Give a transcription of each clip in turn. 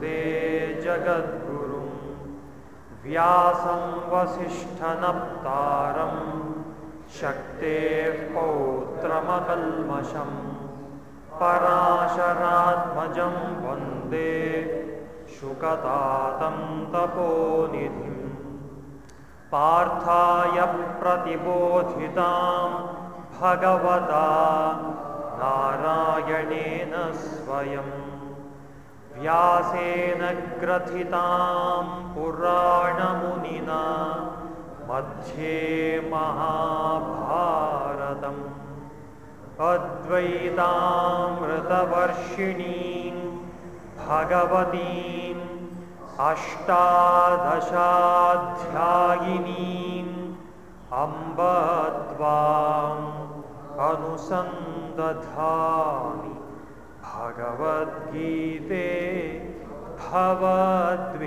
वन्दे जगद्गुरुं व्यासं वसिष्ठनप्तारं शक्तेः पौत्रमकल्मषम् पराशरात्मजं वन्दे शुकतातं तपोनिधिं पार्थाय प्रतिबोधितां भगवता नारायणेन स्वयं व्यासेन ग्रथितां पुराणमुनिना मध्ये महाभारतम्। अद्वैतामृतवर्षिणीं भगवतीम् अष्टादशाध्यायिनीम् अम्ब अनुसन्दधामि। भगवद्गीते भवद्वेषिणी।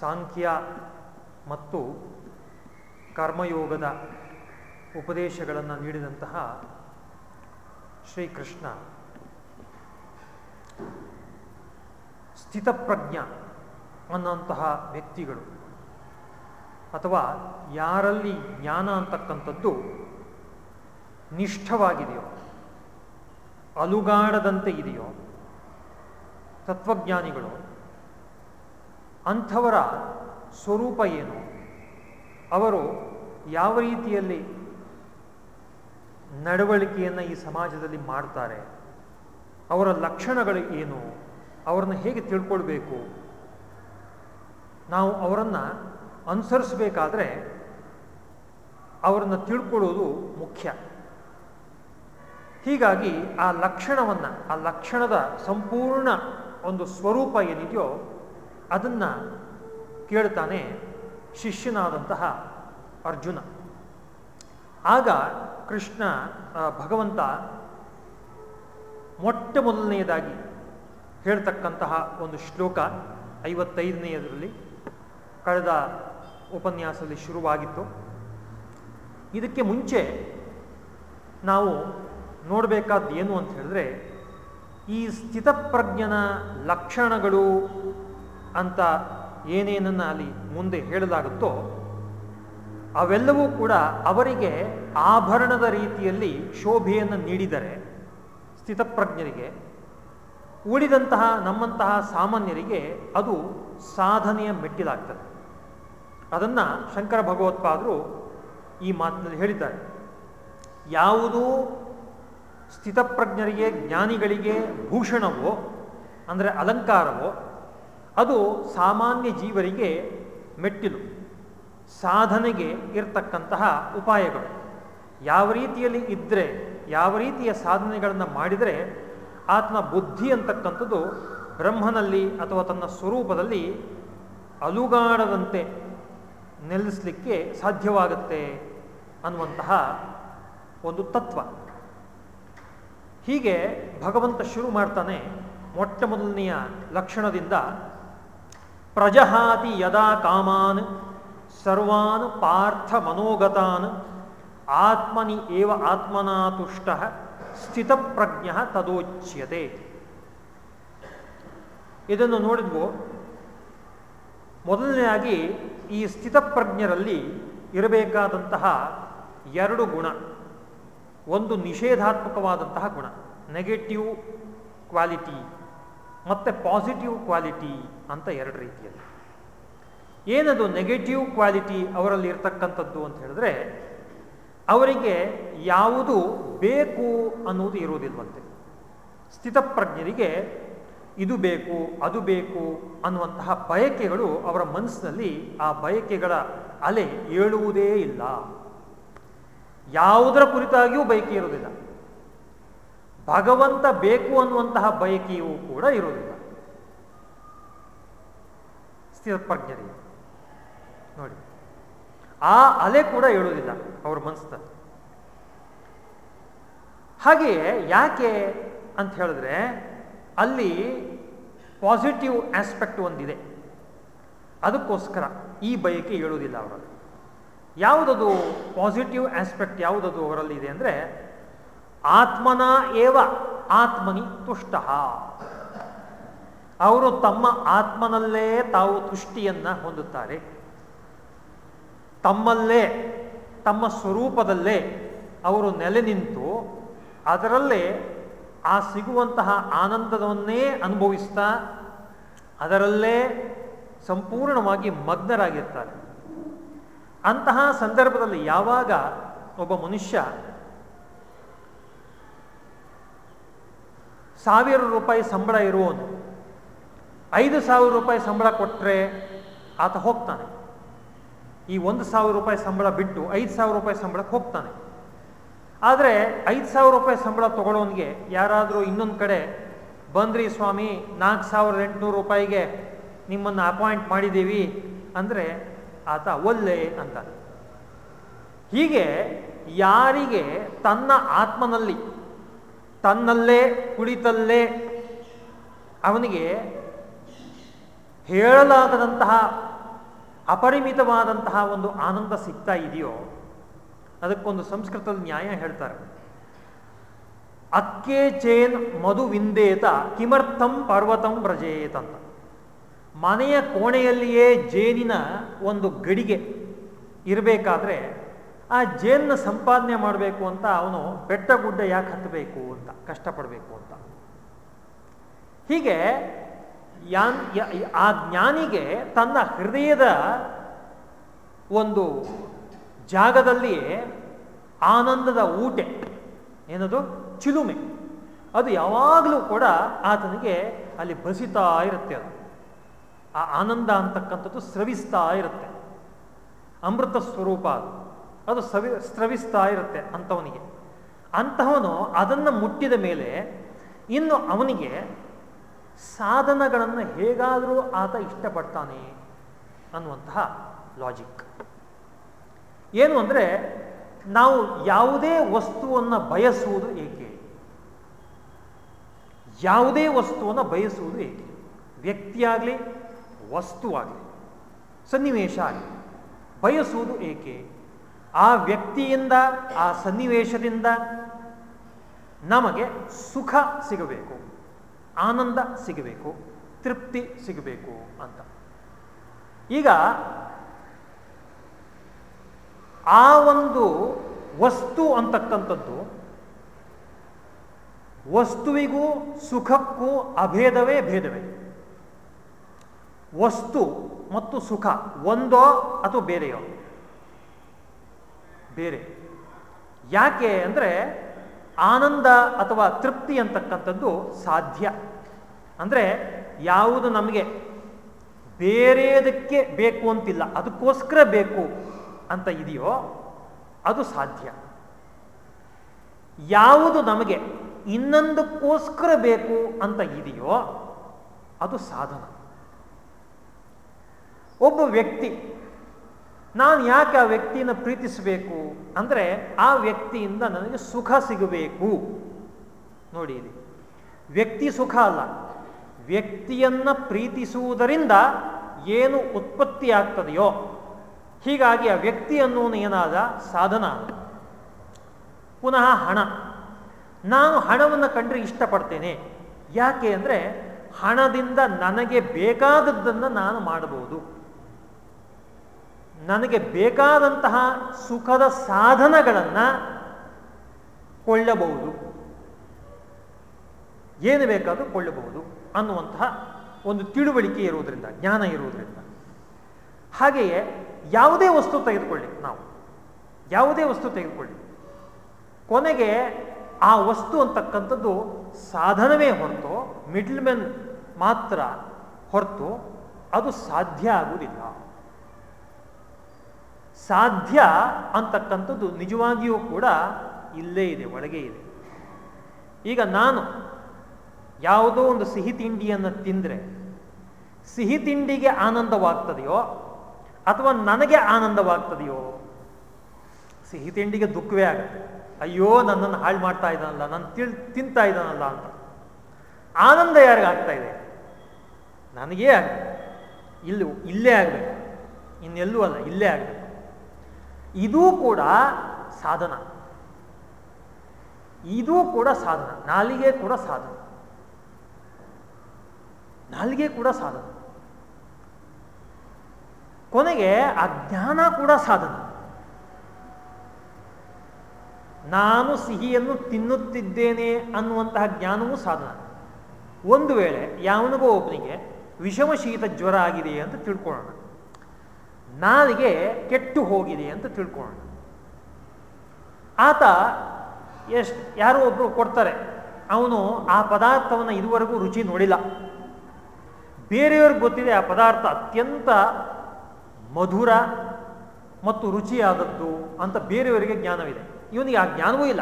ಸಾಂಖ್ಯ ಮತ್ತು ಕರ್ಮಯೋಗದ ಉಪದೇಶಗಳನ್ನು ನೀಡಿದಂತಹ ಶ್ರೀಕೃಷ್ಣ. ಸ್ಥಿತಪ್ರಜ್ಞ ಅನ್ನೋಂತಹ ವ್ಯಕ್ತಿಗಳು ಅಥವಾ ಯಾರಲ್ಲಿ ಜ್ಞಾನ ಅಂತಕ್ಕಂಥದ್ದು ನಿಷ್ಠವಾಗಿದೆಯೋ, ಅಲುಗಾಡದಂತೆ ಇದೆಯೋ, ತತ್ವಜ್ಞಾನಿಗಳು ಅಂಥವರ ಸ್ವರೂಪ ಏನು? ಅವರು ಯಾವ ರೀತಿಯಲ್ಲಿ ನಡವಳಿಕೆಯನ್ನು ಈ ಸಮಾಜದಲ್ಲಿ ಮಾಡ್ತಾರೆ? ಅವರ ಲಕ್ಷಣಗಳು ಏನು? ಅವರನ್ನು ಹೇಗೆ ತಿಳ್ಕೊಳ್ಬೇಕು? ನಾವು ಅವರನ್ನು ಅನುಸರಿಸಬೇಕಾದ್ರೆ ಅವರನ್ನು ತಿಳ್ಕೊಳ್ಳೋದು ಮುಖ್ಯ. ಹೀಗಾಗಿ ಆ ಲಕ್ಷಣವನ್ನು, ಆ ಲಕ್ಷಣದ ಸಂಪೂರ್ಣ ಒಂದು ಸ್ವರೂಪ ಏನಿದೆಯೋ ಅದನ್ನು ಕೇಳ್ತಾನೆ ಶಿಷ್ಯನಾದಂತಹ ಅರ್ಜುನ. ಆಗ ಕೃಷ್ಣ ಭಗವಂತ ಮೊಟ್ಟ ಮೊದಲನೆಯದಾಗಿ ಹೇಳ್ತಕ್ಕಂತಹ ಒಂದು ಶ್ಲೋಕ ಐವತ್ತೈದನೆಯದರಲ್ಲಿ ಕಳೆದ ಉಪನ್ಯಾಸದಲ್ಲಿ ಶುರುವಾಗಿತ್ತು. ಇದಕ್ಕೆ ಮುಂಚೆ ನಾವು ನೋಡಬೇಕಾದ್ದು ಏನು ಅಂತ ಹೇಳಿದ್ರೆ ಈ ಸ್ಥಿತಪ್ರಜ್ಞನ ಲಕ್ಷಣಗಳು ಅಂತ ಏನೇನನ್ನು ಅಲ್ಲಿ ಮುಂದೆ ಹೇಳಲಾಗುತ್ತೋ, ಅವೆಲ್ಲವೂ ಕೂಡ ಅವರಿಗೆ ಆಭರಣದ ರೀತಿಯಲ್ಲಿ ಶೋಭೆಯನ್ನು ನೀಡಿದರೆ ಸ್ಥಿತಪ್ರಜ್ಞರಿಗೆ, ಉಳಿದಂತಹ ನಮ್ಮಂತಹ ಸಾಮಾನ್ಯರಿಗೆ ಅದು ಸಾಧನೆಯ ಮೆಟ್ಟಿಲಾಗ್ತದೆ. ಅದನ್ನು ಶಂಕರ ಭಗವತ್ಪಾದರು ಈ ಮಾತಿನಲ್ಲಿ ಹೇಳಿದ್ದಾರೆ. ಯಾವುದೂ ಸ್ಥಿತಪ್ರಜ್ಞರಿಗೆ, ಜ್ಞಾನಿಗಳಿಗೆ ಭೂಷಣವೋ, ಅಂದರೆ ಅಲಂಕಾರವೋ ಅದು ಸಾಮಾನ್ಯ ಜೀವರಿಗೆ ಮೆಟ್ಟಿಲು, ಸಾಧನೆಗೆ ಇರತಕ್ಕಂತಹ ಉಪಾಯಗಳು. ಯಾವ ರೀತಿಯಲ್ಲಿ ಇದ್ದರೆ ಯಾವ ರೀತಿಯ ಸಾಧನೆಗಳನ್ನು ಮಾಡಿದರೆ ಆತನ ಬುದ್ಧಿ ಅಂತಕ್ಕಂಥದ್ದು ಬ್ರಹ್ಮನಲ್ಲಿ ಅಥವಾ ತನ್ನ ಸ್ವರೂಪದಲ್ಲಿ ಅಲುಗಾಡದಂತೆ ನಿಲ್ಲಿಸಲಿಕ್ಕೆ ಸಾಧ್ಯವಾಗುತ್ತೆ ಅನ್ನುವಂತಹ ಒಂದು ತತ್ವ. ಹೀಗೆ ಭಗವಂತ ಶುರು ಮಾಡ್ತಾನೆ ಮೊಟ್ಟ ಮೊದಲನೆಯ ಲಕ್ಷಣದಿಂದ ಪ್ರಜಹಾತಿ ಯದಾ ಕಾಮಾನ್ ಸರ್ವಾನ್ ಪಾರ್ಥ ಮನೋಗತಾನ್ ಆತ್ಮನಿ ಏವ ಆತ್ಮನಾತುಷ್ಟ ಸ್ಥಿತಪ್ರಜ್ಞ ತದೋಚ್ಯತೆ. ಇದನ್ನು ನೋಡಿದ್ವು? ಮೊದಲನೆಯಾಗಿ ಈ ಸ್ಥಿತಪ್ರಜ್ಞರಲ್ಲಿ ಇರಬೇಕಾದಂತಹ ಎರಡು ಗುಣ. ಒಂದು ನಿಷೇಧಾತ್ಮಕವಾದಂತಹ ಗುಣ ನೆಗೆಟಿವ್ ಕ್ವಾಲಿಟಿ ಮತ್ತು ಪಾಸಿಟಿವ್ ಕ್ವಾಲಿಟಿ ಅಂತ ಎರಡು ರೀತಿಯಲ್ಲಿ. ಏನದು ನೆಗೆಟಿವ್ ಕ್ವಾಲಿಟಿ ಅವರಲ್ಲಿ ಇರ್ತಕ್ಕಂಥದ್ದು ಅಂತ ಹೇಳಿದ್ರೆ, ಅವರಿಗೆ ಯಾವುದು ಬೇಕು ಅನ್ನುವುದು ಇರುವುದಿಲ್ವಂತೆ. ಸ್ಥಿತಪ್ರಜ್ಞರಿಗೆ ಇದು ಬೇಕು, ಅದು ಬೇಕು ಅನ್ನುವಂತಹ ಬಯಕೆಗಳು ಅವರ ಮನಸ್ಸಿನಲ್ಲಿ ಆ ಬಯಕೆಗಳ ಅಲೆ ಏಳುವುದೇ ಇಲ್ಲ. ಯಾವುದರ ಕುರಿತಾಗಿಯೂ ಬಯಕೆ ಇರುವುದಿಲ್ಲ. ಭಗವಂತ ಬೇಕು ಅನ್ನುವಂತಹ ಬಯಕೆಯೂ ಕೂಡ ಇರುವುದಿಲ್ಲ. ಸ್ಥಿರಪ್ರಜ್ಞರಿಗೆ ನೋಡಿ, ಆ ಅಲೆ ಕೂಡ ಹೇಳುವುದಿಲ್ಲ ಅವ್ರ ಮನಸ್ಸಿನಲ್ಲಿ ಹಾಗೆಯೇ ಯಾಕೆ ಅಂತ ಹೇಳಿದ್ರೆ, ಅಲ್ಲಿ ಪಾಸಿಟಿವ್ ಆಸ್ಪೆಕ್ಟ್ ಒಂದಿದೆ. ಅದಕ್ಕೋಸ್ಕರ ಈ ಬಯಕೆ ಹೇಳುವುದಿಲ್ಲ ಅವರಲ್ಲಿ. ಯಾವುದದು ಪಾಸಿಟಿವ್ ಆಸ್ಪೆಕ್ಟ್ ಯಾವುದದು ಅವರಲ್ಲಿ ಇದೆ ಅಂದರೆ ಆತ್ಮನ ಏವ ಆತ್ಮನಿ ತುಷ್ಟ. ಅವರು ತಮ್ಮ ಆತ್ಮನಲ್ಲೇ ತಾವು ತುಷ್ಟಿಯನ್ನ ಹೊಂದುತ್ತಾರೆ. ತಮ್ಮಲ್ಲೇ, ತಮ್ಮ ಸ್ವರೂಪದಲ್ಲೇ ಅವರು ನೆಲೆ ನಿಂತು ಅದರಲ್ಲೇ ಆ ಸಿಗುವಂತಹ ಆನಂದವನ್ನೇ ಅನುಭವಿಸ್ತಾ ಅದರಲ್ಲೇ ಸಂಪೂರ್ಣವಾಗಿ ಮಗ್ನರಾಗಿರ್ತಾರೆ. ಅಂತಹ ಸಂದರ್ಭದಲ್ಲಿ ಯಾವಾಗ ಒಬ್ಬ ಮನುಷ್ಯ ಸಾವಿರ ರೂಪಾಯಿ ಸಂಬಳ ಇರುವವನು. ಐದು ಸಾವಿರ ರೂಪಾಯಿ ಸಂಬಳ ಕೊಟ್ಟರೆ ಆತ ಹೋಗ್ತಾನೆ. ಈ ಒಂದು ಸಾವಿರ ರೂಪಾಯಿ ಸಂಬಳ ಬಿಟ್ಟು ಐದು ಸಾವಿರ ರೂಪಾಯಿ ಸಂಬಳಕ್ಕೆ ಹೋಗ್ತಾನೆ. ಆದರೆ ಐದು ಸಾವಿರ ರೂಪಾಯಿ ಸಂಬಳ ತೊಗೊಳೋನಿಗೆ ಯಾರಾದರೂ ಇನ್ನೊಂದು ಕಡೆ, ಬಂದ್ರಿ ಸ್ವಾಮಿ, ನಾಲ್ಕು ಸಾವಿರದ ಎಂಟುನೂರು ರೂಪಾಯಿಗೆ ನಿಮ್ಮನ್ನು ಅಪಾಯಿಂಟ್ ಮಾಡಿದ್ದೀವಿ ಅಂದರೆ ಆತ ಒಲ್ಲೆ ಅಂತ ಹೀಗೆ ಯಾರಿಗೆ ತನ್ನ ಆತ್ಮನಲ್ಲಿ ತನ್ನಲ್ಲೇ, ಕುಳಿತಲ್ಲೇ ಅವನಿಗೆ ಹೇಳಲಾಗದಂತಹ, ಅಪರಿಮಿತವಾದಂತಹ ಒಂದು ಆನಂದ ಸಿಗ್ತಾ ಇದೆಯೋ, ಅದಕ್ಕೊಂದು ಸಂಸ್ಕೃತದಲ್ಲಿ ನ್ಯಾಯ ಹೇಳ್ತಾರೆ. ಅಕ್ಕೆ ಚೇನ್ ಮಧು ವಿಂದೇತ ಕಿಮರ್ಥಂ ಪರ್ವತಂ ವ್ರಜೇತ್ ಅಂತ. ಮನೆಯ ಕೋಣೆಯಲ್ಲಿಯೇ ಜೇನಿನ ಒಂದು ಗಡಿಗೆ ಇರಬೇಕಾದ್ರೆ ಆ ಜೇನ್ನ ಸಂಪಾದನೆ ಮಾಡಬೇಕು ಅಂತ ಅವನು ಬೆಟ್ಟ ಗುಡ್ಡ ಯಾಕೆ ಹತ್ತಬೇಕು ಅಂತ, ಕಷ್ಟಪಡಬೇಕು ಅಂತ. ಹೀಗೆ ಯಾನ್ ಆ ಜ್ಞಾನಿಗೆ ತನ್ನ ಹೃದಯದ ಒಂದು ಜಾಗದಲ್ಲಿ ಆನಂದದ ಊಟೆ, ಏನದು? ಚಿಲುಮೆ. ಅದು ಯಾವಾಗಲೂ ಕೂಡ ಆತನಿಗೆ ಅಲ್ಲಿ ಬಸಿತಾ ಇರುತ್ತೆ ಅದು. ಆ ಆನಂದ ಅಂತಕ್ಕಂಥದ್ದು ಸ್ರವಿಸ್ತಾ ಇರುತ್ತೆ. ಅಮೃತ ಸ್ವರೂಪ ಅದು. ಅದು ಸವಿ ಸ್ರವಿಸ್ತಾ ಇರುತ್ತೆ ಅಂಥವನಿಗೆ ಅಂತಹವನು ಅದನ್ನು ಮುಟ್ಟಿದ ಮೇಲೆ ಇನ್ನು ಅವನಿಗೆ ಸಾಧನಗಳನ್ನು ಹೇಗಾದರೂ ಆತ ಇಷ್ಟಪಡ್ತಾನೆ ಅನ್ನುವಂತಹ ಲಾಜಿಕ್ ಏನು ಅಂದರೆ ನಾವು ಯಾವುದೇ ವಸ್ತುವನ್ನು ಬಯಸುವುದು ಏಕೆ? ಯಾವುದೇ ವಸ್ತುವನ್ನು ಬಯಸುವುದು ಏಕೆ? ವ್ಯಕ್ತಿಯಾಗಲಿ ವಸ್ತುವಾಗಲಿ ಸನ್ನಿವೇಶ ಆಗಲಿ ಬಯಸುವುದು ಏಕೆ? ಆ ವ್ಯಕ್ತಿಯಿಂದ, ಆ ಸನ್ನಿವೇಶದಿಂದ ನಮಗೆ ಸುಖ ಸಿಗಬೇಕು, ಆನಂದ ಸಿಗಬೇಕು, ತೃಪ್ತಿ ಸಿಗಬೇಕು ಅಂತ. ಈಗ ಆ ಒಂದು ವಸ್ತು ಅಂತಕ್ಕಂಥದ್ದು ವಸ್ತುವಿಗೂ ಸುಖಕ್ಕೂ ಅಭೇದವೇ ಭೇದವೇ? ವಸ್ತು ಮತ್ತು ಸುಖ ಒಂದೋ ಅಥವಾ ಬೇರೆಯೋ? ಬೇರೆ. ಯಾಕೆ ಅಂದರೆ ಆನಂದ ಅಥವಾ ತೃಪ್ತಿ ಅಂತಕ್ಕಂಥದ್ದು ಸಾಧ್ಯ. ಅಂದರೆ ಯಾವುದು ನಮಗೆ ಬೇರೆದಕ್ಕೆ ಬೇಕು ಅಂತಿಲ್ಲ, ಅದಕ್ಕೋಸ್ಕರ ಬೇಕು ಅಂತ ಇದೆಯೋ ಅದು ಸಾಧ್ಯ. ಯಾವುದು ನಮಗೆ ಇನ್ನೊಂದಕ್ಕೋಸ್ಕರ ಬೇಕು ಅಂತ ಇದೆಯೋ ಅದು ಸಾಧನ. ಒಬ್ಬ ವ್ಯಕ್ತಿ ನಾನು ಯಾಕೆ ಆ ವ್ಯಕ್ತಿಯನ್ನು ಪ್ರೀತಿಸಬೇಕು? ಅಂದರೆ ಆ ವ್ಯಕ್ತಿಯಿಂದ ನನಗೆ ಸುಖ ಸಿಗಬೇಕು. ನೋಡಿ ವ್ಯಕ್ತಿ ಸುಖ ಅಲ್ಲ. ವ್ಯಕ್ತಿಯನ್ನು ಪ್ರೀತಿಸುವುದರಿಂದ ಏನು ಉತ್ಪತ್ತಿ ಆಗ್ತದೆಯೋ? ಹೀಗಾಗಿ ಆ ವ್ಯಕ್ತಿ ಅನ್ನೋನು ಏನಾದ? ಸಾಧನ ಪುನಃ ಹಣ. ನಾನು ಹಣವನ್ನು ಕಂಡ್ರೆ ಇಷ್ಟಪಡ್ತೇನೆ. ಯಾಕೆ ಅಂದರೆ ಹಣದಿಂದ ನನಗೆ ಬೇಕಾದದ್ದನ್ನು ನಾನು ಮಾಡಬಹುದು. ನನಗೆ ಬೇಕಾದಂತಹ ಸುಖದ ಸಾಧನಗಳನ್ನು ಕೊಳ್ಳಬಹುದು. ಏನು ಬೇಕಾದರೂ ಕೊಳ್ಳಬಹುದು ಅನ್ನುವಂತಹ ಒಂದು ತಿಳುವಳಿಕೆ ಇರುವುದರಿಂದ ಜ್ಞಾನ ಇರುವುದರಿಂದ ಹಾಗೆಯೇ ಯಾವುದೇ ವಸ್ತು ತೆಗೆದುಕೊಳ್ಳಿ ನಾವು. ಯಾವುದೇ ವಸ್ತು ತೆಗೆದುಕೊಳ್ಳಿ. ಕೊನೆಗೆ ಆ ವಸ್ತು ಅಂತಕ್ಕಂಥದ್ದು ಸಾಧನವೇ ಹೊರತು, ಮಿಡ್ಲ್ ಮ್ಯಾನ್ ಮಾತ್ರ ಹೊರತು ಅದು ಸಾಧ್ಯ ಆಗುವುದಿಲ್ಲ. ಸಾಧ್ಯ ಅಂತಕ್ಕಂಥದ್ದು ನಿಜವಾಗಿಯೂ ಕೂಡ ಇಲ್ಲೇ ಇದೆ, ಒಳಗೆ ಇದೆ. ಈಗ ನಾನು ಯಾವುದೋ ಒಂದು ಸಿಹಿ ತಿಂಡಿಯನ್ನು ತಿಂದರೆ ಸಿಹಿ ತಿಂಡಿಗೆ ಆನಂದವಾಗ್ತದೆಯೋ ಅಥವಾ ನನಗೆ ಆನಂದವಾಗ್ತದೆಯೋ ಸಿಹಿ ತಿಂಡಿಗೆ ದುಃಖವೇ ಆಗುತ್ತೆ. ಅಯ್ಯೋ, ನನ್ನನ್ನು ಹಾಳು ಮಾಡ್ತಾ ಇದ್ದಾನಲ್ಲ, ನಾನು ತಿಳ್ ತಿಂತಾ ಇದ್ದಾನಲ್ಲ ಅಂತ. ಆನಂದ ಯಾರಿಗಾಗ್ತಾ ಇದೆ? ನನಗೇ ಆಗಬೇಕು. ಇಲ್ಲಿ, ಇಲ್ಲೇ ಆಗಬೇಕು. ಇನ್ನೆಲ್ಲೂ ಅಲ್ಲ, ಇಲ್ಲೇ ಆಗಬೇಕು. ಇದೂ ಕೂಡ ಸಾಧನ. ಇದೂ ಕೂಡ ಸಾಧನ. ನಾಲಿಗೆ ಕೂಡ ಸಾಧನ. ನಾಲಿಗೆ ಕೂಡ ಸಾಧನ. ಕೊನೆಗೆ ಅಜ್ಞಾನ ಕೂಡ ಸಾಧನ. ನಾನು ಸಿಹಿಯನ್ನು ತಿನ್ನುತ್ತಿದ್ದೇನೆ ಅನ್ನುವಂತಹ ಜ್ಞಾನವೂ ಸಾಧನ. ಒಂದು ವೇಳೆ ಯಾವನಿಗೋ ಒಬ್ಬನಿಗೆ ವಿಷಮ ಶೀತ ಜ್ವರ ಆಗಿದೆ ಅಂತ ತಿಳ್ಕೊಳ್ಳೋಣ. ನಾಲಿಗೆ ಕೆಟ್ಟು ಹೋಗಿದೆ ಅಂತ ತಿಳ್ಕೊಳ್ಳೋಣ. ಆತ ಎಷ್ಟು ಯಾರೋ ಒಬ್ಬರು ಕೊಡ್ತಾರೆ, ಅವನು ಆ ಪದಾರ್ಥವನ್ನು ಇದುವರೆಗೂ ರುಚಿ ನೋಡಿಲ್ಲ. ಬೇರೆಯವ್ರಿಗೆ ಗೊತ್ತಿದೆ ಆ ಪದಾರ್ಥ ಅತ್ಯಂತ ಮಧುರ ಮತ್ತು ರುಚಿಯಾದದ್ದು ಅಂತ ಬೇರೆಯವರಿಗೆ ಜ್ಞಾನವಿದೆ. ಇವನಿಗೆ ಆ ಜ್ಞಾನವೂ ಇಲ್ಲ.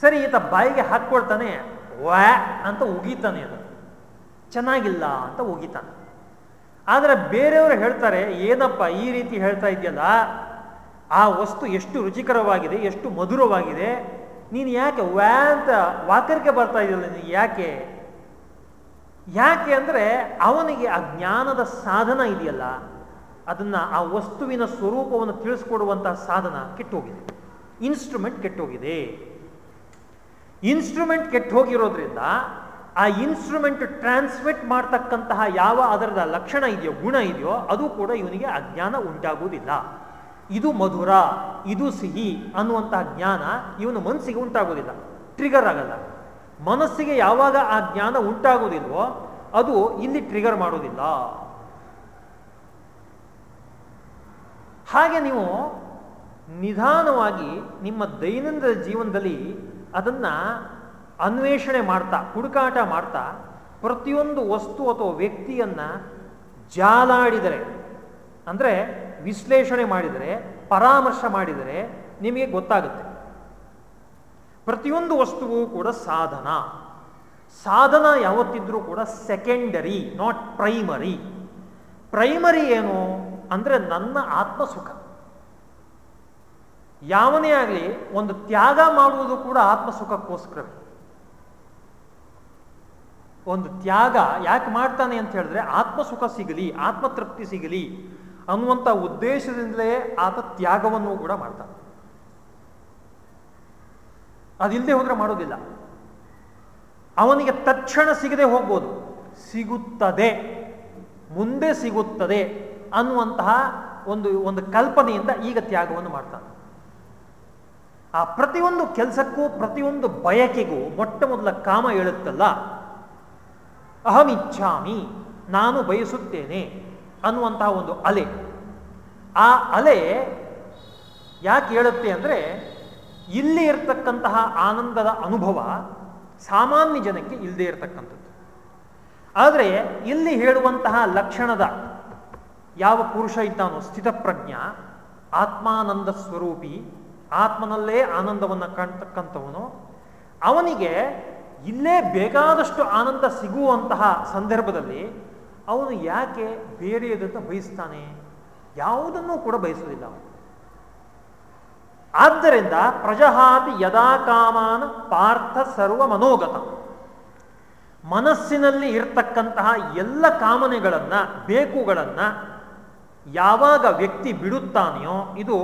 ಸರಿ, ಈತ ಬಾಯಿಗೆ ಹಾಕ್ಕೊಳ್ತಾನೆ ವ್ಯಾ ಅಂತ ಉಗೀತಾನೆ ಅದು. ಚೆನ್ನಾಗಿಲ್ಲ ಅಂತ ಉಗಿತಾನೆ. ಆದರೆ ಬೇರೆಯವರು ಹೇಳ್ತಾರೆ, ಏನಪ್ಪ ಈ ರೀತಿ ಹೇಳ್ತಾ ಇದೆಯಲ್ಲ ಆ ವಸ್ತು ಎಷ್ಟು ರುಚಿಕರವಾಗಿದೆ, ಎಷ್ಟು ಮಧುರವಾಗಿದೆ? ನೀನು ಯಾಕೆ ವ್ಯಾ ಅಂತ ವಾಕರಿಕೆ ಬರ್ತಾ ಇದೆಯಲ್ಲ ನೀನು, ಯಾಕೆ? ಯಾಕೆ ಅಂದರೆ ಅವನಿಗೆ ಆ ಜ್ಞಾನದ ಸಾಧನ ಇದೆಯಲ್ಲ, ಅದನ್ನ ಆ ವಸ್ತುವಿನ ಸ್ವರೂಪವನ್ನು ತಿಳಿಸ್ಕೊಡುವಂತಹ ಸಾಧನ ಕೆಟ್ಟೋಗಿದೆ. ಇನ್ಸ್ಟ್ರೂಮೆಂಟ್ ಕೆಟ್ಟೋಗಿದೆ. ಇನ್ಸ್ಟ್ರೂಮೆಂಟ್ ಕೆಟ್ಟು ಹೋಗಿರೋದ್ರಿಂದ ಆ ಇನ್ಸ್ಟ್ರೂಮೆಂಟ್ ಟ್ರಾನ್ಸ್ಮಿಟ್ ಮಾಡ್ತಕ್ಕಂತಹ ಯಾವ ಅದರದ ಲಕ್ಷಣ ಇದೆಯೋ, ಗುಣ ಇದೆಯೋ, ಅದು ಕೂಡ ಇವನಿಗೆ ಅಜ್ಞಾನ ಉಂಟಾಗುವುದಿಲ್ಲ. ಇದು ಮಧುರ, ಇದು ಸಿಹಿ ಅನ್ನುವಂತಹ ಜ್ಞಾನ ಇವನ ಮನಸ್ಸಿಗೆ ಉಂಟಾಗುವುದಿಲ್ಲ. ಟ್ರಿಗರ್ ಆಗಲ್ಲ. ಮನಸ್ಸಿಗೆ ಯಾವಾಗ ಆ ಜ್ಞಾನ ಉಂಟಾಗುವುದಿಲ್ವೋ, ಅದು ಇಲ್ಲಿ ಟ್ರಿಗರ್ ಮಾಡುವುದಿಲ್ಲ. ಹಾಗೆ ನೀವು ನಿಧಾನವಾಗಿ ನಿಮ್ಮ ದೈನಂದಿನ ಜೀವನದಲ್ಲಿ ಅದನ್ನ ಅನ್ವೇಷಣೆ ಮಾಡ್ತಾ, ಹುಡುಕಾಟ ಮಾಡ್ತಾ, ಪ್ರತಿಯೊಂದು ವಸ್ತು ಅಥವಾ ವ್ಯಕ್ತಿಯನ್ನ ಜಾಲಾಡಿದರೆ, ಅಂದರೆ ವಿಶ್ಲೇಷಣೆ ಮಾಡಿದರೆ, ಪರಾಮರ್ಶೆ ಮಾಡಿದರೆ ನಿಮಗೆ ಗೊತ್ತಾಗುತ್ತೆ. ಪ್ರತಿಯೊಂದು ವಸ್ತುವು ಕೂಡ ಸಾಧನ. ಸಾಧನ ಯಾವತ್ತಿದ್ರೂ ಕೂಡ ಸೆಕೆಂಡರಿ ನಾಟ್ ಪ್ರೈಮರಿ ಪ್ರೈಮರಿ ಏನು ಅಂದರೆ ನನ್ನ ಆತ್ಮ ಸುಖ ಯಾವನೇ ಆಗಲಿ, ಒಂದು ತ್ಯಾಗ ಮಾಡುವುದು ಕೂಡ ಆತ್ಮ ಸುಖಕ್ಕೋಸ್ಕರವೇ ಒಂದು ತ್ಯಾಗ ಯಾಕೆ ಮಾಡ್ತಾನೆ ಅಂತ ಹೇಳಿದ್ರೆ ಆತ್ಮ ಸುಖ ಸಿಗಲಿ, ಆತ್ಮತೃಪ್ತಿ ಸಿಗಲಿ ಅನ್ನುವಂಥ ಉದ್ದೇಶದಿಂದಲೇ ಆತ ತ್ಯಾಗವನ್ನು ಕೂಡ ಮಾಡ್ತಾನೆ. ಅದಿಲ್ಲದೆ ಹೋದ್ರೆ ಮಾಡೋದಿಲ್ಲ. ಅವನಿಗೆ ತಕ್ಷಣ ಸಿಗದೆ ಹೋಗ್ಬೋದು. ಸಿಗುತ್ತದೆ, ಮುಂದೆ ಸಿಗುತ್ತದೆ ಅನ್ನುವಂತಹ ಒಂದು ಒಂದು ಕಲ್ಪನೆಯಿಂದ ಈಗ ತ್ಯಾಗವನ್ನು ಮಾಡ್ತಾನೆ. ಆ ಪ್ರತಿಯೊಂದು ಕೆಲಸಕ್ಕೂ, ಪ್ರತಿಯೊಂದು ಬಯಕೆಗೂ ಮೊಟ್ಟ ಮೊದಲ ಕಾಮ ಹೇಳುತ್ತಲ್ಲ ಅಹಮಿಚ್ಛಾಮಿ, ನಾನು ಬಯಸುತ್ತೇನೆ ಅನ್ನುವಂತಹ ಒಂದು ಅಲೆ. ಆ ಅಲೆ ಯಾಕೆ ಹೇಳುತ್ತೆ ಅಂದರೆ ಇಲ್ಲಿ ಇರತಕ್ಕಂತಹ ಆನಂದದ ಅನುಭವ ಸಾಮಾನ್ಯ ಜನಕ್ಕೆ ಇಲ್ಲದೆ ಇರತಕ್ಕಂಥದ್ದು. ಆದರೆ ಇಲ್ಲಿ ಹೇಳುವಂತಹ ಲಕ್ಷಣದ ಯಾವ ಪುರುಷ ಇದ್ದಾನೋ, ಸ್ಥಿತಪ್ರಜ್ಞ, ಆತ್ಮಾನಂದ ಸ್ವರೂಪಿ, ಆತ್ಮನಲ್ಲೇ ಆನಂದವನ್ನು ಕಾಣ್ತಕ್ಕಂಥವನು, ಅವನಿಗೆ ಇಲ್ಲೇ ಬೇಕಾದಷ್ಟು ಆನಂದ ಸಿಗುವಂತಹ ಸಂದರ್ಭದಲ್ಲಿ ಅವನು ಯಾಕೆ ಬೇರೆಯದಂತ ಬಯಸ್ತಾನೆ? ಯಾವುದನ್ನೂ ಕೂಡ ಬಯಸುವುದಿಲ್ಲ ಅವನು. ಆದ್ದರಿಂದ ಪ್ರಜಹಾತಿ ಯದಾ ಕಾಮಾನ ಪಾರ್ಥ ಸರ್ವ ಮನೋಗತ. ಮನಸ್ಸಿನಲ್ಲಿ ಇರ್ತಕ್ಕಂತಹ ಎಲ್ಲ ಕಾಮನೆಗಳನ್ನ, ಬೇಕುಗಳನ್ನ ಯಾವಾಗ ವ್ಯಕ್ತಿ ಬಿಡುತ್ತಾನೆಯೋ ಇದು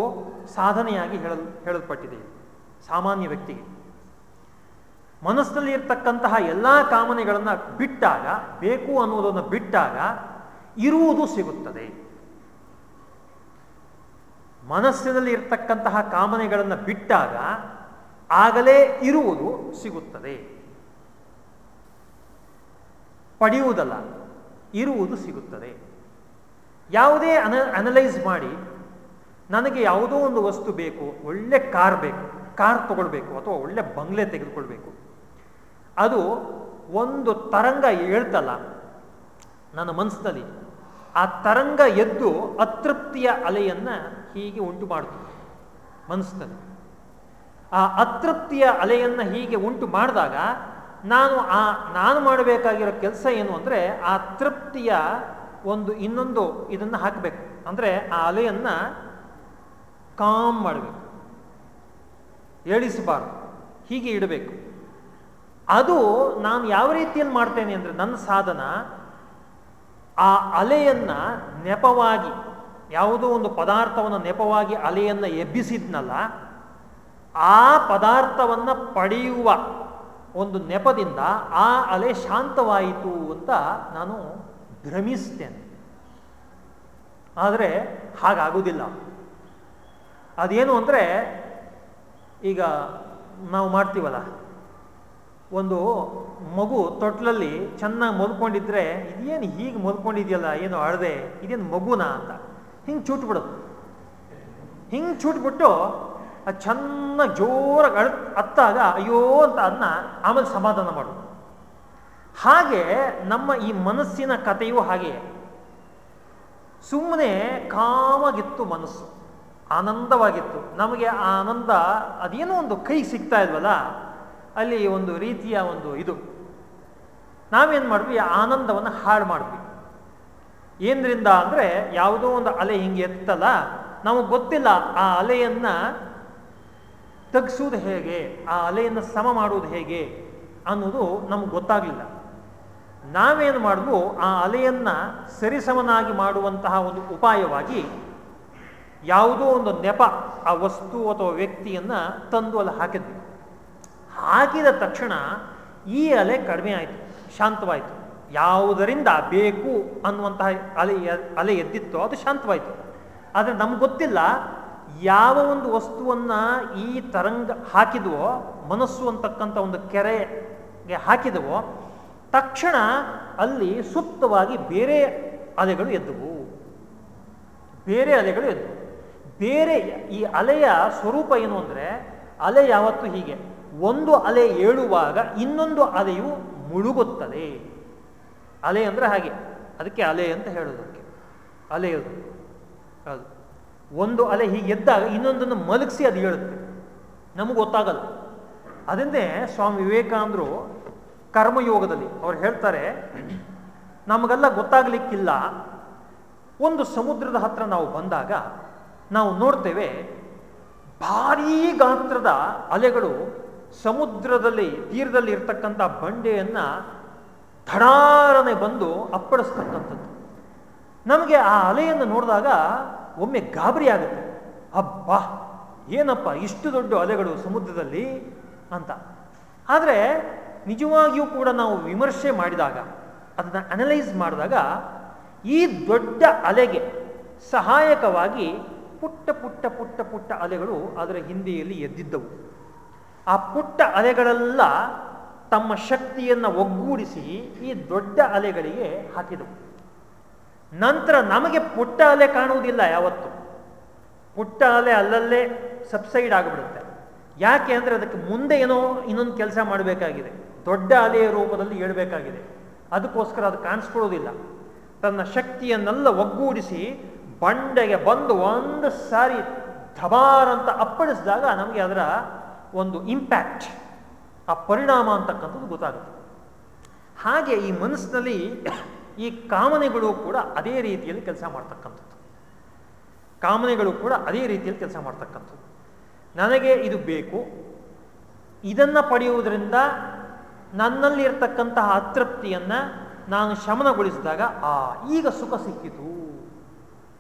ಸಾಧನೆಯಾಗಿ ಹೇಳಲ್, ಹೇಳಲ್ಪಟ್ಟಿದೆ. ಸಾಮಾನ್ಯ ವ್ಯಕ್ತಿಗೆ. ಮನಸ್ಸಿನಲ್ಲಿ ಇರ್ತಕ್ಕಂತಹ ಎಲ್ಲ ಕಾಮನೆಗಳನ್ನು ಬಿಟ್ಟಾಗ, ಬೇಕು ಅನ್ನೋದನ್ನು ಬಿಟ್ಟಾಗ ಇರುವುದು ಸಿಗುತ್ತದೆ. ಮನಸ್ಸಿನಲ್ಲಿ ಇರ್ತಕ್ಕಂತಹ ಕಾಮನೆಗಳನ್ನು ಬಿಟ್ಟಾಗ ಆಗಲೇ ಇರುವುದು ಸಿಗುತ್ತದೆ. ಪಡೆಯುವುದಲ್ಲ, ಇರುವುದು ಸಿಗುತ್ತದೆ. ಯಾವುದೇ ಅನ ಅನಲೈಸ್ ಮಾಡಿ, ನನಗೆ ಯಾವುದೋ ಒಂದು ವಸ್ತು ಬೇಕು, ಒಳ್ಳೆ ಕಾರ್ ಬೇಕು ಕಾರ್ ತಗೊಳ್ಬೇಕು ಅಥವಾ ಒಳ್ಳೆ ಬಂಗ್ಲೆ ತೆಗೆದುಕೊಳ್ಬೇಕು. ಅದು ಒಂದು ತರಂಗ ಹೇಳ್ತಲ್ಲ, ನನ್ನ ಮನಸ್ಸಿನಲ್ಲಿ ಆ ತರಂಗ ಎದ್ದು ಅತೃಪ್ತಿಯ ಅಲೆಯನ್ನು ಹೀಗೆ ಉಂಟು ಮಾಡ್ತದೆ ಮನಸ್ಸಿನಲ್ಲಿ ಆ ಅತೃಪ್ತಿಯ ಅಲೆಯನ್ನು ಹೀಗೆ ಉಂಟು ಮಾಡಿದಾಗ ನಾನು ಆ, ನಾನು ಮಾಡಬೇಕಾಗಿರೋ ಕೆಲಸ ಏನು ಅಂದರೆ ಆ ತೃಪ್ತಿಯ ಒಂದು ಇನ್ನೊಂದು ಇದನ್ನು ಹಾಕಬೇಕು. ಅಂದರೆ ಆ ಅಲೆಯನ್ನು ಕಾಮ್ ಮಾಡಬೇಕು. ಏಳಿಸಬಾರ್ದು ಹೀಗೆ ಇಡಬೇಕು. ಅದು ನಾನು ಯಾವ ರೀತಿಯಲ್ಲಿ ಮಾಡ್ತೇನೆ ಅಂದರೆ ನನ್ನ ಸಾಧನ ಆ ಅಲೆಯನ್ನು ನೆಪವಾಗಿ, ಯಾವುದೋ ಒಂದು ಪದಾರ್ಥವನ್ನು ನೆಪವಾಗಿ ಅಲೆಯನ್ನು ಎಬ್ಬಿಸಿದ್ನಲ್ಲ, ಆ ಪದಾರ್ಥವನ್ನು ಪಡೆಯುವ ಒಂದು ನೆಪದಿಂದ ಆ ಅಲೆ ಶಾಂತವಾಯಿತು ಅಂತ ನಾನು ಭ್ರಮಿಸ್ತೇನೆ. ಆದರೆ ಹಾಗಾಗುವುದಿಲ್ಲ ಅದೇನು ಅಂದರೆ ಈಗ ನಾವು ಮಾಡ್ತೀವಲ್ಲ, ಒಂದು ಮಗು ತೊಟ್ಲಲ್ಲಿ ಚೆನ್ನಾಗಿ ಮಲ್ಕೊಂಡಿದ್ರೆ, ಇದೇನು ಹೀಗೆ ಮಲ್ಕೊಂಡಿದೆಯಲ್ಲ, ಏನು ಅಳದೆ ಇದೇನು ಮಗುನ? ಅಂತ. ಹಿಂಗೆ ಚೂಟ್ಬಿಡೋದು. ಹಿಂಗೆ ಚೂಟ್ಬಿಟ್ಟು ಅದು ಚೆನ್ನಾಗಿ ಜೋರಾಗಿ ಅಳ, ಅತ್ತಾಗ, ಅಯ್ಯೋ ಅಂತ ಅದನ್ನ ಆಮೇಲೆ ಸಮಾಧಾನ ಮಾಡೋದು. ಹಾಗೆ ನಮ್ಮ ಈ ಮನಸ್ಸಿನ ಕಥೆಯೂ ಹಾಗೆ ಸುಮ್ಮನೆ ಕಾಮಾಗಿತ್ತು ಮನಸ್ಸು. ಆನಂದವಾಗಿತ್ತು. ನಮಗೆ ಆ ಆನಂದ, ಅದೇನೋ ಒಂದು ಕೈ ಸಿಗ್ತಾ ಇದ್ವಲ್ಲ, ಅಲ್ಲಿ ಒಂದು ರೀತಿಯ ಒಂದು ಇದು. ನಾವೇನು ಮಾಡಿದ್ವಿ ಆನಂದವನ್ನು ಹಾಳು ಮಾಡಿದ್ವಿ. ಏನರಿಂದ ಅಂದರೆ, ಯಾವುದೋ ಒಂದು ಅಲೆ ಹಿಂಗೆ ಎತ್ತಲ್ಲ, ನಮಗೆ ಗೊತ್ತಿಲ್ಲ ಆ ಅಲೆಯನ್ನು ತಗ್ಸೋದು ಹೇಗೆ, ಆ ಅಲೆಯನ್ನು ಸಮ ಮಾಡುವುದು ಹೇಗೆ ಅನ್ನೋದು ನಮ್ಗೆ ಗೊತ್ತಾಗಲಿಲ್ಲ. ನಾವೇನು ಮಾಡಿದ್ವು? ಆ ಅಲೆಯನ್ನು ಸರಿಸಮನಾಗಿ ಮಾಡುವಂತಹ ಒಂದು ಉಪಾಯವಾಗಿ ಯಾವುದೋ ಒಂದು ನೆಪ ಆ ವಸ್ತು ಅಥವಾ ವ್ಯಕ್ತಿಯನ್ನ ತಂದು ಅಲ್ಲಿ ಹಾಕಿದ್ವಿ. ಹಾಕಿದ ತಕ್ಷಣ ಈ ಅಲೆ ಕಡಿಮೆ ಆಯಿತು, ಶಾಂತವಾಯಿತು. ಯಾವುದರಿಂದ ಬೇಕು ಅನ್ನುವಂತಹ ಅಲೆ ಅಲೆ ಎದ್ದಿತ್ತೋ ಅದು ಶಾಂತವಾಯಿತು. ಆದರೆ ನಮ್ಗೆ ಗೊತ್ತಿಲ್ಲ ಯಾವ ಒಂದು ವಸ್ತುವನ್ನ ಈ ತರಂಗ ಹಾಕಿದವೋ, ಮನಸ್ಸು ಅಂತಕ್ಕಂಥ ಒಂದು ಕೆರೆಗೆ ಹಾಕಿದವೋ, ತಕ್ಷಣ ಅಲ್ಲಿ ಸುಪ್ತವಾಗಿ ಬೇರೆ ಅಲೆಗಳು ಎದ್ದುವು. ಬೇರೆ ಅಲೆಗಳು ಎದ್ದುವು. ಬೇರೆ ಈ ಅಲೆಯ ಸ್ವರೂಪ ಏನು ಅಂದರೆ ಅಲೆ ಯಾವತ್ತೂ ಹೀಗೆ? ಒಂದು ಅಲೆ ಏಳುವಾಗ ಇನ್ನೊಂದು ಅಲೆಯು ಮುಳುಗುತ್ತದೆ. ಅಲೆ ಅಂದರೆ ಹಾಗೆ. ಅದಕ್ಕೆ ಅಲೆ ಅಂತ ಹೇಳೋದಕ್ಕೆ ಅಲೆಯೋದು ಅದು. ಒಂದು ಅಲೆ ಹೀಗೆ ಎದ್ದಾಗ ಇನ್ನೊಂದನ್ನು ಮಲಗಿಸಿ ಅದು ಹೇಳುತ್ತೆ ನಮಗೆ ಗೊತ್ತಾಗಲ್ಲ. ಅದನ್ನೇ ಸ್ವಾಮಿ ವಿವೇಕಾನಂದರು ಕರ್ಮಯೋಗದಲ್ಲಿ ಅವ್ರು ಹೇಳ್ತಾರೆ, ನಮಗೆಲ್ಲ ಗೊತ್ತಾಗಲಿಕ್ಕಿಲ್ಲ. ಒಂದು ಸಮುದ್ರದ ಹತ್ರ ನಾವು ಬಂದಾಗ ನಾವು ನೋಡ್ತೇವೆ ಭಾರೀ ಗಾತ್ರದ ಅಲೆಗಳು ಸಮುದ್ರದಲ್ಲಿ, ತೀರದಲ್ಲಿ ಇರ್ತಕ್ಕಂಥ ಬಂಡೆಯನ್ನ ಧಡಾರನೆ ಬಂದು ಅಪ್ಪಳಿಸ್ತಕ್ಕಂಥದ್ದು. ನಮಗೆ ಆ ಅಲೆಯನ್ನು ನೋಡಿದಾಗ ಒಮ್ಮೆ ಗಾಬರಿ ಆಗುತ್ತೆ. ಅಬ್ಬಾ, ಏನಪ್ಪ ಇಷ್ಟು ದೊಡ್ಡ ಅಲೆಗಳು ಸಮುದ್ರದಲ್ಲಿ? ಅಂತ. ಆದರೆ ನಿಜವಾಗಿಯೂ ಕೂಡ ನಾವು ವಿಮರ್ಶೆ ಮಾಡಿದಾಗ, ಅದನ್ನು ಅನಲೈಸ್ ಮಾಡಿದಾಗ ಈ ದೊಡ್ಡ ಅಲೆಗೆ ಸಹಾಯಕವಾಗಿ ಪುಟ್ಟ ಪುಟ್ಟ ಪುಟ್ಟ ಪುಟ್ಟ ಅಲೆಗಳು ಅದರ ಹಿಂದೆಯಲ್ಲಿ ಎದ್ದಿದ್ದವು. ಆ ಪುಟ್ಟ ಅಲೆಗಳೆಲ್ಲ ತಮ್ಮ ಶಕ್ತಿಯನ್ನು ಒಗ್ಗೂಡಿಸಿ ಈ ದೊಡ್ಡ ಅಲೆಗಳಿಗೆ ಹಾಕಿದವು. ನಂತರ ನಮಗೆ ಪುಟ್ಟ ಅಲೆ ಕಾಣುವುದಿಲ್ಲ ಯಾವತ್ತು. ಪುಟ್ಟ ಅಲೆ ಅಲ್ಲಲ್ಲೇ ಸಬ್ಸೈಡ್ ಆಗಿಬಿಡುತ್ತೆ. ಯಾಕೆ ಅಂದರೆ ಅದಕ್ಕೆ ಮುಂದೆ ಏನೋ ಇನ್ನೊಂದು ಕೆಲಸ ಮಾಡಬೇಕಾಗಿದೆ. ದೊಡ್ಡ ಅಲೆಯ ರೂಪದಲ್ಲಿ ಹೇಳಬೇಕಾಗಿದೆ ಅದಕ್ಕೋಸ್ಕರ ಅದು ಕಾಣಿಸ್ಕೊಳ್ಳೋದಿಲ್ಲ. ತನ್ನ ಶಕ್ತಿಯನ್ನೆಲ್ಲ ಒಗ್ಗೂಡಿಸಿ ಬಂಡೆಗೆ ಬಂದು ಒಂದು ಸಾರಿ ಧಬಾರ್ ಅಂತ ಅಪ್ಪಳಿಸಿದಾಗ ನಮಗೆ ಅದರ ಒಂದು ಇಂಪ್ಯಾಕ್ಟ್ ಆ ಪರಿಣಾಮ ಅಂತಕ್ಕಂಥದ್ದು ಗೊತ್ತಾಗುತ್ತೆ. ಹಾಗೆ ಈ ಮನಸ್ಸಿನಲ್ಲಿ ಈ ಕಾಮನೆಗಳು ಕೂಡ ಅದೇ ರೀತಿಯಲ್ಲಿ ಕೆಲಸ ಮಾಡ್ತಕ್ಕಂಥದ್ದು. ಕಾಮನೆಗಳು ಕೂಡ ಅದೇ ರೀತಿಯಲ್ಲಿ ಕೆಲಸ ಮಾಡ್ತಕ್ಕಂಥದ್ದು. ನನಗೆ ಇದು ಬೇಕು. ಇದನ್ನು ಪಡೆಯುವುದರಿಂದ ನನ್ನಲ್ಲಿರ್ತಕ್ಕಂತಹ ಅತೃಪ್ತಿಯನ್ನು ನಾನು ಶಮನಗೊಳಿಸಿದಾಗ, ಆ, ಈಗ ಸುಖ ಸಿಕ್ಕಿತು.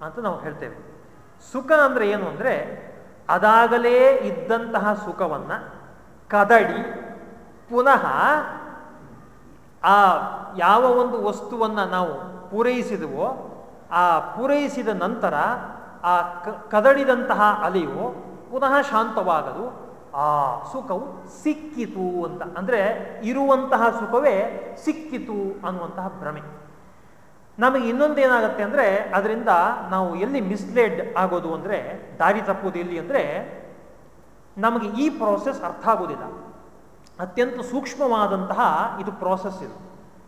ಅಂತ ನಾವು ಹೇಳ್ತೇವೆ. ಸುಖ ಅಂದ್ರೆ ಏನು ಅಂದ್ರೆ, ಅದಾಗಲೇ ಇದ್ದಂತಹ ಸುಖವನ್ನ ಕದಡಿ, ಪುನಃ ಆ ಯಾವ ಒಂದು ವಸ್ತುವನ್ನ ನಾವು ಪೂರೈಸಿದವೋ, ಆ ಪೂರೈಸಿದ ನಂತರ ಆ ಕದಡಿದಂತಹ ಅಲೆಯು ಪುನಃ ಶಾಂತವಾಗದು ಆ ಸುಖವು ಸಿಕ್ಕಿತು ಅಂತ. ಅಂದರೆ ಇರುವಂತಹ ಸುಖವೇ ಸಿಕ್ಕಿತು ಅನ್ನುವಂತಹ ಭ್ರಮೆ. ನಮಗೆ ಇನ್ನೊಂದು ಏನಾಗುತ್ತೆ ಅಂದರೆ ಅದರಿಂದ ನಾವು ಎಲ್ಲಿ ಮಿಸ್ಲೇಡ್ ಆಗೋದು ಅಂದರೆ, ದಾರಿ ತಪ್ಪೋದು ಎಲ್ಲಿ ಅಂದರೆ, ನಮಗೆ ಈ ಪ್ರೋಸೆಸ್ ಅರ್ಥ ಆಗೋದಿಲ್ಲ ಅತ್ಯಂತ ಸೂಕ್ಷ್ಮವಾದಂತಹ ಇದು ಪ್ರೋಸೆಸ್ ಇದು.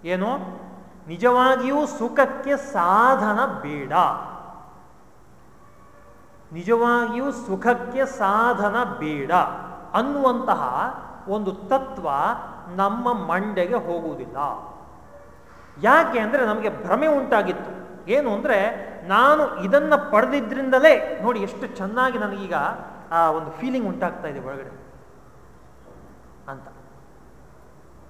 ಏನು? ನಿಜವಾಗಿಯೂ ಸುಖಕ್ಕೆ ಸಾಧನ ಬೇಡ. ನಿಜವಾಗಿಯೂ ಸುಖಕ್ಕೆ ಸಾಧನ ಬೇಡ ಅನ್ನುವಂತಹ ಒಂದು ತತ್ವ ನಮ್ಮ ಮಂಡೆಗೆ ಹೋಗುವುದಿಲ್ಲ. ಯಾಕೆ ಅಂದರೆ ನಮಗೆ ಭ್ರಮೆ ಉಂಟಾಗಿತ್ತು. ಏನು ಅಂದರೆ ನಾನು ಇದನ್ನು ಪಡೆದಿದ್ದರಿಂದಲೇ ನೋಡಿ ಎಷ್ಟು ಚೆನ್ನಾಗಿ ನನಗೀಗ ಆ ಒಂದು ಫೀಲಿಂಗ್ ಉಂಟಾಗ್ತಾ ಇದೆ ಒಳಗಡೆ. ಅಂತ.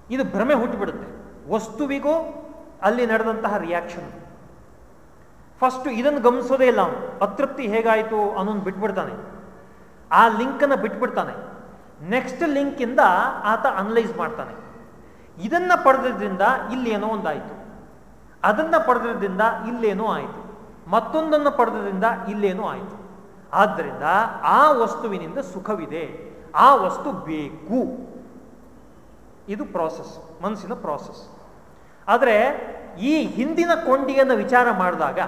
ಇದು ಭ್ರಮೆ ಹುಟ್ಟುಬಿಡುತ್ತೆ. ವಸ್ತುವಿಗೂ ಅಲ್ಲಿ ನಡೆದಂತಹ ರಿಯಾಕ್ಷನ್ ಫಸ್ಟ್ ಇದನ್ನು ಗಮನಿಸೋದೇ ಇಲ್ಲ ಅವನು. ಅತೃಪ್ತಿ ಹೇಗಾಯಿತು ಅನ್ನೋನು ಬಿಟ್ಬಿಡ್ತಾನೆ. ಆ ಲಿಂಕನ್ನು ಬಿಟ್ಬಿಡ್ತಾನೆ. ನೆಕ್ಸ್ಟ್ ಲಿಂಕಿಂದ ಆತ ಅನಲೈಸ್ ಮಾಡ್ತಾನೆ. ಇದನ್ನ ಪಡೆದ್ರಿಂದ ಏನೋ ಒಂದಾಯಿತು. ಅದನ್ನ ಪಡೆದ್ರಿಂದ ಇಲ್ಲೇನೋ ಆಯಿತು. ಮತ್ತೊಂದನ್ನು ಪಡೆದ್ರಿಂದ ಇಲ್ಲೇನೋ ಆಯಿತು. ಆದ್ದರಿಂದ ಆ ವಸ್ತುವಿನಿಂದ ಸುಖವಿದೆ. ಆ ವಸ್ತು ಬೇಕು. ಇದು ಪ್ರಾಸೆಸ್ ಮನಸ್ಸಿನ ಪ್ರಾಸೆಸ್ ಆದರೆ ಈ ಹಿಂದಿನ ಕೊಂಡಿಯನ್ನು ವಿಚಾರ ಮಾಡಿದಾಗ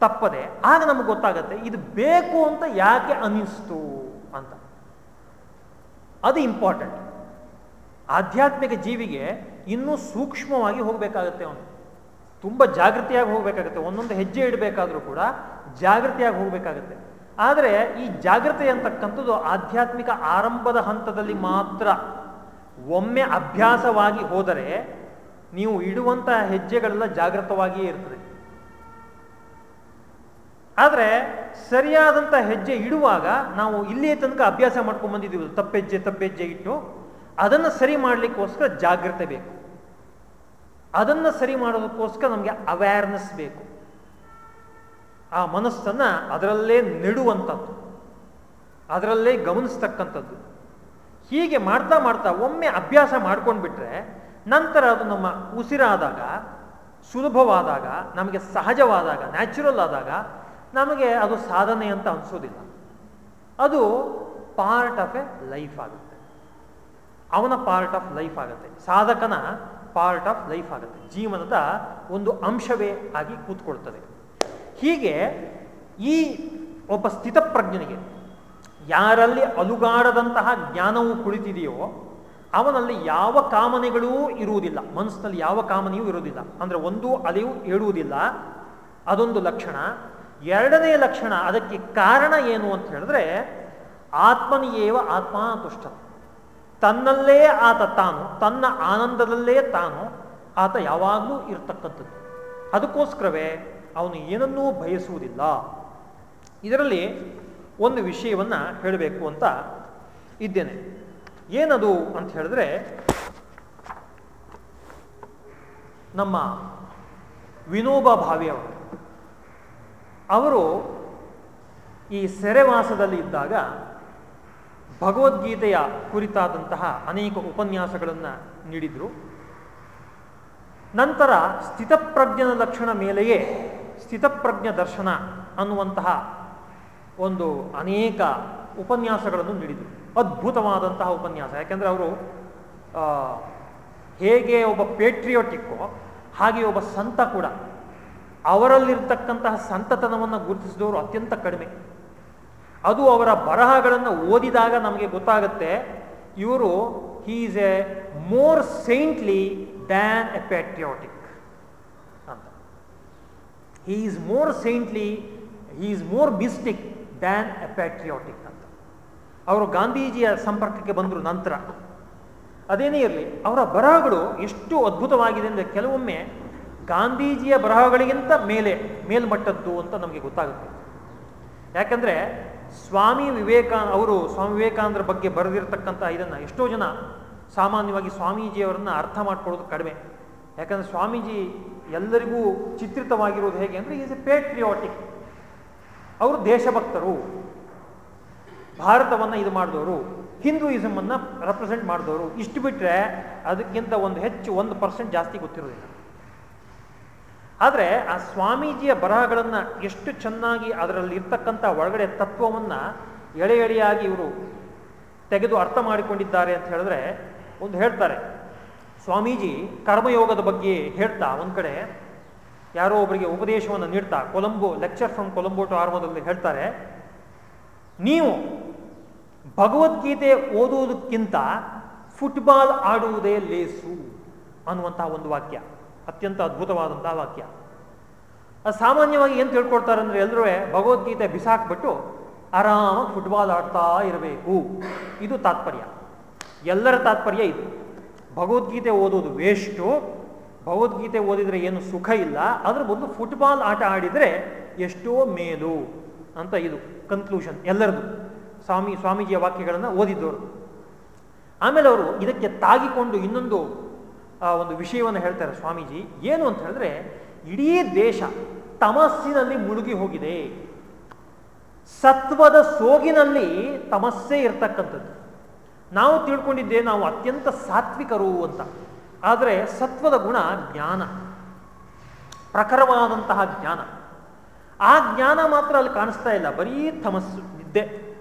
ತಪ್ಪದೆ ಆಗ ನಮಗೆ ಗೊತ್ತಾಗತ್ತೆ, ಇದು ಬೇಕು ಅಂತ ಯಾಕೆ ಅನಿಸ್ತು ಅಂತ. ಅದು ಇಂಪಾರ್ಟೆಂಟ್ ಆಧ್ಯಾತ್ಮಿಕ ಜೀವಿಗೆ ಇನ್ನೂ ಸೂಕ್ಷ್ಮವಾಗಿ ಹೋಗಬೇಕಾಗತ್ತೆ ಅವನು. ತುಂಬ ಜಾಗೃತಿಯಾಗಿ ಹೋಗಬೇಕಾಗತ್ತೆ. ಒಂದೊಂದು ಹೆಜ್ಜೆ ಇಡಬೇಕಾದ್ರೂ ಕೂಡ ಜಾಗೃತಿಯಾಗಿ ಹೋಗಬೇಕಾಗತ್ತೆ. ಆದರೆ ಈ ಜಾಗೃತಿ ಅಂತಕ್ಕಂಥದ್ದು ಆಧ್ಯಾತ್ಮಿಕ ಆರಂಭದ ಹಂತದಲ್ಲಿ ಮಾತ್ರ. ಒಮ್ಮೆ ಅಭ್ಯಾಸವಾಗಿ ಹೋದರೆ ನೀವು ಇಡುವಂತಹ ಹೆಜ್ಜೆಗಳೆಲ್ಲ ಜಾಗೃತವಾಗಿಯೇ ಇರ್ತದೆ. ಆದರೆ ಸರಿಯಾದಂಥ ಹೆಜ್ಜೆ ಇಡುವಾಗ ನಾವು ಇಲ್ಲಿಯೇ ತನಕ ಅಭ್ಯಾಸ ಮಾಡ್ಕೊಂಡು ಬಂದಿದ್ದೀವಿ. ತಪ್ಪೆಜ್ಜೆ ತಪ್ಪೆಜ್ಜೆ ಇಟ್ಟು ಅದನ್ನು ಸರಿ ಮಾಡಲಿಕ್ಕೋಸ್ಕರ ಜಾಗ್ರತೆ ಬೇಕು. ಅದನ್ನು ಸರಿ ಮಾಡೋದಕ್ಕೋಸ್ಕರ ನಮಗೆ ಅವೇರ್ನೆಸ್ ಬೇಕು. ಆ ಮನಸ್ಸನ್ನು ಅದರಲ್ಲೇ ನೆಡುವಂಥದ್ದು. ಅದರಲ್ಲೇ ಗಮನಿಸ್ತಕ್ಕಂಥದ್ದು. ಹೀಗೆ ಮಾಡ್ತಾ ಮಾಡ್ತಾ ಒಮ್ಮೆ ಅಭ್ಯಾಸ ಮಾಡ್ಕೊಂಡ್ಬಿಟ್ರೆ ನಂತರ ಅದು ನಮ್ಮ ಉಸಿರಾದಾಗ, ಸುಲಭವಾದಾಗ, ನಮಗೆ ಸಹಜವಾದಾಗ ನ್ಯಾಚುರಲ್ ಆದಾಗ ನಮಗೆ ಅದು ಸಾಧನೆ ಅಂತ ಅನಿಸೋದಿಲ್ಲ. ಅದು ಪಾರ್ಟ್ ಆಫ್ ಎ ಲೈಫ್ ಆಗುತ್ತೆ. ಅವನ ಪಾರ್ಟ್ ಆಫ್ ಲೈಫ್ ಆಗುತ್ತೆ. ಸಾಧಕನ ಪಾರ್ಟ್ ಆಫ್ ಲೈಫ್ ಆಗುತ್ತೆ. ಜೀವನದ ಒಂದು ಅಂಶವೇ ಆಗಿ ಕೂತ್ಕೊಳ್ತದೆ. ಹೀಗೆ ಈ ಒಬ್ಬ ಸ್ಥಿತಪ್ರಜ್ಞನಿಗೆ ಯಾರಲ್ಲಿ ಅಲುಗಾಡದಂತಹ ಜ್ಞಾನವು ಕುಳಿತಿದೆಯೋ ಅವನಲ್ಲಿ ಯಾವ ಕಾಮನೆಗಳೂ ಇರುವುದಿಲ್ಲ. ಮನಸ್ಸಿನಲ್ಲಿ ಯಾವ ಕಾಮನೆಯೂ ಇರುವುದಿಲ್ಲ. ಅಂದರೆ ಒಂದು ಅಲೆಯೂ ಏಳುವುದಿಲ್ಲ. ಅದೊಂದು ಲಕ್ಷಣ. ಎರಡನೇ ಲಕ್ಷಣ ಅದಕ್ಕೆ ಕಾರಣ ಏನು ಅಂತ ಹೇಳಿದ್ರೆ ಆತ್ಮನಿಯೇವ ಆತ್ಮ ತುಷ್ಟ ತನ್ನಲ್ಲೇ ಆತ ತಾನು, ತನ್ನ ಆನಂದದಲ್ಲೇ ತಾನು ಆತ ಯಾವಾಗಲೂ ಇರತಕ್ಕಂಥದ್ದು. ಅದಕ್ಕೋಸ್ಕರವೇ ಅವನು ಏನನ್ನೂ ಬಯಸುವುದಿಲ್ಲ. ಇದರಲ್ಲಿ ಒಂದು ವಿಷಯವನ್ನು ಹೇಳಬೇಕು ಅಂತ ಇದ್ದೇನೆ. ಏನದು ಅಂತ ಹೇಳಿದ್ರೆ, ನಮ್ಮ ವಿನೋಬ ಅವರು ಅವರು ಈ ಸೆರೆವಾಸದಲ್ಲಿ ಇದ್ದಾಗ ಭಗವದ್ಗೀತೆಯ ಕುರಿತಾದಂತಹ ಅನೇಕ ಉಪನ್ಯಾಸಗಳನ್ನು ನೀಡಿದರು. ನಂತರ ಸ್ಥಿತಪ್ರಜ್ಞನ ಲಕ್ಷಣ ಮೇಲೆಯೇ ಸ್ಥಿತಪ್ರಜ್ಞ ದರ್ಶನ ಅನ್ನುವಂತಹ ಒಂದು ಅನೇಕ ಉಪನ್ಯಾಸಗಳನ್ನು ನೀಡಿದರು. ಅದ್ಭುತವಾದಂತಹ ಉಪನ್ಯಾಸ. ಯಾಕೆಂದರೆ ಅವರು ಹೇಗೆ ಒಬ್ಬ ಪೇಟ್ರಿಯೋಟಿಕ್ಕೋ ಹಾಗೆ ಒಬ್ಬ ಸಂತ ಕೂಡ ಅವರಲ್ಲಿರ್ತಕ್ಕಂತಹ ಸಂತತನವನ್ನು ಗುರುತಿಸಿದವರು ಅತ್ಯಂತ ಕಡಿಮೆ. ಅದು ಅವರ ಬರಹಗಳನ್ನು ಓದಿದಾಗ ನಮಗೆ ಗೊತ್ತಾಗುತ್ತೆ, ಇವರು he is a more saintly than a patriotic ಅಂತ. He is more saintly he is more mystic than a patriotic ಅಂತ. ಅವರು ಗಾಂಧೀಜಿಯ ಸಂಪರ್ಕಕ್ಕೆ ಬಂದರು ನಂತರ. ಅದೇನೇ ಇರಲಿ, ಅವರ ಬರಹಗಳು ಎಷ್ಟು ಅದ್ಭುತವಾಗಿದೆ ಅಂದರೆ ಕೆಲವೊಮ್ಮೆ ಗಾಂಧೀಜಿಯ ಬರಹಗಳಿಗಿಂತ ಮೇಲೆ, ಮೇಲ್ಮಟ್ಟದ್ದು ಅಂತ ನಮಗೆ ಗೊತ್ತಾಗುತ್ತೆ. ಯಾಕಂದರೆ ಸ್ವಾಮಿ ವಿವೇಕಾನ ಅವರು ಸ್ವಾಮಿ ವಿವೇಕಾನಂದರ ಬಗ್ಗೆ ಬರೆದಿರತಕ್ಕಂಥ ಇದನ್ನು ಎಷ್ಟೋ ಜನ ಸಾಮಾನ್ಯವಾಗಿ ಸ್ವಾಮೀಜಿಯವರನ್ನು ಅರ್ಥ ಮಾಡ್ಕೊಳ್ಳೋದು ಕಡಿಮೆ. ಯಾಕಂದರೆ ಸ್ವಾಮೀಜಿ ಎಲ್ಲರಿಗೂ ಚಿತ್ರಿತವಾಗಿರೋದು ಹೇಗೆ ಅಂದರೆ ಈಸ್ ಎ ಪೇಟ್ರಿಯಾಟಿಕ್ ಅವರು ದೇಶಭಕ್ತರು. ಭಾರತವನ್ನು ಇದು ಮಾಡಿದವರು. ಹಿಂದೂಯಿಸಮನ್ನು ರೆಪ್ರೆಸೆಂಟ್ ಮಾಡಿದವರು. ಇಷ್ಟು ಬಿಟ್ಟರೆ ಅದಕ್ಕಿಂತ ಒಂದು ಹೆಚ್ಚು ಒಂದು ಪರ್ಸೆಂಟ್ ಜಾಸ್ತಿ ಗೊತ್ತಿರೋದಿಲ್ಲ. ಆದರೆ ಆ ಸ್ವಾಮೀಜಿಯ ಬರಹಗಳನ್ನು ಎಷ್ಟು ಚೆನ್ನಾಗಿ ಅದರಲ್ಲಿ ಇರ್ತಕ್ಕಂಥ ಒಳಗಡೆ ತತ್ವವನ್ನು ಎಳೆ ಎಳೆಯಾಗಿ ಇವರು ತೆಗೆದು ಅರ್ಥ ಮಾಡಿಕೊಂಡಿದ್ದಾರೆ ಅಂತ ಹೇಳಿದ್ರೆ ಒಂದು ಹೇಳ್ತಾರೆ. ಸ್ವಾಮೀಜಿ ಕರ್ಮಯೋಗದ ಬಗ್ಗೆ ಹೇಳ್ತಾ ಒಂದು ಕಡೆ ಯಾರೋ ಒಬ್ಬರಿಗೆ ಉಪದೇಶವನ್ನು ನೀಡ್ತಾ, Colombo lecture from Colombo to ಆರ್ಮೋದಲ್ಲಿ ಹೇಳ್ತಾರೆ, ನೀವು ಭಗವದ್ಗೀತೆ ಓದುವುದಕ್ಕಿಂತ ಫುಟ್ಬಾಲ್ ಆಡುವುದೇ ಲೇಸು ಅನ್ನುವಂತಹ ಒಂದು ವಾಕ್ಯ. ಅತ್ಯಂತ ಅದ್ಭುತವಾದಂತಹ ವಾಕ್ಯ. ಸಾಮಾನ್ಯವಾಗಿ ಏನು ತಿಳ್ಕೊಡ್ತಾರೆ ಅಂದರೆ ಎಲ್ಲರೂ ಭಗವದ್ಗೀತೆ ಬಿಸಾಕ್ಬಿಟ್ಟು ಆರಾಮಾಗಿ ಫುಟ್ಬಾಲ್ ಆಡ್ತಾ ಇರಬೇಕು. ಇದು ತಾತ್ಪರ್ಯ. ಎಲ್ಲರ ತಾತ್ಪರ್ಯ ಇದು. ಭಗವದ್ಗೀತೆ ಓದೋದು ವೇಸ್ಟು ಭಗವದ್ಗೀತೆ ಓದಿದರೆ ಏನು ಸುಖ ಇಲ್ಲ. ಅದ್ರ ಬದಲು ಫುಟ್ಬಾಲ್ ಆಟ ಆಡಿದರೆ ಎಷ್ಟೋ ಮೇಲು ಅಂತ ಇದು ಕನ್ಕ್ಲೂಷನ್ ಎಲ್ಲರದು. ಸ್ವಾಮಿ, ಸ್ವಾಮೀಜಿಯ ವಾಕ್ಯಗಳನ್ನು ಓದಿದ್ದವರು. ಆಮೇಲೆ ಅವರು ಇದಕ್ಕೆ ತಾಗಿಕೊಂಡು ಇನ್ನೊಂದು ಒಂದು ವಿಷಯವನ್ನು ಹೇಳ್ತಾರೆ ಸ್ವಾಮೀಜಿ. ಏನು ಅಂತ ಹೇಳಿದ್ರೆ, ಇಡೀ ದೇಶ ತಮಸ್ಸಿನಲ್ಲಿ ಮುಳುಗಿ ಹೋಗಿದೆ. ಸತ್ವದ ಸೋಗಿನಲ್ಲಿ ತಮಸ್ಸೇ ಇರ್ತಕ್ಕಂಥದ್ದು. ನಾವು ತಿಳ್ಕೊಂಡಿದ್ದೆ ನಾವು ಅತ್ಯಂತ ಸಾತ್ವಿಕರು ಅಂತ. ಆದರೆ ಸತ್ವದ ಗುಣ ಜ್ಞಾನ. ಪ್ರಖರವಾದಂತಹ ಜ್ಞಾನ. ಆ ಜ್ಞಾನ ಮಾತ್ರ ಅಲ್ಲಿ ಕಾಣಿಸ್ತಾ ಇಲ್ಲ. ಬರೀ ತಮಸ್ಸು, ನಿದ್ದೆ.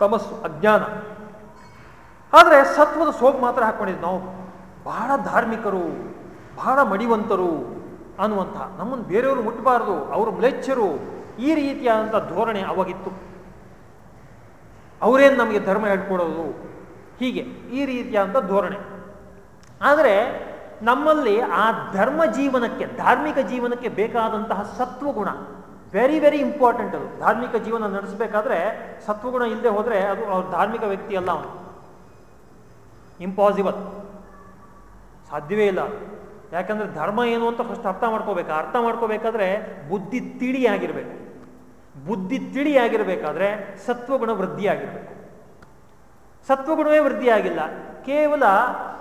ತಮಸ್ಸು, ಅಜ್ಞಾನ. ಆದರೆ ಸತ್ವದ ಸೋಗು ಮಾತ್ರ ಹಾಕೊಂಡಿದ್ದು ನಾವು. ಬಹಳ ಧಾರ್ಮಿಕರು, ಬಹಳ ಮಡಿವಂತರು ಅನ್ನುವಂಥ ನಮ್ಮನ್ನು ಬೇರೆಯವರು ಮುಟ್ಟಬಾರದು. ಅವರು ಮ್ಲೇಚ್ಛರು. ಈ ರೀತಿಯಾದಂಥ ಧೋರಣೆ ಅವಾಗಿತ್ತು. ಅವರೇನು ನಮಗೆ ಧರ್ಮ ಹೇಳ್ಕೊಡೋದು? ಹೀಗೆ ಈ ರೀತಿಯಾದಂಥ ಧೋರಣೆ. ಆದರೆ ನಮ್ಮಲ್ಲಿ ಆ ಧರ್ಮ ಜೀವನಕ್ಕೆ, ಧಾರ್ಮಿಕ ಜೀವನಕ್ಕೆ ಬೇಕಾದಂತಹ ಸತ್ವಗುಣ ವೆರಿ ವೆರಿ ಇಂಪಾರ್ಟೆಂಟ್ ಅದು. ಧಾರ್ಮಿಕ ಜೀವನ ನಡೆಸಬೇಕಾದ್ರೆ ಸತ್ವಗುಣ ಇಲ್ಲದೆ ಹೋದರೆ ಅದು ಅವ್ರ ಧಾರ್ಮಿಕ ವ್ಯಕ್ತಿ ಅಲ್ಲ ಅವನು. ಇಂಪಾಸಿಬಲ್ ಸಾಧ್ಯವೇ ಇಲ್ಲ. ಯಾಕಂದ್ರೆ ಧರ್ಮ ಏನು ಅಂತ ಫಸ್ಟ್ ಅರ್ಥ ಮಾಡ್ಕೋಬೇಕು. ಅರ್ಥ ಮಾಡ್ಕೋಬೇಕಾದ್ರೆ ಬುದ್ಧಿ ತಿಳಿಯಾಗಿರಬೇಕು. ಬುದ್ಧಿ ತಿಳಿಯಾಗಿರಬೇಕಾದ್ರೆ ಸತ್ವಗುಣ ವೃದ್ಧಿಯಾಗಿರ್ಬೇಕು. ಸತ್ವಗುಣವೇ ವೃದ್ಧಿಯಾಗಿಲ್ಲ. ಕೇವಲ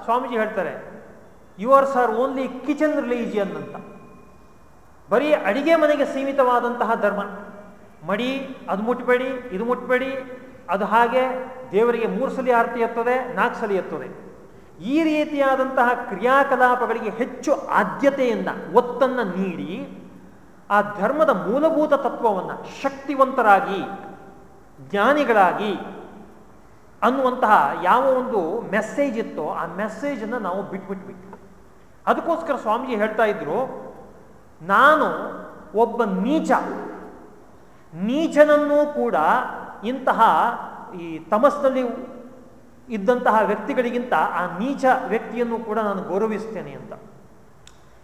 ಸ್ವಾಮೀಜಿ ಹೇಳ್ತಾರೆ you are only kitchen religion ಅಂತ. ಬರೀ ಅಡಿಗೆ ಮನೆಗೆ ಸೀಮಿತವಾದಂತಹ ಧರ್ಮ. ಮಡಿ, ಅದು ಮುಟ್ಬೇಡಿ, ಇದು ಮುಟ್ಬೇಡಿ, ಅದು ಹಾಗೆ ದೇವರಿಗೆ ಮೂರು ಸಲ ಆರತಿ ಎತ್ತದೆ, ನಾಲ್ಕು ಸಲ ಎತ್ತದೆ. ಈ ರೀತಿಯಾದಂತಹ ಕ್ರಿಯಾಕಲಾಪಗಳಿಗೆ ಹೆಚ್ಚು ಆದ್ಯತೆಯಿಂದ ಒತ್ತನ್ನು ನೀಡಿ ಆ ಧರ್ಮದ ಮೂಲಭೂತ ತತ್ವವನ್ನು ಶಕ್ತಿವಂತರಾಗಿ, ಜ್ಞಾನಿಗಳಾಗಿ ಅನ್ನುವಂತಹ ಯಾವ ಒಂದು ಮೆಸೇಜ್ ಇತ್ತೋ ಆ ಮೆಸೇಜನ್ನು ನಾವು ಬಿಟ್ಬಿಟ್ಬಿಟ್ಟು ಅದಕ್ಕೋಸ್ಕರ ಸ್ವಾಮೀಜಿ ಹೇಳ್ತಾ ಇದ್ರು, ನಾನು ಒಬ್ಬ ನೀಚ. ನೀಚನನ್ನೂ ಕೂಡ ಇಂತಹ ಈ ತಮಸ್ನಲ್ಲಿ ಇದ್ದಂತಹ ವ್ಯಕ್ತಿಗಳಿಗಿಂತ ಆ ನೀಚ ವ್ಯಕ್ತಿಯನ್ನು ಕೂಡ ನಾನು ಗೌರವಿಸ್ತೇನೆ ಅಂತ.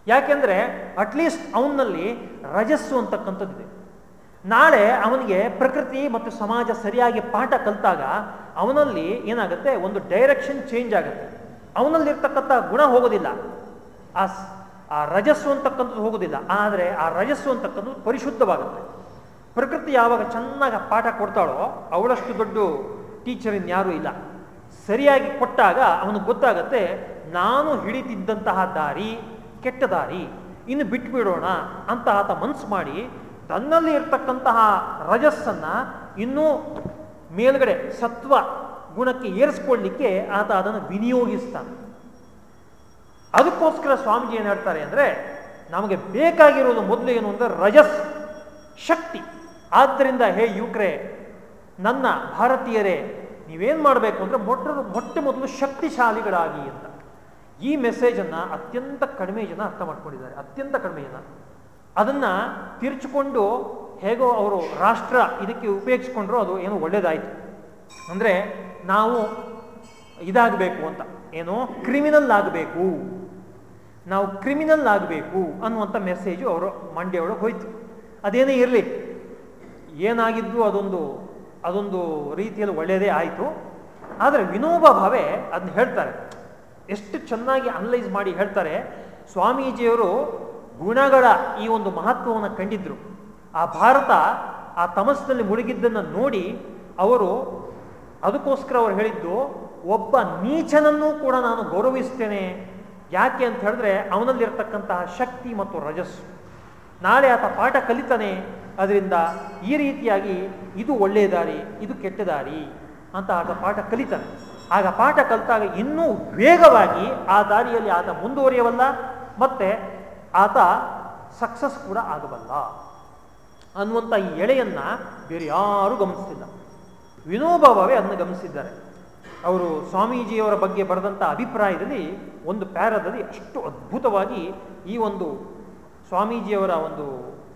ಯಾಕೆಂದರೆ ಅಟ್ಲೀಸ್ಟ್ ಅವನಲ್ಲಿ ರಜಸ್ಸು ಅಂತಕ್ಕಂಥದ್ದಿದೆ. ನಾಳೆ ಅವನಿಗೆ ಪ್ರಕೃತಿ ಮತ್ತು ಸಮಾಜ ಸರಿಯಾಗಿ ಪಾಠ ಕಲಿತಾಗ ಅವನಲ್ಲಿ ಏನಾಗುತ್ತೆ? ಒಂದು ಡೈರೆಕ್ಷನ್ ಚೇಂಜ್ ಆಗುತ್ತೆ. ಅವನಲ್ಲಿರ್ತಕ್ಕಂಥ ಗುಣ ಹೋಗೋದಿಲ್ಲ. ಆ ಆ ರಜಸ್ಸು ಅಂತಕ್ಕಂಥದ್ದು ಹೋಗೋದಿಲ್ಲ. ಆದರೆ ಆ ರಜಸ್ಸು ಅಂತಕ್ಕಂಥದ್ದು ಪರಿಶುದ್ಧವಾಗುತ್ತೆ. ಪ್ರಕೃತಿ ಯಾವಾಗ ಚೆನ್ನಾಗಿ ಪಾಠ ಕೊಡ್ತಾಳೋ, ಅವಳಷ್ಟು ದೊಡ್ಡ ಟೀಚರ್ ಯಾರೂ ಇಲ್ಲ. ಸರಿಯಾಗಿ ಕೊಟ್ಟಾಗ ಅವನಿಗೆ ಗೊತ್ತಾಗತ್ತೆ, ನಾನು ಹಿಡಿತಿದ್ದಂತಹ ದಾರಿ ಕೆಟ್ಟ ದಾರಿ. ಇನ್ನು ಬಿಟ್ಬಿಡೋಣ ಅಂತ ಆತ ಮನಸ್ಸು ಮಾಡಿ, ತನ್ನಲ್ಲಿ ಇರ್ತಕ್ಕಂತಹ ರಜಸ್ಸನ್ನು ಇನ್ನೂ ಮೇಲ್ಗಡೆ ಸತ್ವ ಗುಣಕ್ಕೆ ಏರಿಸ್ಕೊಳ್ಳಿಕ್ಕೆ ಆತ ಅದನ್ನು ವಿನಿಯೋಗಿಸ್ತಾನೆ. ಅದಕ್ಕೋಸ್ಕರ ಸ್ವಾಮೀಜಿ ಏನು ಹೇಳ್ತಾರೆ ಅಂದರೆ, ನಮಗೆ ಬೇಕಾಗಿರೋದು ಮೊದಲು ಏನು ಅಂದರೆ ರಜಸ್ ಶಕ್ತಿ. ಆದ್ದರಿಂದ ಹೇ ಯುಕ್ರೆ ನನ್ನ ಭಾರತೀಯರೇ ನೀವೇನು ಮಾಡಬೇಕು ಅಂದರೆ ಮೊಟ್ಟ ಮೊಟ್ಟ ಮೊದಲು ಶಕ್ತಿಶಾಲಿಗಳಾಗಿ ಅಂತ. ಈ ಮೆಸೇಜನ್ನು ಅತ್ಯಂತ ಕಡಿಮೆ ಜನ ಅರ್ಥ ಮಾಡ್ಕೊಂಡಿದ್ದಾರೆ. ಅತ್ಯಂತ ಕಡಿಮೆ ಜನ. ಅದನ್ನು ತಿರ್ಚಿಕೊಂಡು ಹೇಗೋ ಅವರು ರಾಷ್ಟ್ರ ಇದಕ್ಕೆ ಉಪಯೋಗಿಸ್ಕೊಂಡ್ರು ಅದು ಏನು ಒಳ್ಳೆಯದಾಯಿತು ಅಂದರೆ ನಾವು ಇದಾಗಬೇಕು ಅಂತ. ಏನು ಕ್ರಿಮಿನಲ್ ಆಗಬೇಕು. ನಾವು ಕ್ರಿಮಿನಲ್ ಆಗಬೇಕು ಅನ್ನುವಂಥ ಮೆಸೇಜು ಅವರು ಮಂಡ್ಯ ಹೋಯ್ತು. ಅದೇನೇ ಇರಲಿ. ಏನಾಗಿದ್ದು ಅದೊಂದು ಅದೊಂದು ರೀತಿಯಲ್ಲಿ ಒಳ್ಳೆಯದೇ ಆಯಿತು. ಆದರೆ ವಿನೋಬ ಭಾವೆ ಅದನ್ನ ಹೇಳ್ತಾರೆ. ಎಷ್ಟು ಚೆನ್ನಾಗಿ ಅನಲೈಸ್ ಮಾಡಿ ಹೇಳ್ತಾರೆ. ಸ್ವಾಮೀಜಿಯವರು ಗುಣಗಳ ಈ ಒಂದು ಮಹತ್ವವನ್ನು ಕಂಡಿದ್ರು. ಆ ಭಾರತ ಆ ತಮಸ್ಸಿನಲ್ಲಿ ಮುಳುಗಿದ್ದನ್ನು ನೋಡಿ ಅವರು ಅದಕ್ಕೋಸ್ಕರ ಅವರು ಹೇಳಿದ್ದು, ಒಬ್ಬ ನೀಚನನ್ನೂ ಕೂಡ ನಾನು ಗೌರವಿಸ್ತೇನೆ. ಯಾಕೆ ಅಂತ ಹೇಳಿದ್ರೆ ಅವನಲ್ಲಿರ್ತಕ್ಕಂತಹ ಶಕ್ತಿ ಮತ್ತು ರಜಸ್ಸು. ನಾಳೆ ಆತ ಪಾಠ ಕಲಿತಾನೆ, ಅದರಿಂದ ಈ ರೀತಿಯಾಗಿ ಇದು ಒಳ್ಳೆಯ ದಾರಿ, ಇದು ಕೆಟ್ಟ ದಾರಿ ಅಂತ ಆತ ಪಾಠ ಕಲಿತಾನೆ. ಆಗ ಪಾಠ ಕಲಿತಾಗ ಇನ್ನೂ ವೇಗವಾಗಿ ಆ ದಾರಿಯಲ್ಲಿ ಆತ ಮುಂದುವರಿಯವಲ್ಲ, ಮತ್ತೆ ಆತ ಸಕ್ಸಸ್ ಕೂಡ ಆಗಬಲ್ಲ ಅನ್ನುವಂಥ ಈ ಎಳೆಯನ್ನ ಬೇರೆ ಯಾರೂ ಗಮನಿಸಿಲ್ಲ ವಿನೋಬಾವೇ ಅದನ್ನು ಗಮನಿಸಿದ್ದಾರೆ. ಅವರು ಸ್ವಾಮೀಜಿಯವರ ಬಗ್ಗೆ ಬರೆದಂಥ ಅಭಿಪ್ರಾಯದಲ್ಲಿ, ಒಂದು ಪ್ಯಾರದಲ್ಲಿ ಅಷ್ಟು ಅದ್ಭುತವಾಗಿ ಈ ಒಂದು ಸ್ವಾಮೀಜಿಯವರ ಒಂದು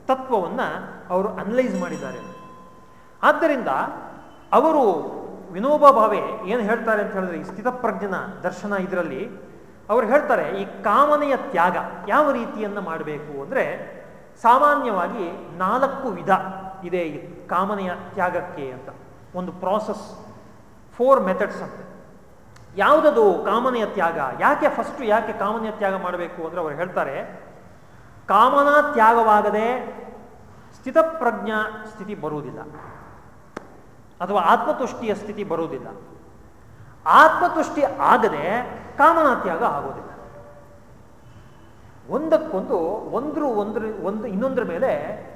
ತತ್ವವನ್ನು ಅವರು ಅನಲೈಸ್ ಮಾಡಿದ್ದಾರೆ. ಆದ್ದರಿಂದ ಅವರು ವಿನೋಬ ಭಾವೆ ಏನು ಹೇಳ್ತಾರೆ ಅಂತ ಹೇಳಿದ್ರೆ ಈ ಸ್ಥಿತಪ್ರಜ್ಞನ ದರ್ಶನ ಇದರಲ್ಲಿ ಅವರು ಹೇಳ್ತಾರೆ ಈ ಕಾಮನೆಯ ತ್ಯಾಗ ಯಾವ ರೀತಿಯನ್ನು ಮಾಡಬೇಕು ಅಂದರೆ ಸಾಮಾನ್ಯವಾಗಿ ನಾಲ್ಕು ವಿಧ ಇದೆ ಈ ಕಾಮನೆಯ ತ್ಯಾಗಕ್ಕೆ ಅಂತ. ಒಂದು ಪ್ರಾಸೆಸ್ ಫೋರ್ ಮೆಥಡ್ಸ್ ಅಂತ. ಯಾವುದದು ಕಾಮನೆಯ ತ್ಯಾಗ, ಯಾಕೆ ಫಸ್ಟು ಯಾಕೆ ಕಾಮನೆಯ ತ್ಯಾಗ ಮಾಡಬೇಕು ಅಂದರೆ ಅವರು ಹೇಳ್ತಾರೆ ಕಾಮನಾ ತ್ಯಾಗವಾಗದೆ ಸ್ಥಿತಪ್ರಜ್ಞಾ ಸ್ಥಿತಿ ಬರುವುದಿಲ್ಲ. ಅಥವಾ ಆತ್ಮತುಷ್ಟಿಯ ಸ್ಥಿತಿ ಬರುವುದಿಲ್ಲ. ಆತ್ಮತುಷ್ಟಿ ಆಗದೆ ಕಾಮನಾ ತ್ಯಾಗ ಆಗೋದಿಲ್ಲ ಒಂದಕ್ಕೊಂದು ಒಂದ್ರ ಒಂದ್ರ, ಒಂದು ಇನ್ನೊಂದರ ಮೇಲೆ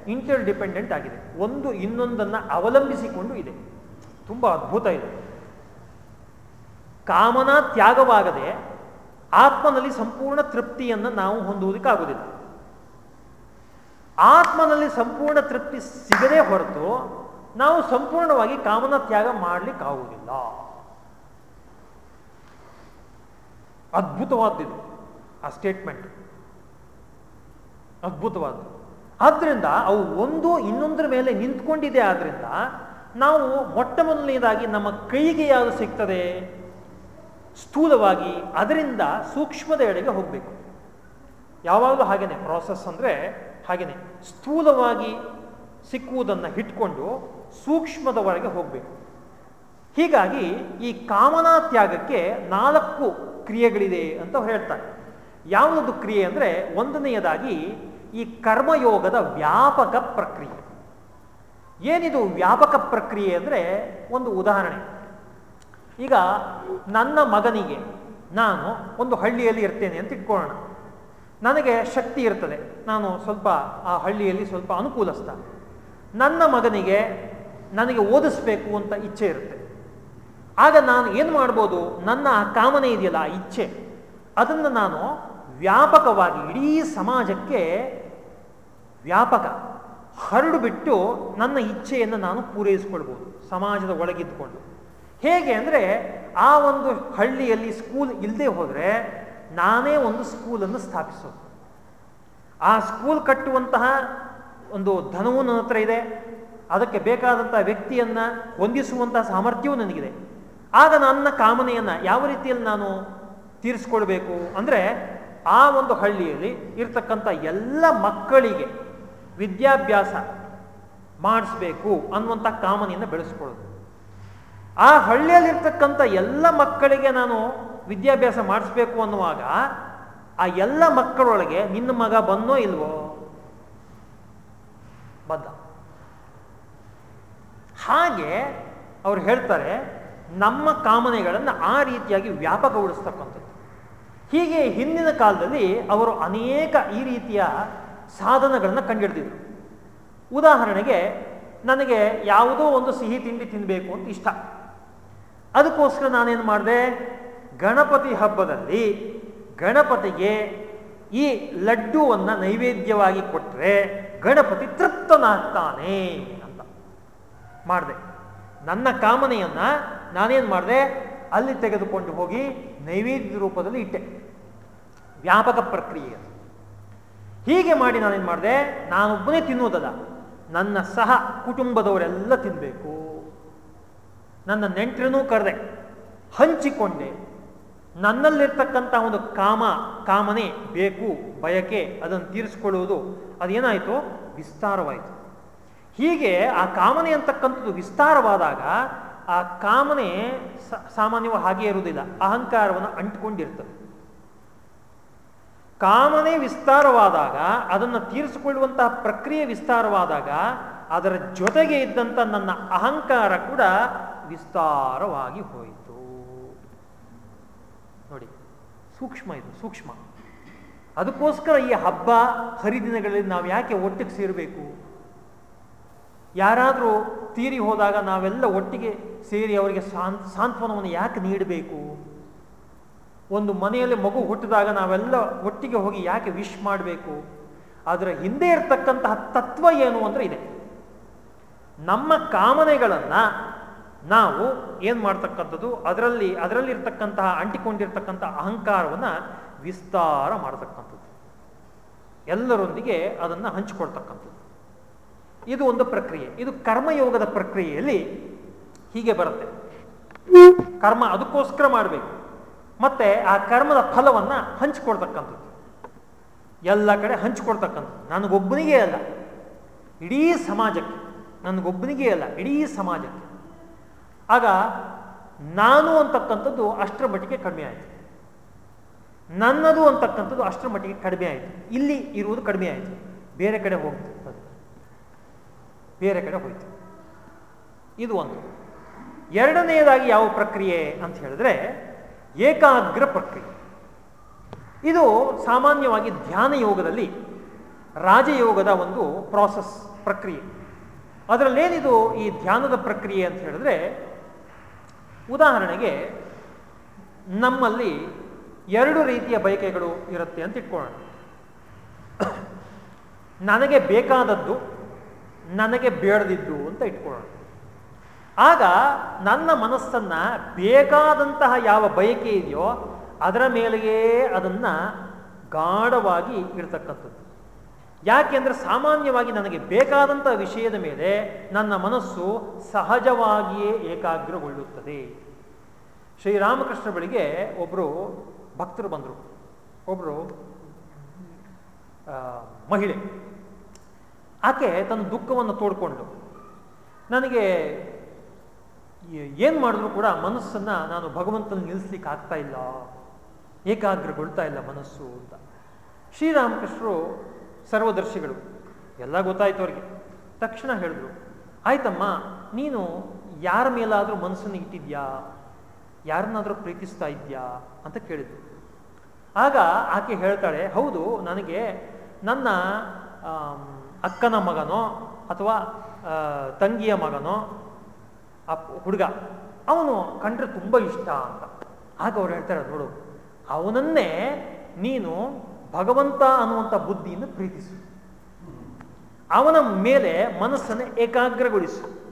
ಇಂಟರ್ ಡಿಪೆಂಡೆಂಟ್ ಆಗಿದೆ. ಒಂದು ಇನ್ನೊಂದನ್ನು ಅವಲಂಬಿಸಿಕೊಂಡು ಇದೆ. ತುಂಬ ಅದ್ಭುತ ಇದೆ. ಕಾಮನಾ ತ್ಯಾಗವಾಗದೆ ಆತ್ಮನಲ್ಲಿ ಸಂಪೂರ್ಣ ತೃಪ್ತಿಯನ್ನು ನಾವು ಹೊಂದುವುದಕ್ಕಾಗುವುದಿಲ್ಲ. ಆತ್ಮನಲ್ಲಿ ಸಂಪೂರ್ಣ ತೃಪ್ತಿ ಸಿಗದೇ ಹೊರತು ನಾವು ಸಂಪೂರ್ಣವಾಗಿ ಕಾಮನ ತ್ಯಾಗ ಮಾಡಲಿಕ್ಕಾಗುವುದಿಲ್ಲ. ಅದ್ಭುತವಾದ್ದಿದೆ. ಆ ಸ್ಟೇಟ್ಮೆಂಟ್ ಅದ್ಭುತವಾದ್ದು ಆದ್ದರಿಂದ ಅವು ಒಂದು ಇನ್ನೊಂದರ ಮೇಲೆ ನಿಂತ್ಕೊಂಡಿದೆ ಆದ್ರಿಂದ ನಾವು ಮೊಟ್ಟ ಮೊದಲನೇದಾಗಿ ನಮ್ಮ ಕೈಗೆ ಯಾವುದು ಸಿಗ್ತದೆ? ಸ್ಥೂಲವಾಗಿ ಅದರಿಂದ ಸೂಕ್ಷ್ಮದ ಎಡೆಗೆ ಹೋಗಬೇಕು. ಯಾವಾಗಲೂ ಹಾಗೇನೆ ಪ್ರಾಸೆಸ್ ಅಂದರೆ ಹಾಗೇನೆ ಸ್ಥೂಲವಾಗಿ ಸಿಕ್ಕುವುದನ್ನು ಇಟ್ಕೊಂಡು ಸೂಕ್ಷ್ಮದವರೆಗೆ ಹೋಗಬೇಕು. ಹೀಗಾಗಿ ಈ ಕಾಮನಾ ತ್ಯಾಗಕ್ಕೆ ನಾಲ್ಕು ಕ್ರಿಯೆಗಳಿದೆ ಅಂತ ಹೇಳ್ತಾರೆ. ಯಾವುದದು ಕ್ರಿಯೆ ಅಂದರೆ ಒಂದನೆಯದಾಗಿ ಈ ಕರ್ಮಯೋಗದ ವ್ಯಾಪಕ ಪ್ರಕ್ರಿಯೆ. ಏನಿದು ವ್ಯಾಪಕ ಪ್ರಕ್ರಿಯೆ ಅಂದರೆ ಒಂದು ಉದಾಹರಣೆ. ಈಗ ನನ್ನ ಮಗನಿಗೆ ನಾನು ಒಂದು ಹಳ್ಳಿಯಲ್ಲಿ ಇರ್ತೇನೆ ಅಂತ ಇಟ್ಕೊಳ್ಳೋಣ. ನನಗೆ ಶಕ್ತಿ ಇರ್ತದೆ. ನಾನು ಸ್ವಲ್ಪ ಆ ಹಳ್ಳಿಯಲ್ಲಿ ಸ್ವಲ್ಪ ಅನುಕೂಲಸ್ಥ. ನನ್ನ ಮಗನಿಗೆ ನನಗೆ ಓದಿಸ್ಬೇಕು ಅಂತ ಇಚ್ಛೆ ಇರುತ್ತೆ. ಆಗ ನಾನು ಏನು ಮಾಡ್ಬೋದು? ನನ್ನ ಕಾಮನೆ ಇದೆಯಲ್ಲ ಆ ಇಚ್ಛೆ. ಅದನ್ನು ನಾನು ವ್ಯಾಪಕವಾಗಿ ಇಡೀ ಸಮಾಜಕ್ಕೆ ವ್ಯಾಪಕ ಹರಡು ಬಿಟ್ಟು ನನ್ನ ಇಚ್ಛೆಯನ್ನು ನಾನು ಪೂರೈಸಿಕೊಳ್ಬೋದು ಸಮಾಜದ ಒಳಗಿದ್ದುಕೊಂಡು. ಹೇಗೆ ಅಂದರೆ ಆ ಒಂದು ಹಳ್ಳಿಯಲ್ಲಿ ಸ್ಕೂಲ್ ಇಲ್ಲದೆ ಹೋದರೆ ನಾನೇ ಒಂದು ಸ್ಕೂಲನ್ನು ಸ್ಥಾಪಿಸೋದು. ಆ ಸ್ಕೂಲ್ ಕಟ್ಟುವಂತಹ ಒಂದು ಧನವೂ ನನ್ನ ಹತ್ರ ಇದೆ. ಅದಕ್ಕೆ ಬೇಕಾದಂಥ ವ್ಯಕ್ತಿಯನ್ನು ಹೊಂದಿಸುವಂತಹ ಸಾಮರ್ಥ್ಯವೂ ನನಗಿದೆ. ಆಗ ನನ್ನ ಕಾಮನೆಯನ್ನು ಯಾವ ರೀತಿಯಲ್ಲಿ ನಾನು ತೀರಿಸ್ಕೊಳ್ಬೇಕು ಅಂದರೆ ಆ ಒಂದು ಹಳ್ಳಿಯಲ್ಲಿ ಇರ್ತಕ್ಕಂಥ ಎಲ್ಲ ಮಕ್ಕಳಿಗೆ ವಿದ್ಯಾಭ್ಯಾಸ ಮಾಡಿಸ್ಬೇಕು ಅನ್ನುವಂಥ ಕಾಮನೆಯನ್ನು ಬೆಳೆಸ್ಕೊಳ್ಳೋದು. ಆ ಹಳ್ಳಿಯಲ್ಲಿರ್ತಕ್ಕಂಥ ಎಲ್ಲ ಮಕ್ಕಳಿಗೆ ನಾನು ವಿದ್ಯಾಭ್ಯಾಸ ಮಾಡಿಸ್ಬೇಕು ಅನ್ನುವಾಗ ಆ ಎಲ್ಲ ಮಕ್ಕಳೊಳಗೆ ನಿನ್ನ ಮಗ ಬಂದೋ ಇಲ್ವೋ? ಬದ್ದ ಹಾಗೆ ಅವ್ರು ಹೇಳ್ತಾರೆ, ನಮ್ಮ ಕಾಮನೆಗಳನ್ನು ಆ ರೀತಿಯಾಗಿ ವ್ಯಾಪಕಗೊಳಿಸ್ತಕ್ಕಂಥದ್ದು ಹೀಗೆ ಹಿಂದಿನ ಕಾಲದಲ್ಲಿ ಅವರು ಅನೇಕ ಈ ರೀತಿಯ ಸಾಧನಗಳನ್ನು ಕಂಡುಹಿಡಿದಿದ್ರು ಉದಾಹರಣೆಗೆ, ನನಗೆ ಯಾವುದೋ ಒಂದು ಸಿಹಿ ತಿಂಡಿ ತಿನ್ನಬೇಕು ಅಂತ ಇಷ್ಟ. ಅದಕ್ಕೋಸ್ಕರ ನಾನೇನು ಮಾಡಿದೆ? ಗಣಪತಿ ಹಬ್ಬದಲ್ಲಿ ಗಣಪತಿಗೆ ಈ ಲಡ್ಡುವನ್ನು ನೈವೇದ್ಯವಾಗಿ ಕೊಟ್ಟರೆ ಗಣಪತಿ ತೃಪ್ತನಾಗ್ತಾನೆ ಅಂತ ಮಾಡಿದೆ. ನನ್ನ ಕಾಮನೆಯನ್ನು ನಾನೇನು ಮಾಡಿದೆ? ಅಲ್ಲಿ ತೆಗೆದುಕೊಂಡು ಹೋಗಿ ನೈವೇದ್ಯ ರೂಪದಲ್ಲಿ ಇಟ್ಟೆ. ವ್ಯಾಪಕ ಪ್ರಕ್ರಿಯೆ ಹೀಗೆ ಮಾಡಿ ನಾನೇನು ಮಾಡಿದೆ? ನಾನೊಬ್ಬನೇ ತಿನ್ನುವುದಲ್ಲ. ನನ್ನ ಸಹ ಕುಟುಂಬದವರೆಲ್ಲ ತಿನ್ನಬೇಕು ನನ್ನ ನೆಂಟರನ್ನೂ ಕರೆದೆ. ಹಂಚಿಕೊಂಡೆ. ನನ್ನಲ್ಲಿರ್ತಕ್ಕಂಥ ಒಂದು ಕಾಮ, ಕಾಮನೆ, ಬೇಕು, ಬಯಕೆ ಅದನ್ನು ತೀರಿಸ್ಕೊಳ್ಳುವುದು ಅದೇನಾಯಿತು? ವಿಸ್ತಾರವಾಯಿತು. ಹೀಗೆ ಆ ಕಾಮನೆ ಅಂತಕ್ಕಂಥದ್ದು ವಿಸ್ತಾರವಾದಾಗ ಆ ಕಾಮನೆ ಸಾಮಾನ್ಯವಾಗಿ ಹಾಗೆ ಇರುವುದಿಲ್ಲ. ಅಹಂಕಾರವನ್ನು ಅಂಟಿಕೊಂಡಿರ್ತದೆ. ಕಾಮನೆ ವಿಸ್ತಾರವಾದಾಗ, ಅದನ್ನು ತೀರಿಸಿಕೊಳ್ಳುವಂತಹ ಪ್ರಕ್ರಿಯೆ ವಿಸ್ತಾರವಾದಾಗ, ಅದರ ಜೊತೆಗೆ ಇದ್ದಂಥ ನನ್ನ ಅಹಂಕಾರ ಕೂಡ ವಿಸ್ತಾರವಾಗಿ ಹೋಯಿತು ನೋಡಿ ಸೂಕ್ಷ್ಮ ಇದು, ಸೂಕ್ಷ್ಮ. ಅದಕ್ಕೋಸ್ಕರ ಈ ಹಬ್ಬ ಹರಿದಿನಗಳಲ್ಲಿ ನಾವು ಯಾಕೆ ಒಟ್ಟಿಗೆ ಸೇರಬೇಕು? ಯಾರಾದರೂ ತೀರಿ ಹೋದಾಗ ನಾವೆಲ್ಲ ಒಟ್ಟಿಗೆ ಸೇರಿ ಅವರಿಗೆ ಸಾಂತ್, ಸಾಂತ್ವನವನ್ನು ಯಾಕೆ ನೀಡಬೇಕು? ಒಂದು ಮನೆಯಲ್ಲಿ ಮಗು ಹುಟ್ಟಿದಾಗ ನಾವೆಲ್ಲ ಒಟ್ಟಿಗೆ ಹೋಗಿ ಯಾಕೆ ವಿಶ್ ಮಾಡಬೇಕು? ಅದರ ಹಿಂದೆ ಇರತಕ್ಕಂತಹ ತತ್ವ ಏನು ಅಂದರೆ ಇದೆ. ನಮ್ಮ ಕಾಮನೆಗಳನ್ನು ನಾವು ಏನು ಮಾಡ್ತಕ್ಕಂಥದ್ದು? ಅದರಲ್ಲಿ, ಅದರಲ್ಲಿರ್ತಕ್ಕಂತಹ ಅಂಟಿಕೊಂಡಿರ್ತಕ್ಕಂಥ ಅಹಂಕಾರವನ್ನು ವಿಸ್ತಾರ ಮಾಡತಕ್ಕಂಥದ್ದು. ಎಲ್ಲರೊಂದಿಗೆ ಅದನ್ನು ಹಂಚಿಕೊಳ್ತಕ್ಕಂಥದ್ದು. ಇದು ಒಂದು ಪ್ರಕ್ರಿಯೆ. ಇದು ಕರ್ಮಯೋಗದ ಪ್ರಕ್ರಿಯೆಯಲ್ಲಿ ಹೀಗೆ ಬರುತ್ತೆ. ಕರ್ಮ ಅದಕ್ಕೋಸ್ಕರ ಮಾಡಬೇಕು. ಮತ್ತೆ ಆ ಕರ್ಮದ ಫಲವನ್ನು ಹಂಚಿಕೊಡ್ತಕ್ಕಂಥದ್ದು ಎಲ್ಲ ಕಡೆ ಹಂಚಿಕೊಡ್ತಕ್ಕಂಥದ್ದು ನನಗೊಬ್ಬನಿಗೆ ಅಲ್ಲ. ಇಡೀ ಸಮಾಜಕ್ಕೆ. ನನಗೊಬ್ಬನಿಗೆ ಅಲ್ಲ. ಇಡೀ ಸಮಾಜಕ್ಕೆ. ಆಗ ನಾನು ಅಂತಕ್ಕಂಥದ್ದು ಅಷ್ಟರ ಮಟ್ಟಿಗೆ ಕಡಿಮೆ ಆಯಿತು. ನನ್ನದು ಅಂತಕ್ಕಂಥದ್ದು ಅಷ್ಟರ ಮಟ್ಟಿಗೆ ಕಡಿಮೆ ಆಯಿತು. ಇಲ್ಲಿ ಇರುವುದು ಕಡಿಮೆ ಆಯಿತು. ಬೇರೆ ಕಡೆ ಹೋಗ್ತು ಅದು. ಬೇರೆ ಕಡೆ ಹೋಯ್ತು. ಇದು ಒಂದು. ಎರಡನೆಯದಾಗಿ ಯಾವ ಪ್ರಕ್ರಿಯೆ ಅಂತ ಹೇಳಿದ್ರೆ ಏಕಾಗ್ರ ಪ್ರಕ್ರಿಯೆ. ಇದು ಸಾಮಾನ್ಯವಾಗಿ ಧ್ಯಾನ ಯೋಗದಲ್ಲಿ ರಾಜಯೋಗದ ಒಂದು ಪ್ರಾಸೆಸ್ ಪ್ರಕ್ರಿಯೆ. ಅದರಲ್ಲೇನಿದು ಈ ಧ್ಯಾನದ ಪ್ರಕ್ರಿಯೆ ಅಂತ ಹೇಳಿದ್ರೆ ಉದಾಹರಣೆಗೆ ನಮ್ಮಲ್ಲಿ ಎರಡು ರೀತಿಯ ಬಯಕೆಗಳು ಇರುತ್ತೆ ಅಂತ ಇಟ್ಕೊಳ್ಳೋಣ. ನನಗೆ ಬೇಕಾದದ್ದು ನನಗೆ ಬೇಡದಿದ್ದು ಅಂತ ಇಟ್ಕೊಳ್ಳೋಣ. ಆಗ ನನ್ನ ಮನಸ್ಸನ್ನು ಬೇಕಾದಂತಹ ಯಾವ ಬಯಕೆ ಇದೆಯೋ ಅದರ ಮೇಲೆಯೇ ಅದನ್ನು ಗಾಢವಾಗಿ ಇಡ್ತಕ್ಕಂಥದ್ದು. ಯಾಕೆಂದ್ರೆ ಸಾಮಾನ್ಯವಾಗಿ ನನಗೆ ಬೇಕಾದಂಥ ವಿಷಯದ ಮೇಲೆ ನನ್ನ ಮನಸ್ಸು ಸಹಜವಾಗಿಯೇ ಏಕಾಗ್ರಗೊಳ್ಳುತ್ತದೆ. ಶ್ರೀರಾಮಕೃಷ್ಣ ಬಳಿಗೆ ಒಬ್ಬರು ಭಕ್ತರು ಬಂದರು. ಒಬ್ಬರು ಮಹಿಳೆ. ಆಕೆ ತನ್ನ ದುಃಖವನ್ನು ತೋಡ್ಕೊಂಡು, ನನಗೆ ಏನು ಮಾಡಿದ್ರು ಕೂಡ ಮನಸ್ಸನ್ನು ನಾನು ಭಗವಂತನ ನಿಲ್ಲಿಸ್ಲಿಕ್ಕೆ ಆಗ್ತಾ ಇಲ್ಲ, ಏಕಾಗ್ರಗೊಳ್ತಾ ಇಲ್ಲ ಮನಸ್ಸು ಅಂತ. ಶ್ರೀರಾಮಕೃಷ್ಣರು ಸರ್ವದರ್ಶಿಗಳು. ಎಲ್ಲ ಗೊತ್ತಾಯ್ತು ಅವ್ರಿಗೆ. ತಕ್ಷಣ ಹೇಳಿದ್ರು, ಆಯ್ತಮ್ಮ, ನೀನು ಯಾರ ಮೇಲಾದರೂ ಮನಸ್ಸನ್ನು ಇಟ್ಟಿದ್ಯಾ? ಯಾರನ್ನಾದರೂ ಪ್ರೀತಿಸ್ತಾ ಇದ್ಯಾ? ಅಂತ ಕೇಳಿದ್ರು. ಆಗ ಆಕೆ ಹೇಳ್ತಾಳೆ, ಹೌದು, ನನಗೆ ನನ್ನ ಅಕ್ಕನ ಮಗನೋ ಅಥವಾ ತಂಗಿಯ ಮಗನೋ, ಆ, ಹುಡುಗ, ಅವನು ಕಂಡ್ರೆ ತುಂಬ ಇಷ್ಟ ಅಂತ. ಆಗ ಅವ್ರು ಹೇಳ್ತಾರೆ, ನೋಡು, ಅವನನ್ನೇ ನೀನು ಭಗವಂತ ಅನ್ನುವಂಥ ಬುದ್ಧಿಯನ್ನು ಪ್ರೀತಿಸು. ಅವನ ಮೇಲೆ ಮನಸ್ಸನ್ನು ಏಕಾಗ್ರಗೊಳಿಸು.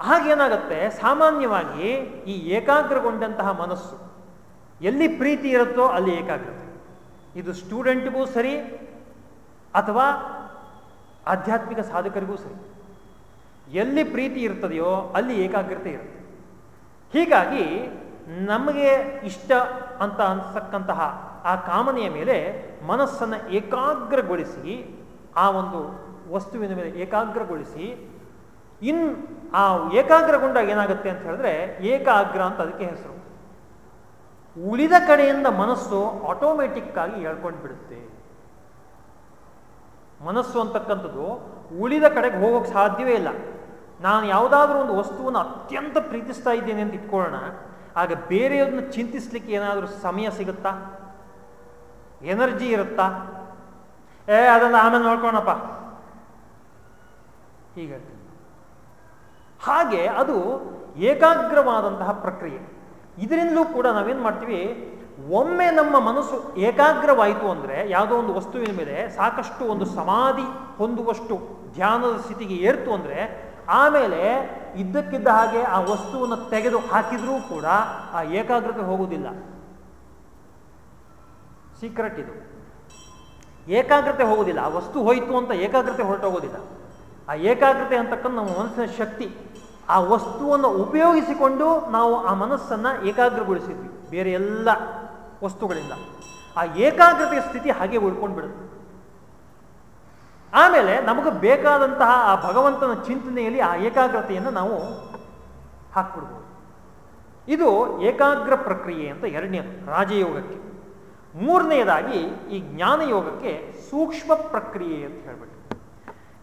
ಹಾಗೇನಾಗತ್ತೆ ಸಾಮಾನ್ಯವಾಗಿ ಈ ಏಕಾಗ್ರಗೊಂಡಂತಹ ಮನಸ್ಸು ಎಲ್ಲಿ ಪ್ರೀತಿ ಇರುತ್ತೋ ಅಲ್ಲಿ ಏಕಾಗ್ರತೆ. ಇದು ಸ್ಟೂಡೆಂಟ್ಗೂ ಸರಿ ಅಥವಾ ಆಧ್ಯಾತ್ಮಿಕ ಸಾಧಕರಿಗೂ ಸರಿ. ಎಲ್ಲಿ ಪ್ರೀತಿ ಇರ್ತದೆಯೋ ಅಲ್ಲಿ ಏಕಾಗ್ರತೆ ಇರುತ್ತೆ. ಹೀಗಾಗಿ ನಮಗೆ ಇಷ್ಟ ಅಂತ ಅನ್ಸಕ್ಕಂತಹ ಆ ಕಾಮನೆಯ ಮೇಲೆ ಮನಸ್ಸನ್ನು ಏಕಾಗ್ರಗೊಳಿಸಿ, ಆ ಒಂದು ವಸ್ತುವಿನ ಮೇಲೆ ಏಕಾಗ್ರಗೊಳಿಸಿ, ಇನ್ ಆ ಏಕಾಗ್ರಗೊಂಡಾಗ ಏನಾಗುತ್ತೆ ಅಂತ ಹೇಳಿದ್ರೆ ಏಕಾಗ್ರ ಅಂತ ಅದಕ್ಕೆ ಹೆಸರು. ಉಳಿದ ಕಡೆಯಿಂದ ಮನಸ್ಸು ಆಟೋಮೆಟಿಕ್ ಆಗಿ ಹೇಳ್ಕೊಂಡು ಬಿಡುತ್ತೆ. ಮನಸ್ಸು ಅಂತಕ್ಕಂಥದ್ದು ಉಳಿದ ಕಡೆಗೆ ಹೋಗೋಕೆ ಸಾಧ್ಯವೇ ಇಲ್ಲ. ನಾನು ಯಾವುದಾದ್ರೂ ಒಂದು ವಸ್ತುವನ್ನು ಅತ್ಯಂತ ಪ್ರೀತಿಸ್ತಾ ಇದ್ದೇನೆ ಅಂತ ಇಟ್ಕೊಳ್ಳೋಣ. ಆಗ ಬೇರೆಯವ್ರನ್ನ ಚಿಂತಿಸ್ಲಿಕ್ಕೆ ಏನಾದರೂ ಸಮಯ ಸಿಗುತ್ತಾ? ಎನರ್ಜಿ ಇರುತ್ತಾ? ಏ, ಅದನ್ನ ಆಮೇಲೆ ನೋಡ್ಕೋಣಪ್ಪ. ಹೀಗೆ ಹಾಗೆ ಅದು ಏಕಾಗ್ರವಾದಂತಹ ಪ್ರಕ್ರಿಯೆ. ಇದರಿಂದಲೂ ಕೂಡ ನಾವೇನು ಮಾಡ್ತೀವಿ? ಒಮ್ಮೆ ನಮ್ಮ ಮನಸ್ಸು ಏಕಾಗ್ರವಾಯಿತು ಅಂದರೆ ಯಾವುದೋ ಒಂದು ವಸ್ತುವಿನ ಮೇಲೆ ಸಾಕಷ್ಟು ಒಂದು ಸಮಾಧಿ ಹೊಂದುವಷ್ಟು ಧ್ಯಾನದ ಸ್ಥಿತಿಗೆ ಏರ್ತು ಅಂದರೆ ಆಮೇಲೆ ಇದ್ದಕ್ಕಿದ್ದ ಹಾಗೆ ಆ ವಸ್ತುವನ್ನು ತೆಗೆದು ಹಾಕಿದ್ರೂ ಕೂಡ ಆ ಏಕಾಗ್ರತೆ ಹೋಗುವುದಿಲ್ಲ. ಸೀಕ್ರೆಟ್ ಇದು. ಏಕಾಗ್ರತೆ ಹೋಗುವುದಿಲ್ಲ. ಆ ವಸ್ತು ಹೋಯಿತು ಅಂತ ಏಕಾಗ್ರತೆ ಹೊರಟೋಗೋದಿಲ್ಲ ಆ ಏಕಾಗ್ರತೆ ಅಂತಕ್ಕಂಥ ನಮ್ಮ ಮನಸ್ಸಿನ ಶಕ್ತಿ, ಆ ವಸ್ತುವನ್ನು ಉಪಯೋಗಿಸಿಕೊಂಡು ನಾವು ಆ ಮನಸ್ಸನ್ನು ಏಕಾಗ್ರಗೊಳಿಸಿದ್ವಿ. ಬೇರೆ ಎಲ್ಲ ವಸ್ತುಗಳಿಂದ. ಆ ಏಕಾಗ್ರತೆಯ ಸ್ಥಿತಿ ಹಾಗೆ ಉಳ್ಕೊಂಡು ಬಿಡುತ್ತೆ ಆಮೇಲೆ ನಮಗೆ ಬೇಕಾದಂತಹ ಆ ಭಗವಂತನ ಚಿಂತನೆಯಲ್ಲಿ ಆ ಏಕಾಗ್ರತೆಯನ್ನು ನಾವು ಹಾಕ್ಬಿಡ್ಬೋದು. ಇದು ಏಕಾಗ್ರ ಪ್ರಕ್ರಿಯೆ ಅಂತ ಎರಡನೇದು ರಾಜಯೋಗಕ್ಕೆ. ಮೂರನೆಯದಾಗಿ ಈ ಜ್ಞಾನ ಯೋಗಕ್ಕೆ ಸೂಕ್ಷ್ಮ ಪ್ರಕ್ರಿಯೆ ಅಂತ ಹೇಳ್ಬಿಟ್ಟು.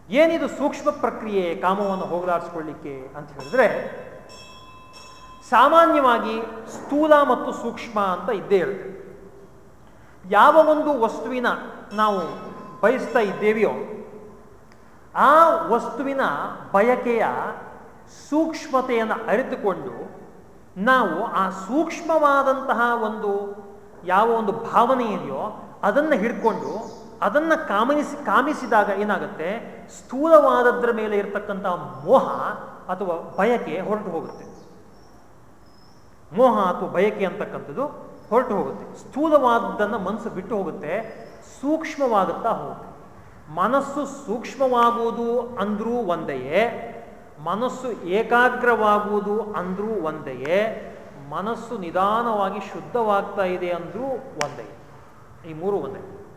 ಏನಿದು ಸೂಕ್ಷ್ಮ ಪ್ರಕ್ರಿಯೆ ಕಾಮವನ್ನು ಹೋಗಲಾಡಿಸ್ಕೊಳ್ಳಿಕ್ಕೆ ಅಂತ ಹೇಳಿದ್ರೆ, ಸಾಮಾನ್ಯವಾಗಿ ಸ್ಥೂಲ ಮತ್ತು ಸೂಕ್ಷ್ಮ ಅಂತ ಇದ್ದೇ ಇರುತ್ತೆ. ಯಾವ ಒಂದು ವಸ್ತುವಿನ ನಾವು ಬಯಸ್ತಾ ಇದ್ದೇವೆಯೋ ಆ ವಸ್ತುವಿನ ಬಯಕೆಯ ಸೂಕ್ಷ್ಮತೆಯನ್ನು ಅರಿತುಕೊಂಡು ನಾವು ಆ ಸೂಕ್ಷ್ಮವಾದಂತಹ ಒಂದು ಯಾವ ಒಂದು ಭಾವನೆ ಇದೆಯೋ ಅದನ್ನು ಹಿಡ್ಕೊಂಡು ಅದನ್ನು ಕಾಮನಿಸಿ, ಕಾಮಿಸಿದಾಗ ಏನಾಗುತ್ತೆ? ಸ್ಥೂಲವಾದದ್ರ ಮೇಲೆ ಇರತಕ್ಕಂತಹ ಮೋಹ ಅಥವಾ ಬಯಕೆ ಹೊರಟು ಹೋಗುತ್ತೆ. ಮೋಹ ಅಥವಾ ಬಯಕೆ ಅಂತಕ್ಕಂಥದ್ದು ಹೊರಟು ಹೋಗುತ್ತೆ. ಸ್ಥೂಲವಾದದ್ದನ್ನು ಮನಸ್ಸು ಬಿಟ್ಟು ಹೋಗುತ್ತೆ, ಸೂಕ್ಷ್ಮವಾಗುತ್ತಾ ಹೋಗುತ್ತೆ. ಮನಸ್ಸು ಸೂಕ್ಷ್ಮವಾಗುವುದು ಅಂದ್ರೂ ಒಂದೆಯೇ, ಮನಸ್ಸು ಏಕಾಗ್ರವಾಗುವುದು ಅಂದ್ರೂ ಒಂದೆಯೇ, ಮನಸ್ಸು ನಿಧಾನವಾಗಿ ಶುದ್ಧವಾಗ್ತಾ ಇದೆ ಅಂದ್ರೂ ಒಂದೇ. ಈ ಮೂರು ಒಂದೇ.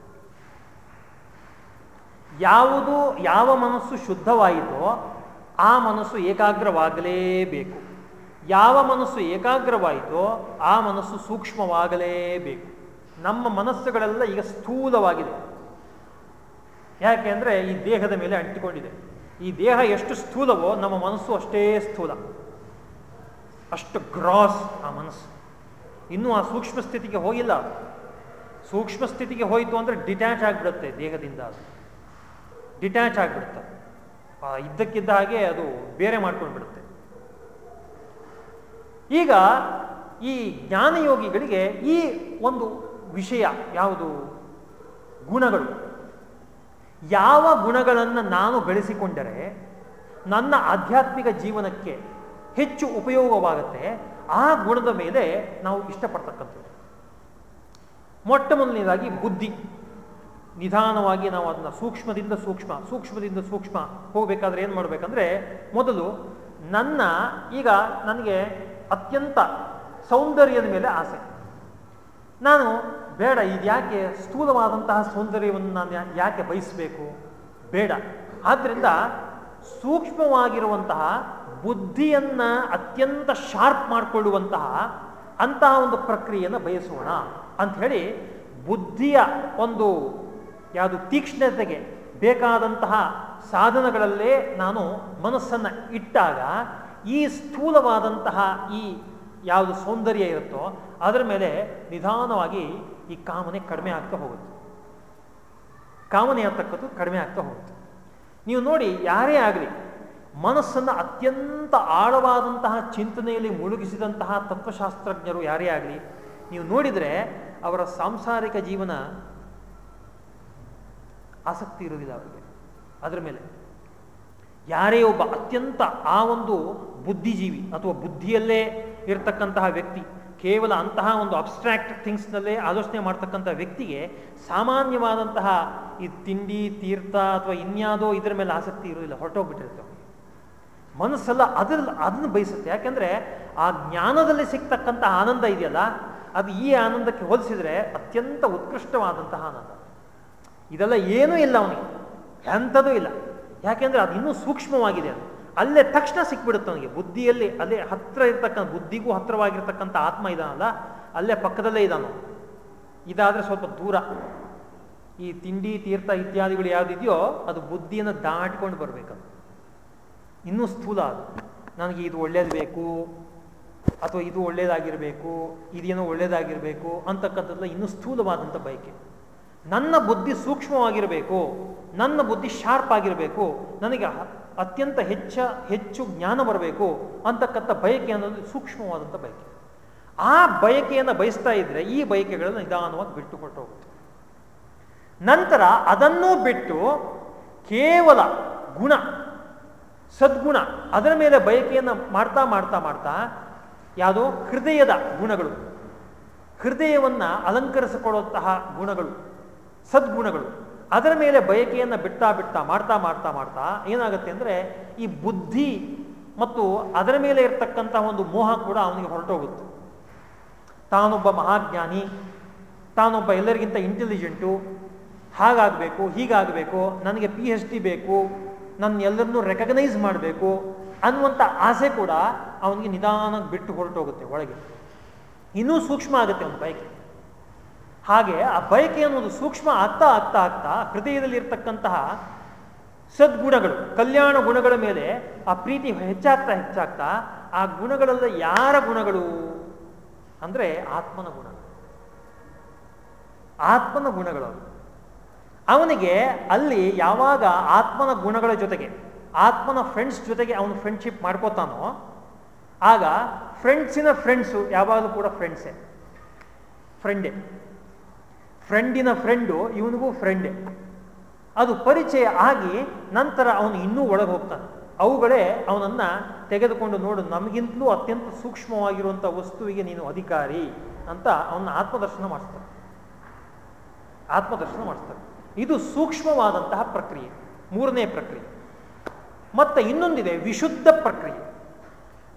ಯಾವುದು, ಯಾವ ಮನಸ್ಸು ಶುದ್ಧವಾಯಿತೋ ಆ ಮನಸ್ಸು ಏಕಾಗ್ರವಾಗಲೇಬೇಕು. ಯಾವ ಮನಸ್ಸು ಏಕಾಗ್ರವಾಯಿತೋ ಆ ಮನಸ್ಸು ಸೂಕ್ಷ್ಮವಾಗಲೇಬೇಕು. ನಮ್ಮ ಮನಸ್ಸುಗಳೆಲ್ಲ ಈಗ ಸ್ಥೂಲವಾಗಿದೆ. ಯಾಕೆ ಅಂದರೆ ಈ ದೇಹದ ಮೇಲೆ ಅಂಟಿಕೊಂಡಿದೆ. ಈ ದೇಹ ಎಷ್ಟು ಸ್ಥೂಲವೋ ನಮ್ಮ ಮನಸ್ಸು ಅಷ್ಟೇ ಸ್ಥೂಲ. ಅಷ್ಟು ಗ್ರಾಸ್ ಆ ಮನಸ್ಸು. ಇನ್ನೂ ಆ ಸೂಕ್ಷ್ಮ ಸ್ಥಿತಿಗೆ ಹೋಗಿಲ್ಲ. ಸೂಕ್ಷ್ಮ ಸ್ಥಿತಿಗೆ ಹೋಯಿತು ಅಂದರೆ ಡಿಟ್ಯಾಚ್ ಆಗಿಬಿಡುತ್ತೆ ದೇಹದಿಂದ ಅದು. ಡಿಟ್ಯಾಚ್ ಆಗಿಬಿಡುತ್ತೆ. ಇದ್ದಕ್ಕಿದ್ದ ಹಾಗೆ ಅದು ಬೇರೆ ಮಾಡ್ಕೊಂಡು ಬಿಡುತ್ತೆ ಈಗ ಈ ಜ್ಞಾನಯೋಗಿಗಳಿಗೆ ಈ ಒಂದು ವಿಷಯ ಯಾವುದು? ಗುಣಗಳು. ಯಾವ ಗುಣಗಳನ್ನು ನಾನು ಬೆಳೆಸಿಕೊಂಡರೆ ನನ್ನ ಆಧ್ಯಾತ್ಮಿಕ ಜೀವನಕ್ಕೆ ಹೆಚ್ಚು ಉಪಯೋಗವಾಗುತ್ತೆ, ಆ ಗುಣದ ಮೇಲೆ ನಾವು ಇಷ್ಟಪಡ್ತಕ್ಕಂಥದ್ದು. ಮೊಟ್ಟ ಮೊದಲನೇದಾಗಿ ಬುದ್ಧಿ. ನಿಧಾನವಾಗಿ ನಾವು ಅದನ್ನ ಸೂಕ್ಷ್ಮದಿಂದ ಸೂಕ್ಷ್ಮ ಸೂಕ್ಷ್ಮದಿಂದ ಸೂಕ್ಷ್ಮ ಹೋಗಬೇಕಾದ್ರೆ ಏನು ಮಾಡಬೇಕಂದ್ರೆ, ಮೊದಲು ನನ್ನ, ಈಗ ನನಗೆ ಅತ್ಯಂತ ಸೌಂದರ್ಯದ ಮೇಲೆ ಆಸೆ. ನಾನು ಬೇಡ, ಇದು ಯಾಕೆ ಸ್ಥೂಲವಾದಂತಹ ಸೌಂದರ್ಯವನ್ನು ನಾನು ಯಾಕೆ ಬಯಸಬೇಕು? ಬೇಡ. ಆದ್ದರಿಂದ ಸೂಕ್ಷ್ಮವಾಗಿರುವಂತಹ ಬುದ್ಧಿಯನ್ನು ಅತ್ಯಂತ ಶಾರ್ಪ್ ಮಾಡಿಕೊಳ್ಳುವಂತಹ ಅಂತಹ ಒಂದು ಪ್ರಕ್ರಿಯೆಯನ್ನು ಬಯಸೋಣ ಅಂತ ಹೇಳಿ ಬುದ್ಧಿಯ ಒಂದು ಯಾವುದು ತೀಕ್ಷ್ಣತೆಗೆ ಬೇಕಾದಂತಹ ಸಾಧನಗಳಲ್ಲೇ ನಾನು ಮನಸ್ಸನ್ನು ಇಟ್ಟಾಗ ಈ ಸ್ಥೂಲವಾದಂತಹ ಈ ಯಾವುದು ಸೌಂದರ್ಯ ಇರುತ್ತೋ ಅದರ ಮೇಲೆ ನಿಧಾನವಾಗಿ ಈ ಕಾಮನೆ ಕಡಿಮೆ ಆಗ್ತಾ ಹೋಗುತ್ತೆ. ಕಾಮನೆ ಅಂತಕ್ಕದ್ದು ಕಡಿಮೆ ಆಗ್ತಾ ಹೋಗುತ್ತೆ. ನೀವು ನೋಡಿ ಯಾರೇ ಆಗಲಿ, ಮನಸ್ಸನ್ನು ಅತ್ಯಂತ ಆಳವಾದಂತಹ ಚಿಂತನೆಯಲ್ಲಿ ಮುಳುಗಿಸಿದಂತಹ ತತ್ವಶಾಸ್ತ್ರಜ್ಞರು ಯಾರೇ ಆಗಲಿ, ನೀವು ನೋಡಿದರೆ ಅವರ ಸಾಂಸಾರಿಕ ಜೀವನ ಆಸಕ್ತಿ ಇರುವುದಿಲ್ಲ ಅವರಿಗೆ. ಅದರ ಮೇಲೆ ಯಾರೇ ಒಬ್ಬ ಅತ್ಯಂತ ಆ ಒಂದು ಬುದ್ಧಿಜೀವಿ ಅಥವಾ ಬುದ್ಧಿಯಲ್ಲೇ ಇರತಕ್ಕಂತಹ ವ್ಯಕ್ತಿ, ಕೇವಲ ಅಂತಹ ಒಂದು ಅಬ್ಸ್ಟ್ರಾಕ್ಟ್ ಥಿಂಗ್ಸ್ನಲ್ಲೇ ಆಲೋಚನೆ ಮಾಡ್ತಕ್ಕಂಥ ವ್ಯಕ್ತಿಗೆ ಸಾಮಾನ್ಯವಾದಂತಹ ಈ ತಿಂಡಿ, ತೀರ್ಥ ಅಥವಾ ಇನ್ಯಾವುದೋ ಇದರ ಮೇಲೆ ಆಸಕ್ತಿ ಇರೋದಿಲ್ಲ, ಹೊರಟೋಗ್ಬಿಟ್ಟಿರುತ್ತೆ ಮನಸ್ಸೆಲ್ಲ ಅದ್ರಲ್ಲಿ ಅದನ್ನ ಬಯಸುತ್ತೆ. ಯಾಕೆಂದರೆ ಆ ಜ್ಞಾನದಲ್ಲಿ ಸಿಗ್ತಕ್ಕಂಥ ಆನಂದ ಇದೆಯಲ್ಲ, ಅದು ಈ ಆನಂದಕ್ಕೆ ಹೋಲಿಸಿದರೆ ಅತ್ಯಂತ ಉತ್ಕೃಷ್ಟವಾದಂತಹ ಆನಂದ. ಇದೆಲ್ಲ ಏನೂ ಇಲ್ಲ ಅವನಿಗೆ. ಎಂಥದೂ ಇಲ್ಲ. ಯಾಕೆಂದರೆ ಅದು ಇನ್ನೂ ಸೂಕ್ಷ್ಮವಾಗಿದೆ ಅದು. ಅಲ್ಲೇ ತಕ್ಷಣ ಸಿಕ್ಬಿಡುತ್ತೆ ಅವನಿಗೆ. ಬುದ್ಧಿಯಲ್ಲಿ ಅಲ್ಲೇ ಹತ್ರ ಇರ್ತಕ್ಕಂಥ, ಬುದ್ಧಿಗೂ ಹತ್ರವಾಗಿರ್ತಕ್ಕಂಥ ಆತ್ಮ ಇದಾನಲ್ಲ, ಅಲ್ಲೇ ಪಕ್ಕದಲ್ಲೇ ಇದಾನು ಇದಾದ್ರೆ ಸ್ವಲ್ಪ ದೂರ. ಈ ತಿಂಡಿ, ತೀರ್ಥ ಇತ್ಯಾದಿಗಳು ಯಾವುದಿದೆಯೋ ಅದು ಬುದ್ಧಿಯನ್ನು ದಾಟ್ಕೊಂಡು ಬರಬೇಕದು. ಇನ್ನೂ ಸ್ಥೂಲ ಅದು. ನನಗೆ ಇದು ಒಳ್ಳೇದು ಬೇಕು, ಅಥವಾ ಇದು ಒಳ್ಳೇದಾಗಿರಬೇಕು, ಇದೇನೋ ಒಳ್ಳೇದಾಗಿರಬೇಕು ಅಂತಕ್ಕಂಥದ್ದು ಇನ್ನೂ ಸ್ಥೂಲವಾದಂಥ ಬಯಕೆ. ನನ್ನ ಬುದ್ಧಿ ಸೂಕ್ಷ್ಮವಾಗಿರಬೇಕು, ನನ್ನ ಬುದ್ಧಿ ಶಾರ್ಪ್ ಆಗಿರಬೇಕು, ನನಗೆ ಅತ್ಯಂತ ಹೆಚ್ಚ, ಹೆಚ್ಚು ಜ್ಞಾನ ಬರಬೇಕು ಅಂತಕ್ಕಂಥ ಬಯಕೆ ಅನ್ನೋದು ಸೂಕ್ಷ್ಮವಾದಂಥ ಬಯಕೆ. ಆ ಬಯಕೆಯನ್ನು ಬಯಸ್ತಾ ಇದ್ರೆ ಈ ಬಯಕೆಗಳನ್ನು ನಿಧಾನವಾಗಿ ಬಿಟ್ಟುಕೊಟ್ಟು ಹೋಗುತ್ತೆ ನಂತರ ಅದನ್ನು ಬಿಟ್ಟು ಕೇವಲ ಗುಣ, ಸದ್ಗುಣ, ಅದರ ಮೇಲೆ ಬಯಕೆಯನ್ನು ಮಾಡ್ತಾ ಮಾಡ್ತಾ ಮಾಡ್ತಾ ಯಾವುದು ಹೃದಯದ ಗುಣಗಳು, ಹೃದಯವನ್ನು ಅಲಂಕರಿಸಿಕೊಳ್ಳುವಂತಹ ಗುಣಗಳು, ಸದ್ಗುಣಗಳು. ಅದರ ಮೇಲೆ ಬಯಕೆಯನ್ನು ಬಿಡ್ತಾ ಬಿಡ್ತಾ ಮಾಡ್ತಾ ಮಾಡ್ತಾ ಮಾಡ್ತಾ ಏನಾಗುತ್ತೆ ಅಂದರೆ ಈ ಬುದ್ಧಿ ಮತ್ತು ಅದರ ಮೇಲೆ ಇರತಕ್ಕಂಥ ಒಂದು ಮೋಹ ಕೂಡ ಅವನಿಗೆ ಹೊರಟೋಗುತ್ತೆ. ತಾನೊಬ್ಬ ಮಹಾಜ್ಞಾನಿ, ತಾನೊಬ್ಬ ಎಲ್ಲರಿಗಿಂತ ಇಂಟೆಲಿಜೆಂಟು ಹಾಗಾಗಬೇಕು, ಹೀಗಾಗಬೇಕು, ನನಗೆ ಪಿ ಎಚ್ ಡಿ ಬೇಕು, ನನ್ನ ಎಲ್ಲರನ್ನೂ ರೆಕಗ್ನೈಸ್ ಮಾಡಬೇಕು ಅನ್ನುವಂಥ ಆಸೆ ಕೂಡ ಅವನಿಗೆ ನಿಧಾನಕ್ಕೆ ಬಿಟ್ಟು ಹೊರಟೋಗುತ್ತೆ ಒಳಗೆ. ಇನ್ನೂ ಸೂಕ್ಷ್ಮ ಆಗುತ್ತೆ ಅವನ ಬಯಕೆ. ಹಾಗೆ ಆ ಬಯಕೆ ಅನ್ನೋದು ಸೂಕ್ಷ್ಮ ಆಗ್ತಾ ಆಗ್ತಾ ಆಗ್ತಾ ಹೃದಯದಲ್ಲಿ ಇರ್ತಕ್ಕಂತಹ ಸದ್ಗುಣಗಳು, ಕಲ್ಯಾಣ ಗುಣಗಳ ಮೇಲೆ ಆ ಪ್ರೀತಿ ಹೆಚ್ಚಾಗ್ತಾ ಹೆಚ್ಚಾಗ್ತಾ ಆ ಗುಣಗಳೆಲ್ಲ ಯಾರ ಗುಣಗಳು? ಅಂದರೆ ಆತ್ಮನ ಗುಣ ಆತ್ಮನ ಗುಣಗಳು ಅವನಿಗೆ ಅಲ್ಲಿ ಯಾವಾಗ ಆತ್ಮನ ಗುಣಗಳ ಜೊತೆಗೆ, ಆತ್ಮನ ಫ್ರೆಂಡ್ಸ್ ಜೊತೆಗೆ ಅವನು ಫ್ರೆಂಡ್ಶಿಪ್ ಮಾಡ್ಕೋತಾನೋ, ಆಗ ಫ್ರೆಂಡ್ಸಿನ ಫ್ರೆಂಡ್ಸು ಯಾವಾಗಲೂ ಕೂಡ ಫ್ರೆಂಡ್ಸೇ ಫ್ರೆಂಡೇ ಫ್ರೆಂಡಿನ ಫ್ರೆಂಡು ಇವನಿಗೂ ಫ್ರೆಂಡೆ ಅದು ಪರಿಚಯ ಆಗಿ ನಂತರ ಅವನು ಇನ್ನೂ ಒಳಗೆ ಹೋಗ್ತಾನೆ. ಅವುಗಳೇ ಅವನನ್ನು ತೆಗೆದುಕೊಂಡು ನೋಡು, ನಮಗಿಂತಲೂ ಅತ್ಯಂತ ಸೂಕ್ಷ್ಮವಾಗಿರುವಂಥ ವಸ್ತುವಿಗೆ ನೀನು ಅಧಿಕಾರಿ ಅಂತ ಅವನ ಆತ್ಮದರ್ಶನ ಮಾಡಿಸ್ತಾರೆ ಆತ್ಮದರ್ಶನ ಮಾಡಿಸ್ತಾರೆ ಇದು ಸೂಕ್ಷ್ಮವಾದಂತಹ ಪ್ರಕ್ರಿಯೆ, ಮೂರನೇ ಪ್ರಕ್ರಿಯೆ. ಮತ್ತು ಇನ್ನೊಂದಿದೆ, ವಿಶುದ್ಧ ಪ್ರಕ್ರಿಯೆ.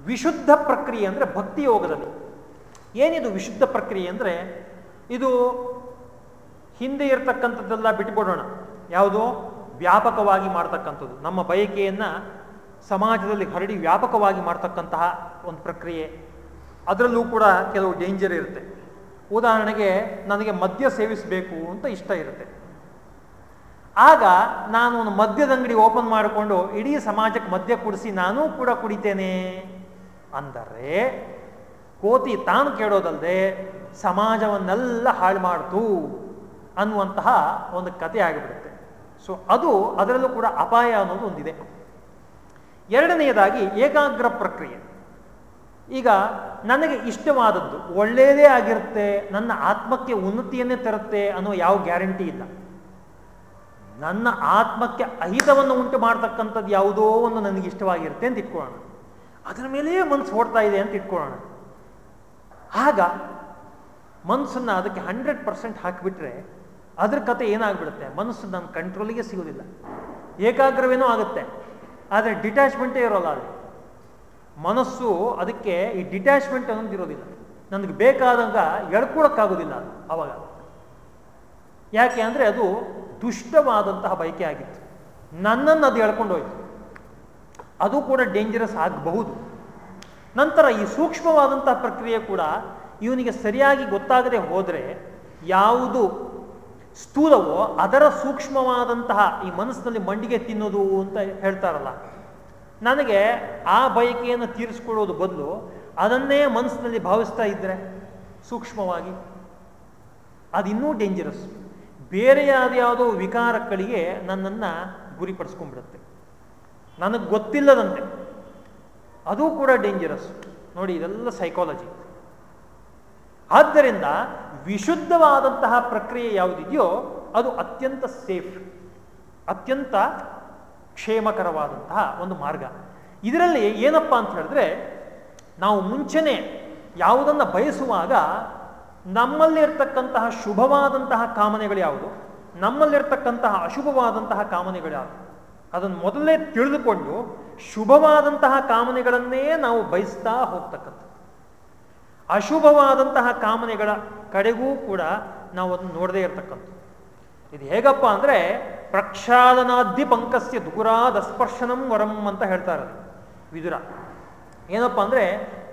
ವಿಶುದ್ಧ ಪ್ರಕ್ರಿಯೆ ಅಂದರೆ ಭಕ್ತಿ ಯೋಗದಲ್ಲಿ. ಏನಿದು ವಿಶುದ್ಧ ಪ್ರಕ್ರಿಯೆ ಅಂದರೆ, ಇದು ಹಿಂದೆ ಇರತಕ್ಕಂಥದ್ದೆಲ್ಲ ಬಿಟ್ಬಿಡೋಣ. ಯಾವುದು? ವ್ಯಾಪಕವಾಗಿ ಮಾಡ್ತಕ್ಕಂಥದ್ದು. ನಮ್ಮ ಬಯಕೆಯನ್ನು ಸಮಾಜದಲ್ಲಿ ಹರಡಿ ವ್ಯಾಪಕವಾಗಿ ಮಾಡ್ತಕ್ಕಂತಹ ಒಂದು ಪ್ರಕ್ರಿಯೆ. ಅದರಲ್ಲೂ ಕೂಡ ಕೆಲವು ಡೇಂಜರ್ ಇರುತ್ತೆ. ಉದಾಹರಣೆಗೆ, ನನಗೆ ಮದ್ಯ ಸೇವಿಸಬೇಕು ಅಂತ ಇಷ್ಟ ಇರುತ್ತೆ. ಆಗ ನಾನು ಒಂದು ಮದ್ಯದ ಅಂಗಡಿ ಓಪನ್ ಮಾಡಿಕೊಂಡು, ಇಡೀ ಸಮಾಜಕ್ಕೆ ಮದ್ಯ ಕುಡಿಸಿ ನಾನೂ ಕೂಡ ಕುಡಿತೇನೆ. ಅಂದರೆ, ಕೋತಿ ತಾನು ಕೇಳೋದಲ್ಲದೆ ಸಮಾಜವನ್ನೆಲ್ಲ ಹಾಳು ಮಾಡ್ತು. ಅನ್ನುವಂತಹ ಒಂದು ಕತೆ ಆಗಿಬಿಡುತ್ತೆ. ಸೊ ಅದು ಅದರಲ್ಲೂ ಕೂಡ ಅಪಾಯ ಅನ್ನೋದು ಒಂದಿದೆ. ಎರಡನೆಯದಾಗಿ ಏಕಾಗ್ರ ಪ್ರಕ್ರಿಯೆ. ಈಗ ನನಗೆ ಇಷ್ಟವಾದದ್ದು ಒಳ್ಳೆಯದೇ ಆಗಿರುತ್ತೆ, ನನ್ನ ಆತ್ಮಕ್ಕೆ ಉನ್ನತಿಯನ್ನೇ ತರುತ್ತೆ ಅನ್ನೋ ಯಾವ ಗ್ಯಾರಂಟಿ ಇಲ್ಲ. ನನ್ನ ಆತ್ಮಕ್ಕೆ ಅಹಿತವನ್ನು ಉಂಟು ಮಾಡ್ತಕ್ಕಂಥದ್ದು ಯಾವುದೋ ಒಂದು ನನಗೆ ಇಷ್ಟವಾಗಿರುತ್ತೆ ಅಂತ ಇಟ್ಕೊಳ್ಳೋಣ. ಅದರ ಮೇಲೆಯೇ ಮನಸ್ಸು ಓಡ್ತಾ ಇದೆ ಅಂತ ಇಟ್ಕೊಳ್ಳೋಣ. ಆಗ ಮನಸ್ಸನ್ನು ಅದಕ್ಕೆ ಹಂಡ್ರೆಡ್ ಪರ್ಸೆಂಟ್ ಹಾಕಿಬಿಟ್ರೆ ಅದ್ರ ಕತೆ ಏನಾಗ್ಬಿಡುತ್ತೆ? ಮನಸ್ಸು ನನ್ನ ಕಂಟ್ರೋಲಿಗೆ ಸಿಗೋದಿಲ್ಲ. ಏಕಾಗ್ರವೇನೋ ಆಗುತ್ತೆ. ಆದರೆ ಡಿಟ್ಯಾಚ್ಮೆಂಟೇ ಇರೋಲ್ಲ ಅದು ಮನಸ್ಸು ಅದಕ್ಕೆ ಈ ಡಿಟ್ಯಾಚ್ಮೆಂಟ್ ಅನ್ನೋದು ಇರೋದಿಲ್ಲ. ನನಗೆ ಬೇಕಾದಂಗ ಎಳ್ಕೊಳಕ್ಕಾಗೋದಿಲ್ಲ ಅದು ಅವಾಗ. ಯಾಕೆ ಅಂದರೆ ಅದು ದುಷ್ಟವಾದಂತಹ ಬಯಕೆ ಆಗಿತ್ತು. ನನ್ನನ್ನು ಅದು ಎಳ್ಕೊಂಡೋಯ್ತು. ಅದು ಕೂಡ ಡೇಂಜರಸ್ ಆಗಬಹುದು. ನಂತರ ಈ ಸೂಕ್ಷ್ಮವಾದಂತಹ ಪ್ರಕ್ರಿಯೆ ಕೂಡ ಇವನಿಗೆ ಸರಿಯಾಗಿ ಗೊತ್ತಾಗದೆ ಹೋದರೆ ಯಾವುದು ಸ್ಥೂಲವೋ ಅದರ ಸೂಕ್ಷ್ಮವಾದಂತಹ ಈ ಮನಸ್ಸಿನಲ್ಲಿ ಮಂಡಿಗೆ ತಿನ್ನೋದು ಅಂತ ಹೇಳ್ತಾರಲ್ಲ. ನನಗೆ ಆ ಬಯಕೆಯನ್ನು ತೀರಿಸ್ಕೊಳ್ಳೋದು ಬದಲು ಅದನ್ನೇ ಮನಸ್ಸಿನಲ್ಲಿ ಭಾವಿಸ್ತಾ ಇದ್ದರೆ ಸೂಕ್ಷ್ಮವಾಗಿ ಅದಿನ್ನೂ ಡೇಂಜರಸ್ ಬೇರೆ ಯಾವುದ್ಯಾವುದೋ ವಿಕಾರಗಳಿಗೆ ನನ್ನನ್ನು ಗುರಿಪಡಿಸ್ಕೊಂಡ್ಬಿಡುತ್ತೆ. ನನಗೆ ಗೊತ್ತಿಲ್ಲದಂತೆ. ಅದು ಕೂಡ ಡೇಂಜರಸ್ ನೋಡಿ ಇದೆಲ್ಲ ಸೈಕಾಲಜಿ ಆದ್ದರಿಂದ ವಿಶುದ್ಧವಾದಂತಹ ಪ್ರಕ್ರಿಯೆ ಯಾವುದಿದೆಯೋ ಅದು ಅತ್ಯಂತ ಸೇಫ್, ಅತ್ಯಂತ ಕ್ಷೇಮಕರವಾದಂತಹ ಒಂದು ಮಾರ್ಗ. ಇದರಲ್ಲಿ ಏನಪ್ಪ ಅಂತ ಹೇಳಿದ್ರೆ, ನಾವು ಮುಂಚೆನೆ ಯಾವುದನ್ನು ಬಯಸುವಾಗ ನಮ್ಮಲ್ಲಿರ್ತಕ್ಕಂತಹ ಶುಭವಾದಂತಹ ಕಾಮನೆಗಳು ಯಾವುದು? ನಮ್ಮಲ್ಲಿರ್ತಕ್ಕಂತಹ ಅಶುಭವಾದಂತಹ ಕಾಮನೆಗಳು ಯಾವುದು? ಅದನ್ನು ಮೊದಲೇ ತಿಳಿದುಕೊಂಡು ಶುಭವಾದಂತಹ ಕಾಮನೆಗಳನ್ನೇ ನಾವು ಬಯಸ್ತಾ ಹೋಗ್ತಕ್ಕಂಥ ಅಶುಭವಾದಂತಹ ಕಾಮನೆಗಳ ಕಡೆಗೂ ಕೂಡ ನಾವು ಅದನ್ನು ನೋಡದೇ ಇರತಕ್ಕಂಥ ಇದು ಹೇಗಪ್ಪ ಅಂದರೆ ಪ್ರಕ್ಷಾಲನಾದ್ಯ ಪಂಕಸ್ಯ ದುಗುರಾದ ಸ್ಪರ್ಶನಂ ವರಂ ಅಂತ ಹೇಳ್ತಾರೆ ವಿದುರ. ಏನಪ್ಪ ಅಂದರೆ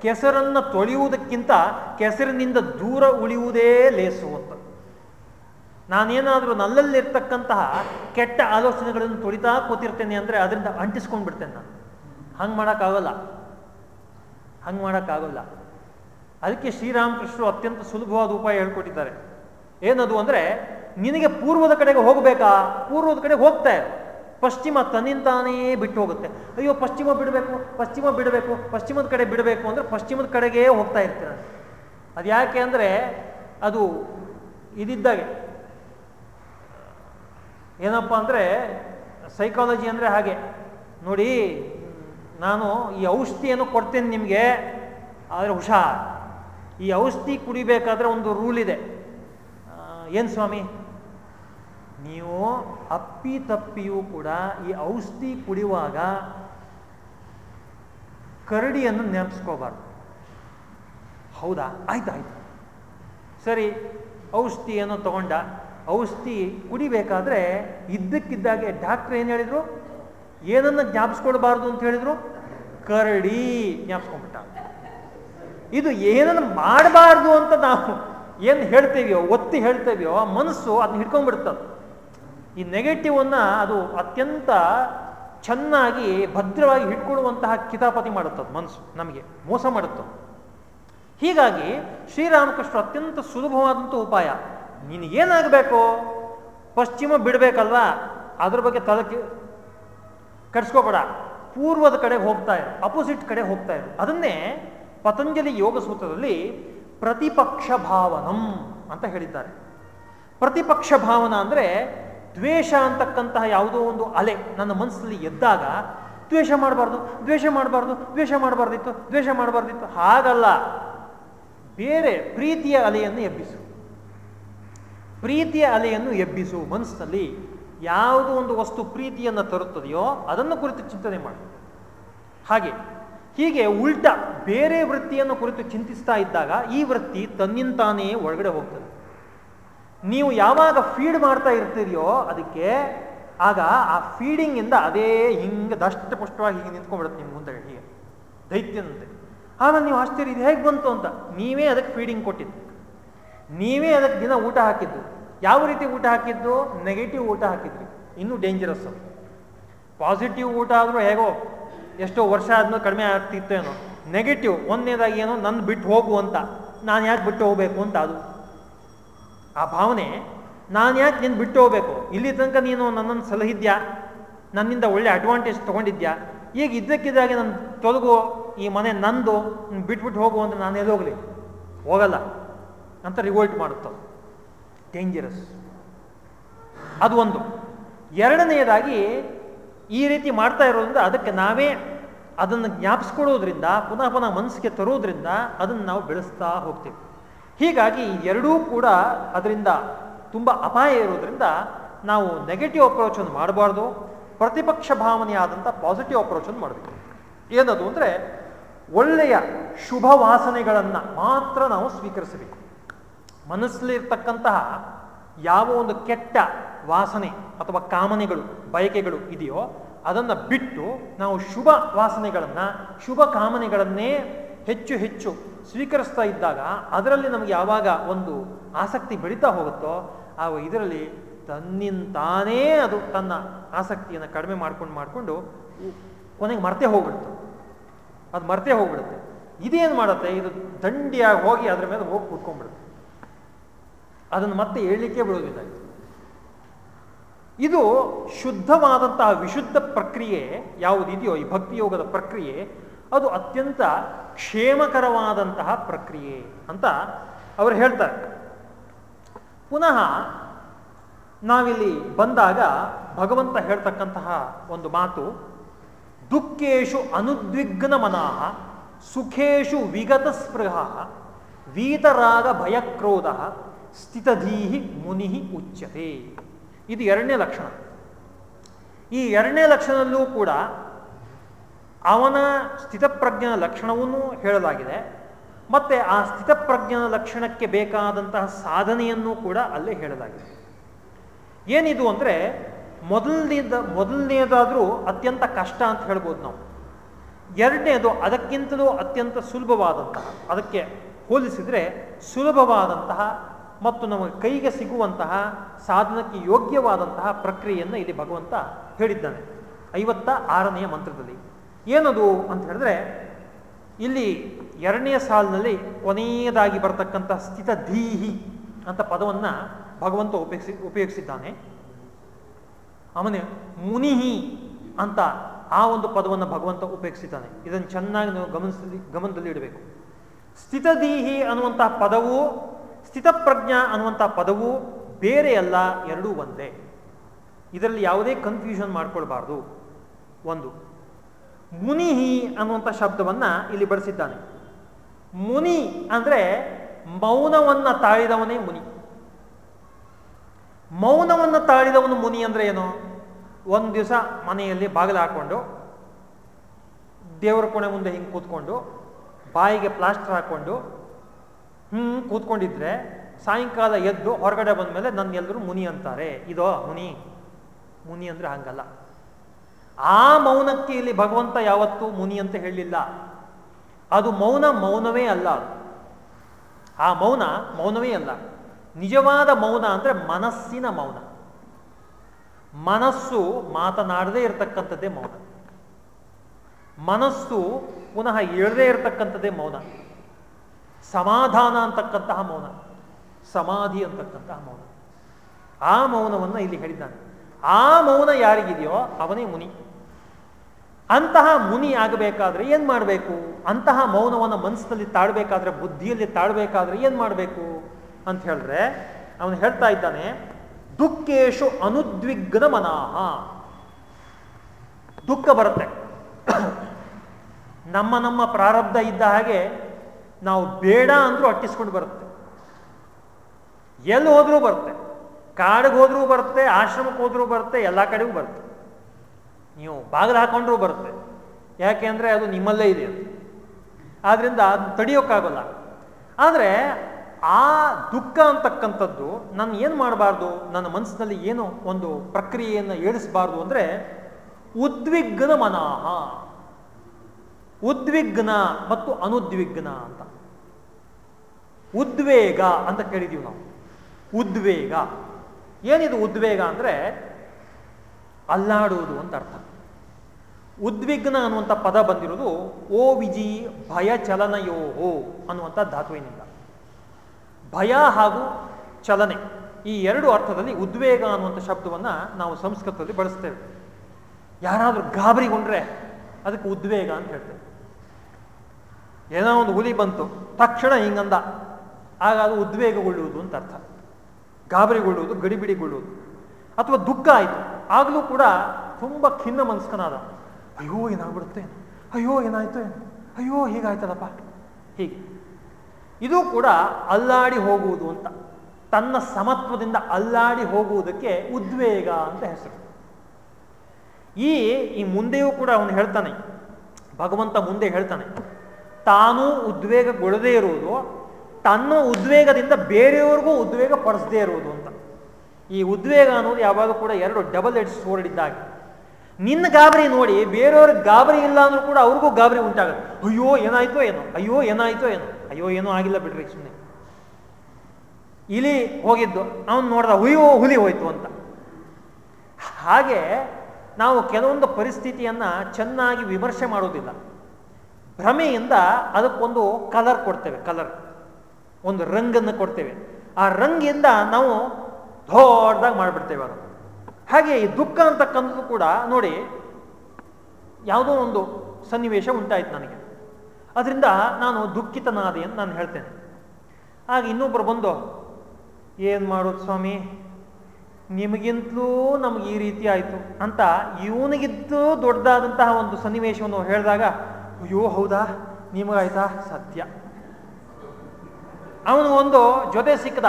ಕೆಸರನ್ನು ತೊಳೆಯುವುದಕ್ಕಿಂತ ಕೆಸರಿನಿಂದ ದೂರ ಉಳಿಯುವುದೇ ಲೇಸು ಅಂತ. ನಾನೇನಾದರೂ ನಲ್ಲಲ್ಲಿರ್ತಕ್ಕಂತಹ ಕೆಟ್ಟ ಆಲೋಚನೆಗಳನ್ನು ತೊಳಿತಾ ಕೂತಿರ್ತೇನೆ ಅಂದರೆ ಅದರಿಂದ ಅಂಟಿಸ್ಕೊಂಡ್ಬಿಡ್ತೇನೆ ನಾನು. ಹಂಗೆ ಮಾಡೋಕ್ಕಾಗಲ್ಲ. ಹಂಗೆ ಮಾಡೋಕ್ಕಾಗಲ್ಲ. ಅದಕ್ಕೆ ಶ್ರೀರಾಮಕೃಷ್ಣರು ಅತ್ಯಂತ ಸುಲಭವಾದ ಉಪಾಯ ಹೇಳ್ಕೊಟ್ಟಿದ್ದಾರೆ. ಏನದು ಅಂದರೆ, ನಿನಗೆ ಪೂರ್ವದ ಕಡೆಗೆ ಹೋಗಬೇಕಾ? ಪೂರ್ವದ ಕಡೆಗೆ ಹೋಗ್ತಾ ಇರು. ಪಶ್ಚಿಮ ತನ್ನಿಂತಾನೇ ಬಿಟ್ಟು ಹೋಗುತ್ತೆ. ಅಯ್ಯೋ, ಪಶ್ಚಿಮ ಬಿಡಬೇಕು ಪಶ್ಚಿಮ ಬಿಡಬೇಕು, ಪಶ್ಚಿಮದ ಕಡೆ ಬಿಡಬೇಕು ಅಂದರೆ ಪಶ್ಚಿಮದ ಕಡೆಗೇ ಹೋಗ್ತಾ ಇರ್ತೀರ. ಅದು ಯಾಕೆ ಅಂದರೆ, ಅದು ಇದಿದ್ದಾಗೆ. ಏನಪ್ಪ ಅಂದರೆ ಸೈಕಾಲಜಿ ಅಂದರೆ ಹಾಗೆ. ನೋಡಿ, ನಾನು ಈ ಔಷಧಿಯನ್ನು ಕೊಡ್ತೇನೆ ನಿಮಗೆ, ಆದರೆ ಹುಷಾರ್. ಈ ಔಷಧಿ ಕುಡಿಬೇಕಾದ್ರೆ ಒಂದು ರೂಲ್ ಇದೆ. ಏನು ಸ್ವಾಮಿ? ನೀವು ಅಪ್ಪಿ ತಪ್ಪಿಯೂ ಕೂಡ ಈ ಔಷಧಿ ಕುಡಿಯುವಾಗ ಕರಡಿಯನ್ನು ನೆನಪಿಸ್ಕೋಬಾರ್ದು. ಹೌದಾ? ಆಯ್ತು ಆಯ್ತು. ಸರಿ, ಔಷಧಿಯನ್ನು ತಗೊಂಡ, ಔಷಧಿ ಕುಡಿಬೇಕಾದ್ರೆ ಇದ್ದಕ್ಕಿದ್ದಾಗೆ ಡಾಕ್ಟ್ರ್ ಏನು ಹೇಳಿದ್ರು? ಏನನ್ನ ಜ್ಞಾಪಿಸ್ಕೊಳ್ಬಾರ್ದು ಅಂತ ಹೇಳಿದ್ರು? ಕರಡಿ ಜ್ಞಾಪಿಸ್ಕೊಂಡ್ಬಿಟ್ಟ. ಇದು ಏನನ್ನು ಮಾಡಬಾರ್ದು ಅಂತ ನಾವು ಏನು ಹೇಳ್ತೇವ್ಯೋ, ಒತ್ತಿ ಹೇಳ್ತೇವಿಯೋ ಮನಸ್ಸು ಅದನ್ನ ಹಿಡ್ಕೊಂಡ್ಬಿಡ್ತದೆ. ಈ ನೆಗೆಟಿವನ್ನ ಅದು ಅತ್ಯಂತ ಚೆನ್ನಾಗಿ, ಭದ್ರವಾಗಿ ಹಿಡ್ಕೊಳ್ಳುವಂತಹ ಕಿತಾಪತಿ ಮಾಡುತ್ತದೆ ಮನಸ್ಸು, ನಮಗೆ ಮೋಸ ಮಾಡುತ್ತೆ ಹೀಗಾಗಿ ಶ್ರೀರಾಮಕೃಷ್ಣ ಅತ್ಯಂತ ಸುಲಭವಾದಂಥ ಉಪಾಯ, ನಿನಗೇನಾಗಬೇಕು, ಪಶ್ಚಿಮ ಬಿಡಬೇಕಲ್ವಾ, ಅದ್ರ ಬಗ್ಗೆ ತಲೆ ಕಟ್ಸ್ಕೋಬೇಡ ಪೂರ್ವದ ಕಡೆ ಹೋಗ್ತಾ ಇರು, ಅಪೋಸಿಟ್ ಕಡೆ ಹೋಗ್ತಾ ಇರು. ಅದನ್ನೇ ಪತಂಜಲಿ ಯೋಗ ಸೂತ್ರದಲ್ಲಿ ಪ್ರತಿಪಕ್ಷ ಭಾವನಂ ಅಂತ ಹೇಳಿದ್ದಾರೆ. ಪ್ರತಿಪಕ್ಷ ಭಾವನ ಅಂದರೆ ದ್ವೇಷ ಅಂತಕ್ಕಂತಹ ಯಾವುದೋ ಒಂದು ಅಲೆ ನನ್ನ ಮನಸ್ಸಲ್ಲಿ ಎದ್ದಾಗ ದ್ವೇಷ ಮಾಡಬಾರ್ದು ದ್ವೇಷ ಮಾಡಬಾರ್ದು, ದ್ವೇಷ ಮಾಡಬಾರ್ದಿತ್ತು ದ್ವೇಷ ಮಾಡಬಾರ್ದಿತ್ತು, ಹಾಗಲ್ಲ. ಬೇರೆ ಪ್ರೀತಿಯ ಅಲೆಯನ್ನು ಎಬ್ಬಿಸು. ಪ್ರೀತಿಯ ಅಲೆಯನ್ನು ಎಬ್ಬಿಸು ಮನಸ್ಸಿನಲ್ಲಿ ಯಾವುದು ಒಂದು ವಸ್ತು ಪ್ರೀತಿಯನ್ನು ತರುತ್ತದೆಯೋ ಅದನ್ನು ಕುರಿತು ಚಿಂತನೆ ಮಾಡು. ಹಾಗೆ ಹೀಗೆ ಉಲ್ಟ ಬೇರೆ ವೃತ್ತಿಯನ್ನು ಕುರಿತು ಚಿಂತಿಸ್ತಾ ಇದ್ದಾಗ ಈ ವೃತ್ತಿ ತನ್ನಿಂತಾನೇ ಒಳಗಡೆ ಹೋಗ್ತದೆ. ನೀವು ಯಾವಾಗ ಫೀಡ್ ಮಾಡ್ತಾ ಇರ್ತೀರಿಯೋ ಅದಕ್ಕೆ ಆಗ ಆ ಫೀಡಿಂಗಿಂದ ಅದೇ ಹಿಂಗೆ ದಷ್ಟಪುಷ್ಟವಾಗಿ ಹೀಗೆ ನಿಂತ್ಕೊಂಡ್ಬಿಡುತ್ತೆ ನಿಮ್ಮ ಮುಂದೆ ಹೀಗೆ. ದೈತ್ಯನಂತೆ ಆಮೇಲೆ ನೀವು ಆಶ್ಚರ್ಯ, ಇದು ಹೇಗೆ ಬಂತು ಅಂತ. ನೀವೇ ಅದಕ್ಕೆ ಫೀಡಿಂಗ್ ಕೊಟ್ಟಿದ್ದು. ನೀವೇ ಅದಕ್ಕೆ ದಿನ ಊಟ ಹಾಕಿದ್ದು. ಯಾವ ರೀತಿ ಊಟ ಹಾಕಿದ್ದು? ನೆಗೆಟಿವ್ ಊಟ ಹಾಕಿದ್ರಿ. ಇನ್ನೂ ಡೇಂಜರಸ್ ಪಾಸಿಟಿವ್ ಊಟ ಆದರೂ ಹೇಗೋ ಎಷ್ಟೋ ವರ್ಷ ಆದ್ಮೇಲೆ ಕಡಿಮೆ ಆಗ್ತಿತ್ತು ಏನೋ. ನೆಗೆಟಿವ್ ಒಂದನೇದಾಗಿ ಏನೋ ನನ್ನ ಬಿಟ್ಟು ಹೋಗು ಅಂತ. ನಾನು ಯಾಕೆ ಬಿಟ್ಟು ಹೋಗ್ಬೇಕು ಅಂತ ಅದು. ಆ ಭಾವನೆ, ನಾನು ಯಾಕೆ ನೀನು ಬಿಟ್ಟು ಹೋಗ್ಬೇಕು? ಇಲ್ಲಿ ತನಕ ನೀನು ನನ್ನನ್ನು ಸಲಹಿದ್ಯಾ? ನನ್ನಿಂದ ಒಳ್ಳೆ ಅಡ್ವಾಂಟೇಜ್ ತೊಗೊಂಡಿದ್ಯಾ? ಈಗ ಇದ್ದಕ್ಕಿದ್ದಾಗೆ ನನ್ನ ತೊಲಗು, ಈ ಮನೆ ನಂದು ಬಿಟ್ಬಿಟ್ಟು ಹೋಗು ಅಂತ ನಾನು ಎಲ್ಲಿ ಹೋಗಲಿ? ಹೋಗಲ್ಲ. ಅಂತ ರಿವೋಲ್ಟ್ ಮಾಡುತ್ತೋ. ಡೇಂಜರಸ್ ಅದು ಒಂದು. ಎರಡನೆಯದಾಗಿ ಈ ರೀತಿ ಮಾಡ್ತಾ ಇರೋದ್ರಿಂದ ಅದಕ್ಕೆ ನಾವೇ ಅದನ್ನು ಜ್ಞಾಪಿಸ್ಕೊಡೋದ್ರಿಂದ, ಪುನಃ ಪುನಃ ಮನಸ್ಸಿಗೆ ತರೋದ್ರಿಂದ ಅದನ್ನು ನಾವು ಬೆಳೆಸ್ತಾ ಹೋಗ್ತೀವಿ. ಹೀಗಾಗಿ ಎರಡೂ ಕೂಡ ಅದರಿಂದ ತುಂಬ ಅಪಾಯ ಇರೋದ್ರಿಂದ ನಾವು ನೆಗೆಟಿವ್ ಅಪ್ರೋಚನ್ನು ಮಾಡಬಾರ್ದು, ಪ್ರತಿಪಕ್ಷ ಭಾವನೆಯಾದಂಥ ಪಾಸಿಟಿವ್ ಅಪ್ರೋಚನ್ನು ಮಾಡಬೇಕು. ಏನದು ಅಂದರೆ ಒಳ್ಳೆಯ ಶುಭ ವಾಸನೆಗಳನ್ನು ಮಾತ್ರ ನಾವು ಸ್ವೀಕರಿಸಬೇಕು. ಮನಸ್ಸಲ್ಲಿರ್ತಕ್ಕಂತಹ ಯಾವ ಒಂದು ಕೆಟ್ಟ ವಾಸನೆ ಅಥವಾ ಕಾಮನೆಗಳು, ಬಯಕೆಗಳು ಇದೆಯೋ ಅದನ್ನು ಬಿಟ್ಟು ನಾವು ಶುಭ ವಾಸನೆಗಳನ್ನು, ಶುಭ ಕಾಮನೆಗಳನ್ನೇ ಹೆಚ್ಚು ಹೆಚ್ಚು ಸ್ವೀಕರಿಸ್ತಾ ಇದ್ದಾಗ ಅದರಲ್ಲಿ ನಮಗೆ ಯಾವಾಗ ಒಂದು ಆಸಕ್ತಿ ಬೆಳೀತಾ ಹೋಗುತ್ತೋ ಆ ಇದರಲ್ಲಿ ತನ್ನಿಂತಾನೇ ಅದು ತನ್ನ ಆಸಕ್ತಿಯನ್ನು ಕಡಿಮೆ ಮಾಡ್ಕೊಂಡು ಮಾಡಿಕೊಂಡು ಕೊನೆಗೆ ಮರ್ತೆ ಹೋಗ್ಬಿಡುತ್ತೆ. ಅದು ಮರ್ತೆ ಹೋಗ್ಬಿಡುತ್ತೆ. ಇದೇನು ಮಾಡುತ್ತೆ? ಇದು ದಂಡಿಯಾಗಿ ಹೋಗಿ ಅದರ ಮೇಲೆ ಹೋಗಿ ಕುತ್ಕೊಂಡ್ಬಿಡುತ್ತೆ. ಅದನ್ನು ಮತ್ತೆ ಹೇಳಲಿಕ್ಕೆ ಬಿಡೋದಿಲ್ಲ ಇದು ಶುದ್ಧವಾದಂತಹ ವಿಶುದ್ಧ ಪ್ರಕ್ರಿಯೆ ಯಾವುದಿದೆಯೋ ಈ ಭಕ್ತಿಯೋಗದ ಪ್ರಕ್ರಿಯೆ, ಅದು ಅತ್ಯಂತ ಕ್ಷೇಮಕರವಾದಂತಹ ಪ್ರಕ್ರಿಯೆ ಅಂತ ಅವರು ಹೇಳ್ತಾರೆ. ಪುನಃ ನಾವಿಲ್ಲಿ ಬಂದಾಗ ಭಗವಂತ ಹೇಳ್ತಕ್ಕಂತಹ ಒಂದು ಮಾತು, ದುಃಖೇಶು ಅನುದ್ವಿಗ್ನ ಮನಃ ಸುಖೇಶು ವಿಗತ ಸ್ಪೃಹ ವೀತರಾಗ ಭಯಕ್ರೋಧ ಸ್ಥಿತಧೀಹಿ ಮುನಿ ಉಚ್ಯತೆ. ಇದು ಎರಡನೇ ಲಕ್ಷಣ. ಈ ಎರಡನೇ ಲಕ್ಷಣದಲ್ಲೂ ಕೂಡ ಅವನ ಸ್ಥಿತಪ್ರಜ್ಞನ ಲಕ್ಷಣವನ್ನು ಹೇಳಲಾಗಿದೆ. ಮತ್ತೆ ಆ ಸ್ಥಿತಪ್ರಜ್ಞನ ಲಕ್ಷಣಕ್ಕೆ ಬೇಕಾದಂತಹ ಸಾಧನೆಯನ್ನು ಕೂಡ ಅಲ್ಲೇ ಹೇಳಲಾಗಿದೆ. ಏನಿದು ಅಂದರೆ ಮೊದಲನೇದ, ಮೊದಲನೆಯದಾದರೂ ಅತ್ಯಂತ ಕಷ್ಟ ಅಂತ ಹೇಳ್ಬೋದು ನಾವು. ಎರಡನೇದು ಅದಕ್ಕಿಂತಲೂ ಅತ್ಯಂತ ಸುಲಭವಾದಂತಹ, ಅದಕ್ಕೆ ಹೋಲಿಸಿದರೆ ಸುಲಭವಾದಂತಹ ಮತ್ತು ನಮಗೆ ಕೈಗೆ ಸಿಗುವಂತಹ ಸಾಧನಕ್ಕೆ ಯೋಗ್ಯವಾದಂತಹ ಪ್ರಕ್ರಿಯೆಯನ್ನು ಇಲ್ಲಿ ಭಗವಂತ ಹೇಳಿದ್ದಾನೆ. ಐವತ್ತ ಆರನೆಯ ಮಂತ್ರದಲ್ಲಿ. ಏನದು ಅಂತ ಹೇಳಿದ್ರೆ, ಇಲ್ಲಿ ಎರಡನೆಯ ಸಾಲಿನಲ್ಲಿ ಕೊನೆಯದಾಗಿ ಬರತಕ್ಕಂಥ ಸ್ಥಿತಧೀಹಿ ಅಂತ ಪದವನ್ನು ಭಗವಂತ ಉಪಯೋಗಿಸಿ, ಉಪಯೋಗಿಸಿದ್ದಾನೆ. ಆಮೇಲೆ ಮುನಿಹಿ ಅಂತ ಆ ಒಂದು ಪದವನ್ನು ಭಗವಂತ ಉಪಯೋಗಿಸಿದ್ದಾನೆ. ಇದನ್ನು ಚೆನ್ನಾಗಿ ನಾವು ಗಮನಿಸಿ ಗಮನದಲ್ಲಿ ಇಡಬೇಕು ಸ್ಥಿತದೀಹಿ ಅನ್ನುವಂತಹ ಪದವು ಸ್ಥಿತಪ್ರಜ್ಞ ಅನ್ನುವಂಥ ಪದವು ಬೇರೆ ಅಲ್ಲ ಎರಡೂ ಒಂದೇ. ಇದರಲ್ಲಿ ಯಾವುದೇ ಕನ್ಫ್ಯೂಷನ್ ಮಾಡ್ಕೊಳ್ಬಾರ್ದು. ಒಂದು. ಮುನಿಹಿ ಅನ್ನುವಂಥ ಶಬ್ದವನ್ನ ಇಲ್ಲಿ ಬಳಸಿದ್ದಾನೆ ಮುನಿ ಅಂದ್ರೆ ಮೌನವನ್ನ ತಾಳಿದವನೇ ಮುನಿ. ಮೌನವನ್ನು ತಾಳಿದವನು ಮುನಿ ಅಂದ್ರೆ ಏನು? ಒಂದು ದಿವಸ ಮನೆಯಲ್ಲಿ ಬಾಗಿಲು ಹಾಕೊಂಡು, ದೇವರ ಕೋಣೆ ಮುಂದೆ ಹಿಂಗೆ ಕೂತ್ಕೊಂಡು, ಬಾಯಿಗೆ ಪ್ಲಾಸ್ಟರ್ ಹಾಕೊಂಡು ಹಿಂಗೆ ಕೂತ್ಕೊಂಡಿದ್ರೆ ಸಾಯಂಕಾಲ ಎದ್ದು ಹೊರಗಡೆ ಬಂದ ಮೇಲೆ ನನ್ನ ಎಲ್ಲರೂ ಮುನಿ ಅಂತಾರೆ. ಇದೋ ಮುನಿ ಮುನಿ ಅಂದ್ರೆ ಹಂಗಲ್ಲ. ಆ ಮೌನಕ್ಕೆ ಇಲ್ಲಿ ಭಗವಂತ ಯಾವತ್ತೂ ಮುನಿ ಅಂತ ಹೇಳಲಿಲ್ಲ ಅದು ಮೌನ ಮೌನವೇ ಅಲ್ಲ ಆ ಮೌನ ಮೌನವೇ ಅಲ್ಲ. ನಿಜವಾದ ಮೌನ ಅಂದ್ರೆ ಮನಸ್ಸಿನ ಮೌನ. ಮನಸ್ಸು ಮಾತನಾಡದೇ ಇರತಕ್ಕಂಥದ್ದೇ ಮೌನ. ಮನಸ್ಸು ಪುನಃ ಹೇಳದೇ ಇರತಕ್ಕಂಥದ್ದೇ ಮೌನ. ಸಮಾಧಾನ ಅಂತಕ್ಕಂತಹ ಮೌನ. ಸಮಾಧಿ ಅಂತಕ್ಕಂತಹ ಮೌನ. ಆ ಮೌನವನ್ನು ಇಲ್ಲಿ ಹೇಳಿದ್ದಾನೆ. ಆ ಮೌನ ಯಾರಿಗಿದೆಯೋ ಅವನೇ ಮುನಿ. ಅಂತಹ ಮುನಿ ಆಗಬೇಕಾದ್ರೆ ಏನ್ ಮಾಡಬೇಕು? ಅಂತಹ ಮೌನವನ್ನು ಮನಸ್ಸಿನಲ್ಲಿ ತಾಳ್ಬೇಕಾದ್ರೆ, ಬುದ್ಧಿಯಲ್ಲಿ ತಾಳ್ಬೇಕಾದ್ರೆ ಏನ್ ಮಾಡಬೇಕು ಅಂತ ಹೇಳಿದ್ರೆ, ಅವನು ಹೇಳ್ತಾ ಇದ್ದಾನೆ, ದುಃಖೇಶು ಅನುದ್ವಿಗ್ನ ಮನಾಹ. ದುಃಖ ಬರುತ್ತೆ. ನಮ್ಮ ನಮ್ಮ ಪ್ರಾರಬ್ಧ ಇದ್ದ ಹಾಗೆ ನಾವು ಬೇಡ ಅಂದ್ರೂ ಅಟ್ಟಿಸ್ಕೊಂಡು ಬರುತ್ತೆ. ಎಲ್ಲಿ ಹೋದ್ರೂ ಬರುತ್ತೆ. ಕಾಡಿಗೆ ಹೋದ್ರೂ ಬರುತ್ತೆ, ಆಶ್ರಮಕ್ಕೆ ಹೋದ್ರೂ ಬರುತ್ತೆ, ಎಲ್ಲ ಕಡೆಗೂ ಬರುತ್ತೆ. ನೀವು ಬಾಗಿಲು ಹಾಕೊಂಡ್ರೂ ಬರುತ್ತೆ. ಯಾಕೆ ಅಂದರೆ ಅದು ನಿಮ್ಮಲ್ಲೇ ಇದೆ ಅದು ಆದ್ದರಿಂದ ಅದು ತಡೆಯೋಕ್ಕಾಗಲ್ಲ. ಆದರೆ ಆ ದುಃಖ ಅಂತಕ್ಕಂಥದ್ದು ನಾನು ಏನು ಮಾಡಬಾರ್ದು? ನನ್ನ ಮನಸ್ಸಿನಲ್ಲಿ ಏನು ಒಂದು ಪ್ರಕ್ರಿಯೆಯನ್ನು ಏಳಿಸಬಾರ್ದು ಅಂದರೆ ಉದ್ವಿಗ್ನ ಮನಃ ಉದ್ವಿಗ್ನ ಮತ್ತು ಅನುದ್ವಿಗ್ನ ಅಂತ. ಉದ್ವೇಗ ಅಂತ ಕೇಳಿದೀವಿ ನಾವು. ಉದ್ವೇಗ. ಏನಿದು ಉದ್ವೇಗ ಅಂದರೆ ಅಲ್ಲಾಡುವುದು ಅಂತ ಅರ್ಥ. ಉದ್ವಿಗ್ನ ಅನ್ನುವಂಥ ಪದ ಬಂದಿರೋದು ಓ ವಿಜಿ ಭಯ ಚಲನಯೋಹೋ ಅನ್ನುವಂಥ ಧಾತುವಿನಿಂದ. ಭಯ ಹಾಗೂ ಚಲನೆ ಈ ಎರಡು ಅರ್ಥದಲ್ಲಿ ಉದ್ವೇಗ ಅನ್ನುವಂಥ ಶಬ್ದವನ್ನು ನಾವು ಸಂಸ್ಕೃತದಲ್ಲಿ ಬಳಸ್ತೇವೆ. ಯಾರಾದರೂ ಗಾಬರಿಗೊಂಡ್ರೆ ಅದಕ್ಕೆ ಉದ್ವೇಗ ಅಂತ ಹೇಳ್ತೇವೆ. ಏನೋ ಒಂದು ಹುಲಿ ಬಂತು, ತಕ್ಷಣ ಹಿಂಗಂದ ಆಗ ಅದು ಉದ್ವೇಗಗೊಳ್ಳುವುದು ಅಂತ ಅರ್ಥ. ಗಾಬರಿಗೊಳ್ಳುವುದು, ಗಡಿಬಿಡಿಗೊಳ್ಳುವುದು. ಅಥವಾ ದುಃಖ ಆಯಿತು. ಆಗಲೂ ಕೂಡ ತುಂಬ ಖಿನ್ನ ಮನಸ್ಕನಾದ. ಅಯ್ಯೋ, ಏನಾಗ್ಬಿಡುತ್ತೆ ಅಯ್ಯೋ, ಏನಾಯ್ತು ಏನು? ಅಯ್ಯೋ, ಹೀಗಾಯ್ತದಪ್ಪ. ಹೀಗೆ. ಇದು ಕೂಡ ಅಲ್ಲಾಡಿ ಹೋಗುವುದು ಅಂತ. ತನ್ನ ಸಮತ್ವದಿಂದ ಅಲ್ಲಾಡಿ ಹೋಗುವುದಕ್ಕೆ ಉದ್ವೇಗ ಅಂತ ಹೆಸರು. ಈ ಈ ಮುಂದೆಯೂ ಕೂಡ ಅವನು ಹೇಳ್ತಾನೆ. ಭಗವಂತ ಮುಂದೆ ಹೇಳ್ತಾನೆ. ತಾನೂ ಉದ್ವೇಗಗೊಳ್ಳದೇ ಇರುವುದು ತನ್ನ ಉದ್ವೇಗದಿಂದ ಬೇರೆಯವ್ರಿಗೂ ಉದ್ವೇಗ ಪಡಿಸದೇ ಇರುವುದು ಅಂತ. ಈ ಉದ್ವೇಗ ಅನ್ನೋದು ಯಾವಾಗ ಕೂಡ ಎರಡು ಡಬಲ್ ಎಡ್ಸ್ ಇದ್ದಾಗ. ನಿನ್ನ ಗಾಬರಿ ನೋಡಿ, ಬೇರೆಯವ್ರ ಗಾಬರಿ ಇಲ್ಲ ಅಂದ್ರೂ ಕೂಡ ಅವ್ರಿಗೂ ಗಾಬರಿ ಉಂಟಾಗುತ್ತೆ. ಅಯ್ಯೋ, ಏನಾಯ್ತೋ ಏನೋ, ಅಯ್ಯೋ, ಏನಾಯ್ತೋ ಏನೋ, ಅಯ್ಯೋ, ಏನೋ ಆಗಿಲ್ಲ ಬಿಡ್ರಿ ಸುಮ್ಮನೆ ಇಲಿ ಹೋಗಿದ್ದು, ಅವನು ನೋಡ್ದ, ಹುಯ್ಯೋ, ಹುಲಿ ಹೋಯ್ತು ಅಂತ. ಹಾಗೆ ನಾವು ಕೆಲವೊಂದು ಪರಿಸ್ಥಿತಿಯನ್ನ ಚೆನ್ನಾಗಿ ವಿಮರ್ಶೆ ಮಾಡೋದಿಲ್ಲ. ಭ್ರಮೆಯಿಂದ ಅದಕ್ಕೊಂದು ಕಲರ್ ಕೊಡ್ತೇವೆ ಕಲರ್ ಒಂದು ರಂಗನ್ನು ಕೊಡ್ತೇವೆ. ಆ ರಂಗಿಂದ ನಾವು ದೊಡ್ಡದಾಗಿ ಮಾಡಿಬಿಡ್ತೇವೆ ಅದು ಹಾಗೆ ಈ ದುಃಖ ಅಂತಕ್ಕಂಥದ್ದು ಕೂಡ ನೋಡಿ, ಯಾವುದೋ ಒಂದು ಸನ್ನಿವೇಶ ಉಂಟಾಯಿತು ನನಗೆ. ಅದರಿಂದ ನಾನು ದುಃಖಿತನಾದೆ ಅಂತ ನಾನು ಹೇಳ್ತೇನೆ. ಆಗ ಇನ್ನೊಬ್ಬರು ಬಂದು, ಏನು ಮಾಡೋದು ಸ್ವಾಮಿ? ನಿಮಗಿಂತಲೂ ನಮ್ಗೆ ಈ ರೀತಿ ಆಯಿತು. ಅಂತ ಇವನಿಗಿದ್ದು ದೊಡ್ಡದಾದಂತಹ ಒಂದು ಸನ್ನಿವೇಶವನ್ನು ಹೇಳಿದಾಗ, ಅಯ್ಯೋ ಹೌದಾ? ನಿಮಗಾಯ್ತಾ? ಸತ್ಯ. ಅವನು ಒಂದು ಜೊತೆ ಸಿಕ್ಕದ.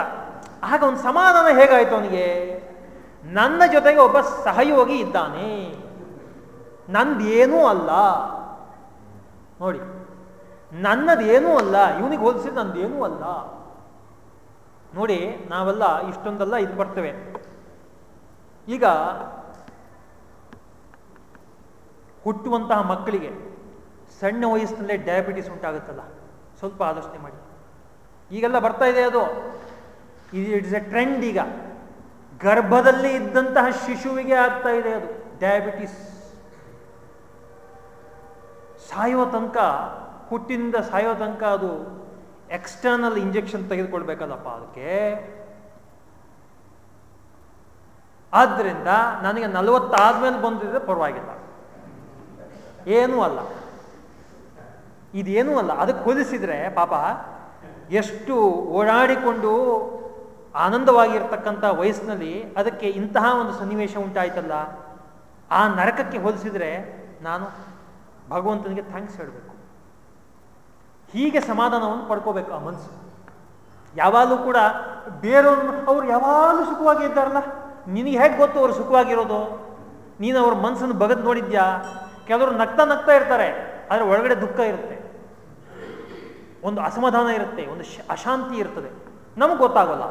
ಆಗ ಒಂದು ಸಮಾಧಾನ ಹೇಗಾಯ್ತು ಅವನಿಗೆ? ನನ್ನ ಜೊತೆಗೆ ಒಬ್ಬ ಸಹಯೋಗಿ ಇದ್ದಾನೆ. ನಂದೇನೂ ಅಲ್ಲ. ನೋಡಿ, ನನ್ನದೇನೂ ಅಲ್ಲ. ಇವನಿಗೆ ಹೋಲಿಸಿದ ನಂದೇನೂ ಅಲ್ಲ. ನೋಡಿ, ನಾವೆಲ್ಲ ಇಷ್ಟೊಂದೆಲ್ಲ ಇದು ಬರ್ತೇವೆ ಈಗ ಹುಟ್ಟುವಂತಹ ಮಕ್ಕಳಿಗೆ ಸಣ್ಣ ವಯಸ್ಸಿನಲ್ಲೇ ಡಯಾಬಿಟಿಸ್ ಉಂಟಾಗುತ್ತಲ್ಲ. ಸ್ವಲ್ಪ ಆಲೋಚನೆ ಮಾಡಿ. ಈಗೆಲ್ಲ ಬರ್ತಾ ಇದೆ ಅದು. ಇಟ್ಸ್ ಎ ಟ್ರೆಂಡ್ ಈಗ. ಗರ್ಭದಲ್ಲಿ ಇದ್ದಂತಹ ಶಿಶುವಿಗೆ ಆಗ್ತಾ ಇದೆ ಅದು. ಡಯಾಬಿಟಿಸ್ ಸಾಯೋ ತನಕ, ಹುಟ್ಟಿನಿಂದ ಸಾಯೋ ತನಕ ಅದು ಎಕ್ಸ್ಟರ್ನಲ್ ಇಂಜೆಕ್ಷನ್ ತೆಗೆದುಕೊಳ್ಬೇಕಲ್ಲಪ್ಪ ಅದಕ್ಕೆ. ಆದ್ದರಿಂದ ನನಗೆ ನಲವತ್ತಾದ್ಮೇಲೆ ಬಂದಿದ್ರೆ ಪರವಾಗಿಲ್ಲ. ಏನೂ ಅಲ್ಲ. ಇದೇನೂ ಅಲ್ಲ. ಅದಕ್ಕೆ ಹೋಲಿಸಿದ್ರೆ ಪಾಪ ಎಷ್ಟು ಓಡಾಡಿಕೊಂಡು ಆನಂದವಾಗಿರ್ತಕ್ಕಂಥ ವಯಸ್ಸಿನಲ್ಲಿ ಅದಕ್ಕೆ ಇಂತಹ ಒಂದು ಸನ್ನಿವೇಶ ಉಂಟಾಯ್ತಲ್ಲ, ಆ ನರಕಕ್ಕೆ ಹೋಲಿಸಿದ್ರೆ ನಾನು ಭಗವಂತನಿಗೆ ಥ್ಯಾಂಕ್ಸ್ ಹೇಳಬೇಕು. ಹೀಗೆ ಸಮಾಧಾನವನ್ನು ಪಡ್ಕೋಬೇಕು ಆ ಮನಸ್ಸು. ಯಾವಾಗಲೂ ಕೂಡ ಬೇರೆಯವ್ರನ್ನ ಅವ್ರು ಯಾವಾಗಲೂ ಸುಖವಾಗಿ ಇದ್ದಾರಲ್ಲ? ನಿನಗೆ ಹೇಗೆ ಗೊತ್ತು ಅವ್ರು ಸುಖವಾಗಿರೋದು? ನೀನು ಅವ್ರ ಮನಸ್ಸನ್ನು ಬಗದ್ ನೋಡಿದ್ಯಾ? ಕೆಲವರು ನಗ್ತಾ ನಗ್ತಾ ಇರ್ತಾರೆ, ಆದರೆ ಒಳಗಡೆ ದುಃಖ ಇರುತ್ತೆ. ಒಂದು ಅಸಮಾಧಾನ ಇರುತ್ತೆ, ಒಂದು ಅಶಾಂತಿ ಇರ್ತದೆ. ನಮಗೆ ಗೊತ್ತಾಗಲ್ಲ.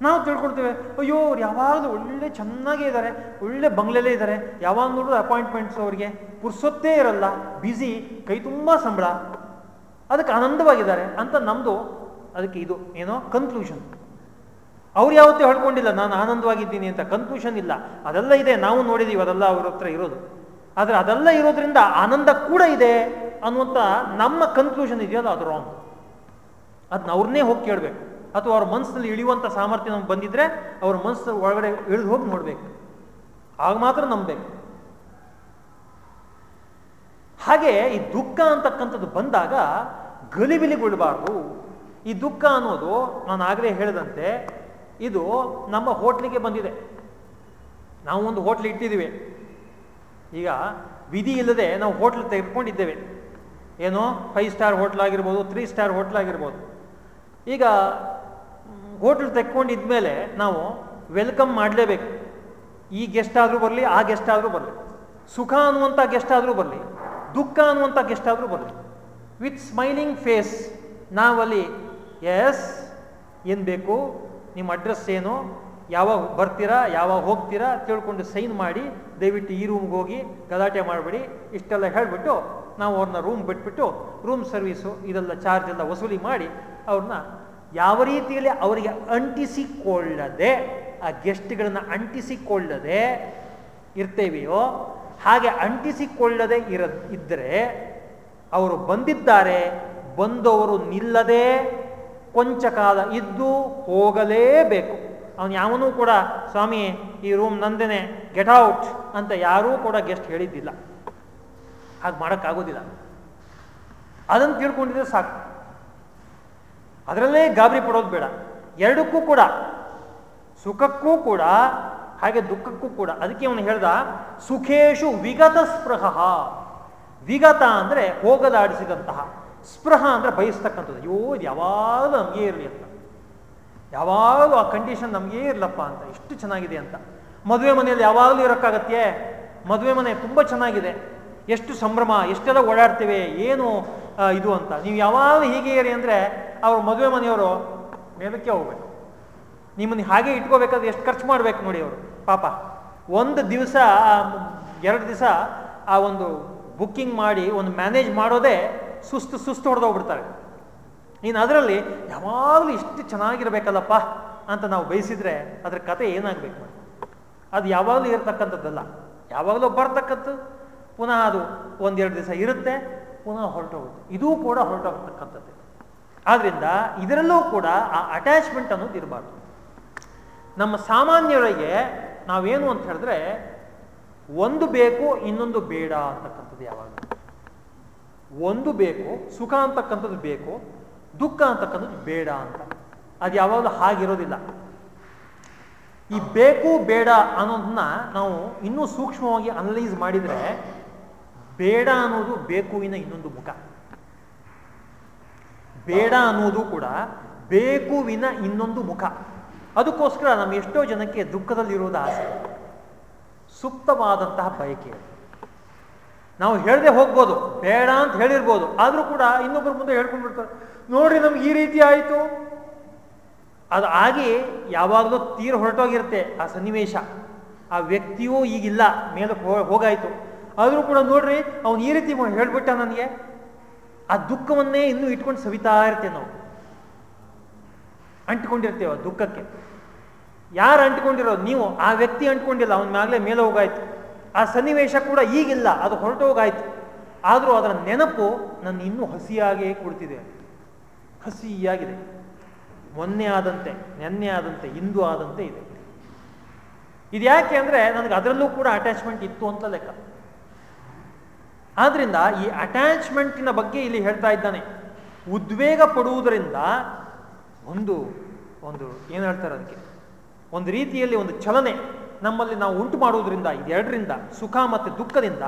ನಾವು ತಿಳ್ಕೊಳ್ತೇವೆ, ಅಯ್ಯೋ, ಅವ್ರು ಯಾವಾಗಲೂ ಒಳ್ಳೆ ಚೆನ್ನಾಗೇ ಇದ್ದಾರೆ ಒಳ್ಳೆ ಬಂಗ್ಲೆಲ್ಲೇ ಇದ್ದಾರೆ ಯಾವಾಗ ನೋಡಿದ್ರು ಅಪಾಯಿಂಟ್ಮೆಂಟ್ಸ್ ಅವರಿಗೆ ಪುರ್ಸೊತ್ತೇ ಇರಲ್ಲ ಬ್ಯುಸಿ ಕೈ ತುಂಬ ಸಂಬಳ. ಅದಕ್ಕೆ ಆನಂದವಾಗಿದ್ದಾರೆ. ಅಂತ ನಮ್ಮದು ಅದಕ್ಕೆ ಇದು, ಏನೋ ಕನ್ಕ್ಲೂಷನ್ ಅವ್ರು ಯಾವತ್ತೂ ಹೇಳ್ಕೊಂಡಿಲ್ಲ, ನಾನು ಆನಂದವಾಗಿದ್ದೀನಿ ಅಂತ ಕನ್ಕ್ಲೂಷನ್ ಇಲ್ಲ. ಅದೆಲ್ಲ ಇದೆ. ನಾವು ನೋಡಿದೀವಿ, ಅದೆಲ್ಲ ಅವ್ರ ಹತ್ರ ಇರೋದು. ಆದರೆ ಅದೆಲ್ಲ ಇರೋದ್ರಿಂದ ಆನಂದ ಕೂಡ ಇದೆ. ಅನ್ನುವಂಥ ನಮ್ಮ ಕನ್ಕ್ಲೂಷನ್ ಇದೆಯಲ್ಲ ಅದು ರಾಂಗ್ ಅದನ್ನ ಅವ್ರನ್ನೇ ಹೋಗಿ ಕೇಳಬೇಕು. ಅಥವಾ ಅವ್ರ ಮನಸ್ಸಲ್ಲಿ ಇಳಿಯುವಂಥ ಸಾಮರ್ಥ್ಯ ನಮ್ಗೆ ಬಂದಿದ್ರೆ ಅವ್ರ ಮನಸ್ಸು ಒಳಗಡೆ ಇಳಿದು ಹೋಗಿ ನೋಡ್ಬೇಕು. ಆಗ ಮಾತ್ರ ನಂಬಬೇಕು. ಹಾಗೆ ಈ ದುಃಖ ಅಂತಕ್ಕಂಥದ್ದು ಬಂದಾಗ ಗಲಿಬಿಲಿಗೊಳ್ಬಾರ್ದು. ಈ ದುಃಖ ಅನ್ನೋದು ನಾನು ಆಗಲೇ ಹೇಳಿದಂತೆ ಇದು ನಮ್ಮ ಹೋಟ್ಲಿಗೆ ಬಂದಿದೆ. ನಾವು ಒಂದು ಹೋಟ್ಲ್ ಇಟ್ಟಿದ್ದೀವಿ. ಈಗ ವಿಧಿ ಇಲ್ಲದೆ ನಾವು ಹೋಟ್ಲ್ ತೆಗೆದುಕೊಂಡಿದ್ದೇವೆ. ಏನೋ ಫೈವ್ ಸ್ಟಾರ್ ಹೋಟ್ಲ್ ಆಗಿರ್ಬೋದು ತ್ರೀ ಸ್ಟಾರ್ ಹೋಟ್ಲ್ ಆಗಿರ್ಬೋದು. ಈಗ ಹೋಟ್ಲ್ ತೆಕ್ಕೊಂಡಿದ್ಮೇಲೆ ನಾವು ವೆಲ್ಕಮ್ ಮಾಡಲೇಬೇಕು. ಈ ಗೆಸ್ಟ್ ಆದರೂ ಬರಲಿ, ಆ ಗೆಸ್ಟ್ ಆದರೂ ಬರಲಿ. ಸುಖ ಅನ್ನುವಂಥ ಗೆಸ್ಟ್ ಆದರೂ ಬರಲಿ, ದುಃಖ ಅನ್ನುವಂಥ ಗೆಸ್ಟ್ ಆದರೂ ಬರಲಿ. ವಿತ್ ಸ್ಮೈಲಿಂಗ್ ಫೇಸ್ ನಾವಲ್ಲಿ ಎಸ್ ಏನು ಬೇಕು? ನಿಮ್ಮ ಅಡ್ರೆಸ್ ಏನು? ಯಾವಾಗ ಬರ್ತೀರಾ? ಯಾವಾಗ ಹೋಗ್ತೀರಾ? ತಿಳ್ಕೊಂಡು ಸೈನ್ ಮಾಡಿ, ದಯವಿಟ್ಟು ಈ ರೂಮ್ಗೆ ಹೋಗಿ ಗಲಾಟೆ ಮಾಡಬೇಡಿ. ಇಷ್ಟೆಲ್ಲ ಹೇಳಿಬಿಟ್ಟು ನಾವು ಅವ್ರನ್ನ ರೂಮ್ ಬಿಟ್ಬಿಟ್ಟು ರೂಮ್ ಸರ್ವೀಸು ಇದೆಲ್ಲ ಚಾರ್ಜ್ ಎಲ್ಲ ವಸೂಲಿ ಮಾಡಿ ಅವ್ರನ್ನ ಯಾವ ರೀತಿಯಲ್ಲಿ ಅವರಿಗೆ ಅಂಟಿಸಿಕೊಳ್ಳದೆ, ಆ ಗೆಸ್ಟ್ಗಳನ್ನು ಅಂಟಿಸಿಕೊಳ್ಳದೆ ಇರ್ತೇವೆಯೋ, ಹಾಗೆ ಅಂಟಿಸಿಕೊಳ್ಳದೆ ಇರ ಇದ್ದರೆ ಅವರು ಬಂದಿದ್ದಾರೆ, ಬಂದವರು ನಿಲ್ಲದೆ ಕೊಂಚ ಕಾಲ ಇದ್ದು ಹೋಗಲೇಬೇಕು. ಅವನು ಯಾವನೂ ಕೂಡ, ಸ್ವಾಮಿ, ಈ ರೂಮ್ ನಂದೇನೆ ಗೆಟ್ ಔಟ್ ಅಂತ ಯಾರೂ ಕೂಡ ಗೆಸ್ಟ್ ಹೇಳಿದ್ದಿಲ್ಲ. ಹಾಗೆ ಮಾಡೋಕ್ಕಾಗೋದಿಲ್ಲ. ಅದನ್ನು ತಿಳ್ಕೊಂಡಿದ್ರೆ ಸಾಕು. ಅದರಲ್ಲೇ ಗಾಬರಿ ಪಡೋದು ಬೇಡ. ಎರಡಕ್ಕೂ ಕೂಡ, ಸುಖಕ್ಕೂ ಕೂಡ, ಹಾಗೆ ದುಃಖಕ್ಕೂ ಕೂಡ. ಅದಕ್ಕೆ ಅವನು ಹೇಳ್ದ, ಸುಖೇಶು ವಿಗತ ಸ್ಪೃಹ. ವಿಗತ ಅಂದರೆ ಹೋಗದಾಡಿಸಿದಂತಹ. ಸ್ಪೃಹ ಅಂದರೆ ಬಯಸ್ತಕ್ಕಂಥದ್ದು. ಅಯ್ಯೋ, ಇದು ಯಾವಾಗಲೂ ನಮಗೆ ಇರಲಿ ಅಂತ. ಯಾವಾಗಲೂ ಆ ಕಂಡೀಷನ್ ನಮಗೇ ಇರಲಪ್ಪ ಅಂತ. ಎಷ್ಟು ಚೆನ್ನಾಗಿದೆ ಅಂತ. ಮದುವೆ ಮನೆಯಲ್ಲಿ ಯಾವಾಗಲೂ ಇರೋಕ್ಕಾಗತ್ತೆ ಮದುವೆ ಮನೆ ತುಂಬ ಚೆನ್ನಾಗಿದೆ. ಎಷ್ಟು ಸಂಭ್ರಮ, ಎಷ್ಟೆಲ್ಲ ಓಡಾಡ್ತೇವೆ, ಏನು ಇದು ಅಂತ. ನೀವು ಯಾವಾಗಲೂ ಹೀಗೆ ಇರಿ ಅಂದರೆ ಅವ್ರ ಮದುವೆ ಮನೆಯವರು ಮೇಲಕ್ಕೆ ಹೋಗ್ಬೇಕು. ನಿಮ್ಮನ್ನು ಹಾಗೆ ಇಟ್ಕೋಬೇಕಾದ್ರೆ ಎಷ್ಟು ಖರ್ಚು ಮಾಡ್ಬೇಕು ನೋಡಿ ಅವರು. ಪಾಪ, ಒಂದು ದಿವಸ ಎರಡು ದಿವಸ ಆ ಒಂದು ಬುಕ್ಕಿಂಗ್ ಮಾಡಿ, ಒಂದು ಮ್ಯಾನೇಜ್ ಮಾಡೋದೇ ಸುಸ್ತು ಸುಸ್ತು ಹೊಡೆದೋಗ್ಬಿಡ್ತಾರೆ. ಇನ್ನು ಅದರಲ್ಲಿ ಯಾವಾಗಲೂ ಇಷ್ಟು ಚೆನ್ನಾಗಿರಬೇಕಲ್ಲಪ್ಪ ಅಂತ ನಾವು ಬಯಸಿದ್ರೆ ಅದ್ರ ಕತೆ ಏನಾಗಬೇಕು ಅದು ಯಾವಾಗಲೂ ಇರತಕ್ಕಂಥದ್ದಲ್ಲ. ಯಾವಾಗಲೂ ಬರ್ತಕ್ಕಂಥದ್ದು. ಪುನಃ ಅದು ಒಂದೆರಡು ದಿವಸ ಇರುತ್ತೆ, ಪುನಃ ಹೊರಟೋಗುತ್ತೆ. ಇದೂ ಕೂಡ ಹೊರಟೋಗ್ತಕ್ಕಂಥದ್ದು. ಆದ್ರಿಂದ ಇದರಲ್ಲೂ ಕೂಡ ಆ ಅಟ್ಯಾಚ್ಮೆಂಟ್ ಅನ್ನೋದು ಇರಬಾರ್ದು. ನಮ್ಮ ಸಾಮಾನ್ಯರಿಗೆ ನಾವೇನು ಅಂತ ಹೇಳಿದ್ರೆ, ಒಂದು ಬೇಕು, ಇನ್ನೊಂದು ಬೇಡ ಅಂತಕ್ಕಂಥದ್ದು ಯಾವಾಗ? ಒಂದು ಬೇಕು, ಸುಖ ಅಂತಕ್ಕಂಥದ್ದು ಬೇಕು, ದುಃಖ ಅಂತಕ್ಕಂಥದ್ದು ಬೇಡ ಅಂತ. ಅದು ಯಾವಾಗಲೂ ಹಾಗಿರೋದಿಲ್ಲ. ಈ ಬೇಕು, ಬೇಡ ಅನ್ನೋದನ್ನ ನಾವು ಇನ್ನೂ ಸೂಕ್ಷ್ಮವಾಗಿ ಅನಲೈಸ್ ಮಾಡಿದರೆ ಬೇಡ ಅನ್ನೋದು ಬೇಕುವಿನ ಇನ್ನೊಂದು ಮುಖ. ಬೇಡ ಅನ್ನೋದು ಕೂಡ ಬೇಕುವಿನ ಇನ್ನೊಂದು ಮುಖ. ಅದಕ್ಕೋಸ್ಕರ ನಮ್ಮ ಎಷ್ಟೋ ಜನಕ್ಕೆ ದುಃಖದಲ್ಲಿರೋದು ಆಸೆ. ಸುಪ್ತವಾದಂತಹ ಬಯಕೆ ನಾವು ಹೇಳದೆ ಹೋಗ್ಬೋದು, ಬೇಡ ಅಂತ ಹೇಳಿರ್ಬೋದು, ಆದರೂ ಕೂಡ ಇನ್ನೊಬ್ಬರ ಮುಂದೆ ಹೇಳ್ಕೊಂಡ್ಬಿಡ್ತಾರೆ ನೋಡ್ರಿ ನಮ್ಗೆ ಈ ರೀತಿ ಆಯಿತು. ಅದು ಆಗಿ ಯಾವಾಗಲೂ ತೀರ ಹೊರಟೋಗಿರುತ್ತೆ ಆ ಸನ್ನಿವೇಶ. ಆ ವ್ಯಕ್ತಿಯೂ ಈಗಿಲ್ಲ ಮೇಲೆ ಹೋಗಾಯ್ತು. ಆದರೂ ಕೂಡ ನೋಡ್ರಿ, ಅವನು ಈ ರೀತಿ ಹೇಳ್ಬಿಟ್ಟ ನನಗೆ, ಆ ದುಃಖವನ್ನೇ ಇನ್ನೂ ಇಟ್ಕೊಂಡು ಸವಿತಾ ಇರ್ತೇವೆ ನಾವು. ಅಂಟ್ಕೊಂಡಿರ್ತೇವೆ ಆ ದುಃಖಕ್ಕೆ. ಯಾರು ಅಂಟ್ಕೊಂಡಿರೋದು ನೀವು, ಆ ವ್ಯಕ್ತಿ ಅಂಟ್ಕೊಂಡಿಲ್ಲ, ಅವನ ಮ್ಯಾಗಲೇ ಮೇಲೆ ಹೋಗಾಯ್ತು. ಆ ಸನ್ನಿವೇಶ ಕೂಡ ಈಗಿಲ್ಲ, ಅದು ಹೊರಟೋಗಾಯ್ತು ಆದರೂ ಅದರ ನೆನಪು ನನ್ನ ಇನ್ನೂ ಹಸಿಯಾಗೇ ಕುಳಿತಿದೆ ಹಸಿಯಾಗಿದೆ. ಮೊನ್ನೆ ಆದಂತೆ, ನೆನ್ನೆ ಆದಂತೆ, ಇಂದು ಆದಂತೆ ಇದೆ. ಇದು ಯಾಕೆ ಅಂದರೆ, ನನಗೆ ಅದರಲ್ಲೂ ಕೂಡ ಅಟ್ಯಾಚ್ಮೆಂಟ್ ಇತ್ತು ಅಂತ ಲೆಕ್ಕ. ಆದ್ರಿಂದ ಈ ಅಟ್ಯಾಚ್ಮೆಂಟಿನ ಬಗ್ಗೆ ಇಲ್ಲಿ ಹೇಳ್ತಾ ಇದ್ದಾನೆ. ಉದ್ವೇಗ ಪಡುವುದರಿಂದ ಒಂದು ಒಂದು ಏನು ಹೇಳ್ತಾರೆ ಅದಕ್ಕೆ? ಒಂದು ರೀತಿಯಲ್ಲಿ ಒಂದು ಚಲನೆ ನಮ್ಮಲ್ಲಿ ನಾವು ಉಂಟು ಮಾಡುವುದರಿಂದ, ಇದೆರಡರಿಂದ, ಸುಖ ಮತ್ತು ದುಃಖದಿಂದ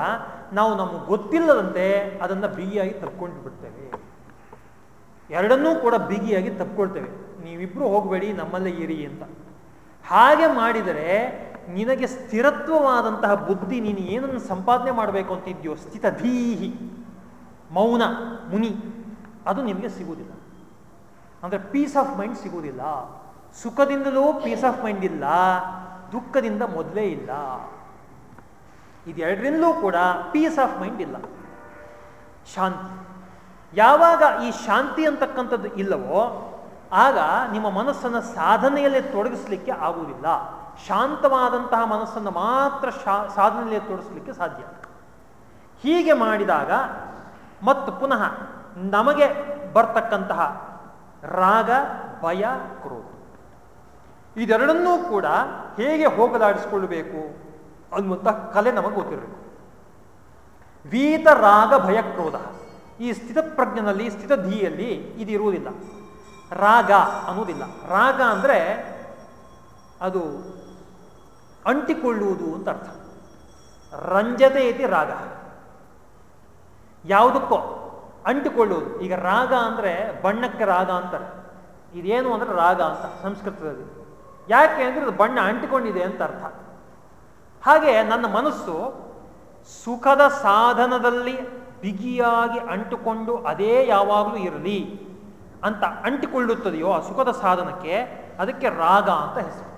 ನಾವು ನಮಗೆ ಗೊತ್ತಿಲ್ಲದಂತೆ ಅದನ್ನು ಬಿಗಿಯಾಗಿ ತಪ್ಕೊಂಡು ಬಿಡ್ತೇವೆ. ಎರಡನ್ನೂ ಕೂಡ ಬಿಗಿಯಾಗಿ ತಪ್ಕೊಳ್ತೇವೆ. ನೀವಿಬ್ರು ಹೋಗಬೇಡಿ, ನಮ್ಮಲ್ಲೇ ಇರಿ ಅಂತ. ಹಾಗೆ ಮಾಡಿದರೆ ನಿನಗೆ ಸ್ಥಿರತ್ವವಾದಂತಹ ಬುದ್ಧಿ ನೀನು ಏನನ್ನು ಸಂಪಾದನೆ ಮಾಡಬೇಕು ಅಂತಿದ್ಯೋ? ಸ್ಥಿತಧೀಹಿ ಮೌನ, ಮುನಿ. ಅದು ನಿಮಗೆ ಸಿಗುವುದಿಲ್ಲ. ಅಂದರೆ ಪೀಸ್ ಆಫ್ ಮೈಂಡ್ ಸಿಗುವುದಿಲ್ಲ. ಸುಖದಿಂದಲೂ ಪೀಸ್ ಆಫ್ ಮೈಂಡ್ ಇಲ್ಲ, ದುಃಖದಿಂದ ಮೊದಲೇ ಇಲ್ಲ. ಇದೆರಡರಿಂದಲೂ ಕೂಡ ಪೀಸ್ ಆಫ್ ಮೈಂಡ್ ಇಲ್ಲ. ಶಾಂತಿ. ಯಾವಾಗ ಈ ಶಾಂತಿ ಅಂತಕ್ಕಂಥದ್ದು ಇಲ್ಲವೋ, ಆಗ ನಿಮ್ಮ ಮನಸ್ಸನ್ನು ಸಾಧನೆಯಲ್ಲಿ ತೊಡಗಿಸ್ಲಿಕ್ಕೆ ಆಗುವುದಿಲ್ಲ. ಶಾಂತವಾದಂತಹ ಮನಸ್ಸನ್ನು ಮಾತ್ರ ಶಾ, ಸಾಧನೆಯಲ್ಲಿ ತೋರಿಸಲಿಕ್ಕೆ ಸಾಧ್ಯ. ಹೀಗೆ ಮಾಡಿದಾಗ ಮತ್ತು ಪುನಃ ನಮಗೆ ಬರ್ತಕ್ಕಂತಹ ರಾಗ, ಭಯ, ಕ್ರೋಧ. ಇದೆರಡನ್ನೂ ಕೂಡ ಹೇಗೆ ಹೋಗಲಾಡಿಸಿಕೊಳ್ಳಬೇಕು ಅನ್ನುವಂತಹ ಕಲೆ ನಮಗೆ ಗೊತ್ತಿರಬೇಕು. ವೀತ, ರಾಗ, ಭಯ, ಕ್ರೋಧ. ಈ ಸ್ಥಿತ ಪ್ರಜ್ಞನಲ್ಲಿ ಸ್ಥಿತಧಿಯಲ್ಲಿ ಇದು ಇದಿರುವುದಿಲ್ಲ ರಾಗ ಅನ್ನುವುದಿಲ್ಲ. ರಾಗ ಅಂದರೆ ಅದು ಅಂಟಿಕೊಳ್ಳುವುದು ಅಂತ ಅರ್ಥ. ರಂಜತೆ ಇತಿ ರಾಗ. ಯಾವುದಕ್ಕೋ ಅಂಟಿಕೊಳ್ಳುವುದು. ಈಗ ರಾಗ ಅಂದರೆ ಬಣ್ಣಕ್ಕೆ ರಾಗ ಅಂತಾರೆ. ಇದೇನು ಅಂದರೆ ರಾಗ ಅಂತ ಸಂಸ್ಕೃತದಲ್ಲಿ. ಯಾಕೆ ಅಂದರೆ ಅದು ಬಣ್ಣ ಅಂಟಿಕೊಂಡಿದೆ ಅಂತ ಅರ್ಥ. ಹಾಗೆ ನನ್ನ ಮನಸ್ಸು ಸುಖದ ಸಾಧನದಲ್ಲಿ ಬಿಗಿಯಾಗಿ ಅಂಟುಕೊಂಡು ಅದೇ ಯಾವಾಗಲೂ ಇರಲಿ ಅಂತ ಅಂಟಿಕೊಳ್ಳುತ್ತದೆಯೋ ಆ ಸುಖದ ಸಾಧನಕ್ಕೆ ಅದಕ್ಕೆ ರಾಗ ಅಂತ ಹೆಸರು.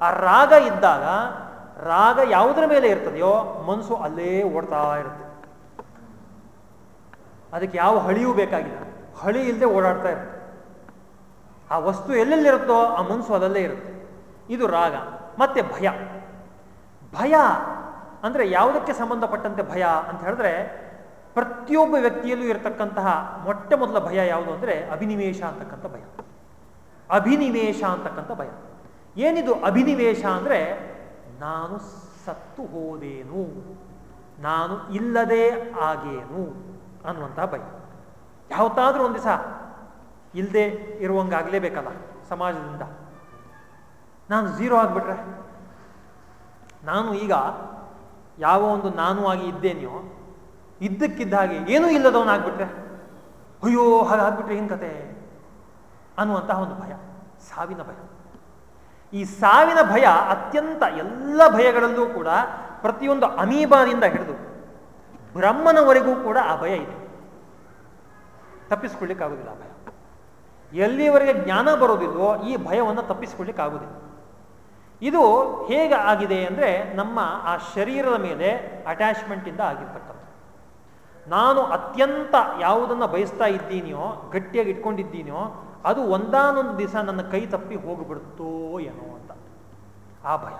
ಆ ರಾಗ ಇದ್ದಾಗ ರಾಗ ಯಾವುದರ ಮೇಲೆ ಇರ್ತದೆಯೋ ಮನಸ್ಸು ಅಲ್ಲೇ ಓಡ್ತಾ ಇರುತ್ತೆ. ಅದಕ್ಕೆ ಯಾವ ಹಳಿಯೂ ಬೇಕಾಗಿಲ್ಲ. ಹಳಿ ಇಲ್ಲದೆ ಓಡಾಡ್ತಾ ಇರುತ್ತೆ. ಆ ವಸ್ತು ಎಲ್ಲೆಲ್ಲಿರುತ್ತೋ ಆ ಮನಸ್ಸು ಅದಲ್ಲೇ ಇರುತ್ತೆ. ಇದು ರಾಗ, ಮತ್ತೆ ಭಯ. ಭಯ ಅಂದರೆ ಯಾವುದಕ್ಕೆ ಸಂಬಂಧಪಟ್ಟಂತೆ ಭಯ ಅಂತ ಹೇಳಿದ್ರೆ ಪ್ರತಿಯೊಬ್ಬ ವ್ಯಕ್ತಿಯಲ್ಲೂ ಇರತಕ್ಕಂತಹ ಮೊಟ್ಟ ಮೊದಲ ಭಯ ಯಾವುದು ಅಂದರೆ ಅಭಿನಿವೇಶ ಅಂತಕ್ಕಂಥ ಭಯ. ಅಭಿನಿವೇಶ ಅಂತಕ್ಕಂಥ ಭಯ. ಏನಿದು ಅಭಿನಿವೇಶ ಅಂದರೆ ನಾನು ಸತ್ತು ಹೋದೇನು, ನಾನು ಇಲ್ಲದೆ ಆಗೇನು ಅನ್ನುವಂತಹ ಭಯ ಯಾವತ್ತಾದರೂ ಒಂದು ದಿವಸ ಇಲ್ಲದೆ ಇರುವಂಗಾಗಲೇಬೇಕಲ್ಲ ಸಮಾಜದಿಂದ. ನಾನು ಝೀರೋ ಆಗಿಬಿಟ್ರೆ, ನಾನು ಈಗ ಯಾವ ಒಂದು ನಾನು ಆಗಿ ಇದ್ದೇನೆಯೋ, ಇದ್ದಕ್ಕಿದ್ದ ಹಾಗೆ ಏನೂ ಇಲ್ಲದವನಾಗ್ಬಿಟ್ರೆ ಅಯ್ಯೋ ಹಾಗಾಗ್ಬಿಟ್ರೆ ಏನು ಕತೆ ಅನ್ನುವಂತಹ ಒಂದು ಭಯ, ಸಾವಿನ ಭಯ. ಈ ಸಾವಿನ ಭಯ ಅತ್ಯಂತ ಎಲ್ಲ ಭಯಗಳಲ್ಲೂ ಕೂಡ ಪ್ರತಿಯೊಂದು ಅಮೀಬಾದಿಂದ ಹಿಡಿದು ಬ್ರಹ್ಮನವರೆಗೂ ಕೂಡ ಆ ಭಯ ಇದೆ. ತಪ್ಪಿಸ್ಕೊಳ್ಳಿಕ್ಕಾಗುದಿಲ್ಲ ಆ ಭಯ. ಎಲ್ಲಿವರೆಗೆ ಜ್ಞಾನ ಬರೋದಿಲ್ವೋ ಈ ಭಯವನ್ನು ತಪ್ಪಿಸ್ಕೊಳ್ಳಿಕ್ಕಾಗುವುದಿಲ್ಲ ಇದು ಹೇಗೆ ಆಗಿದೆ ಅಂದರೆ ನಮ್ಮ ಆ ಶರೀರದ ಮೇಲೆ ಅಟ್ಯಾಚ್ಮೆಂಟಿಂದ ಆಗಿರ್ತಕ್ಕಂಥ ನಾನು ಅತ್ಯಂತ ಯಾವುದನ್ನು ಬಯಸ್ತಾ ಇದ್ದೀನಿಯೋ, ಗಟ್ಟಿಯಾಗಿ ಇಟ್ಕೊಂಡಿದ್ದೀನಿಯೋ ಅದು ಒಂದಾನೊಂದು ದಿವಸ ನನ್ನ ಕೈ ತಪ್ಪಿ ಹೋಗಿಬಿಡುತ್ತೋ ಏನೋ ಅಂತ. ಆ ಭಯ.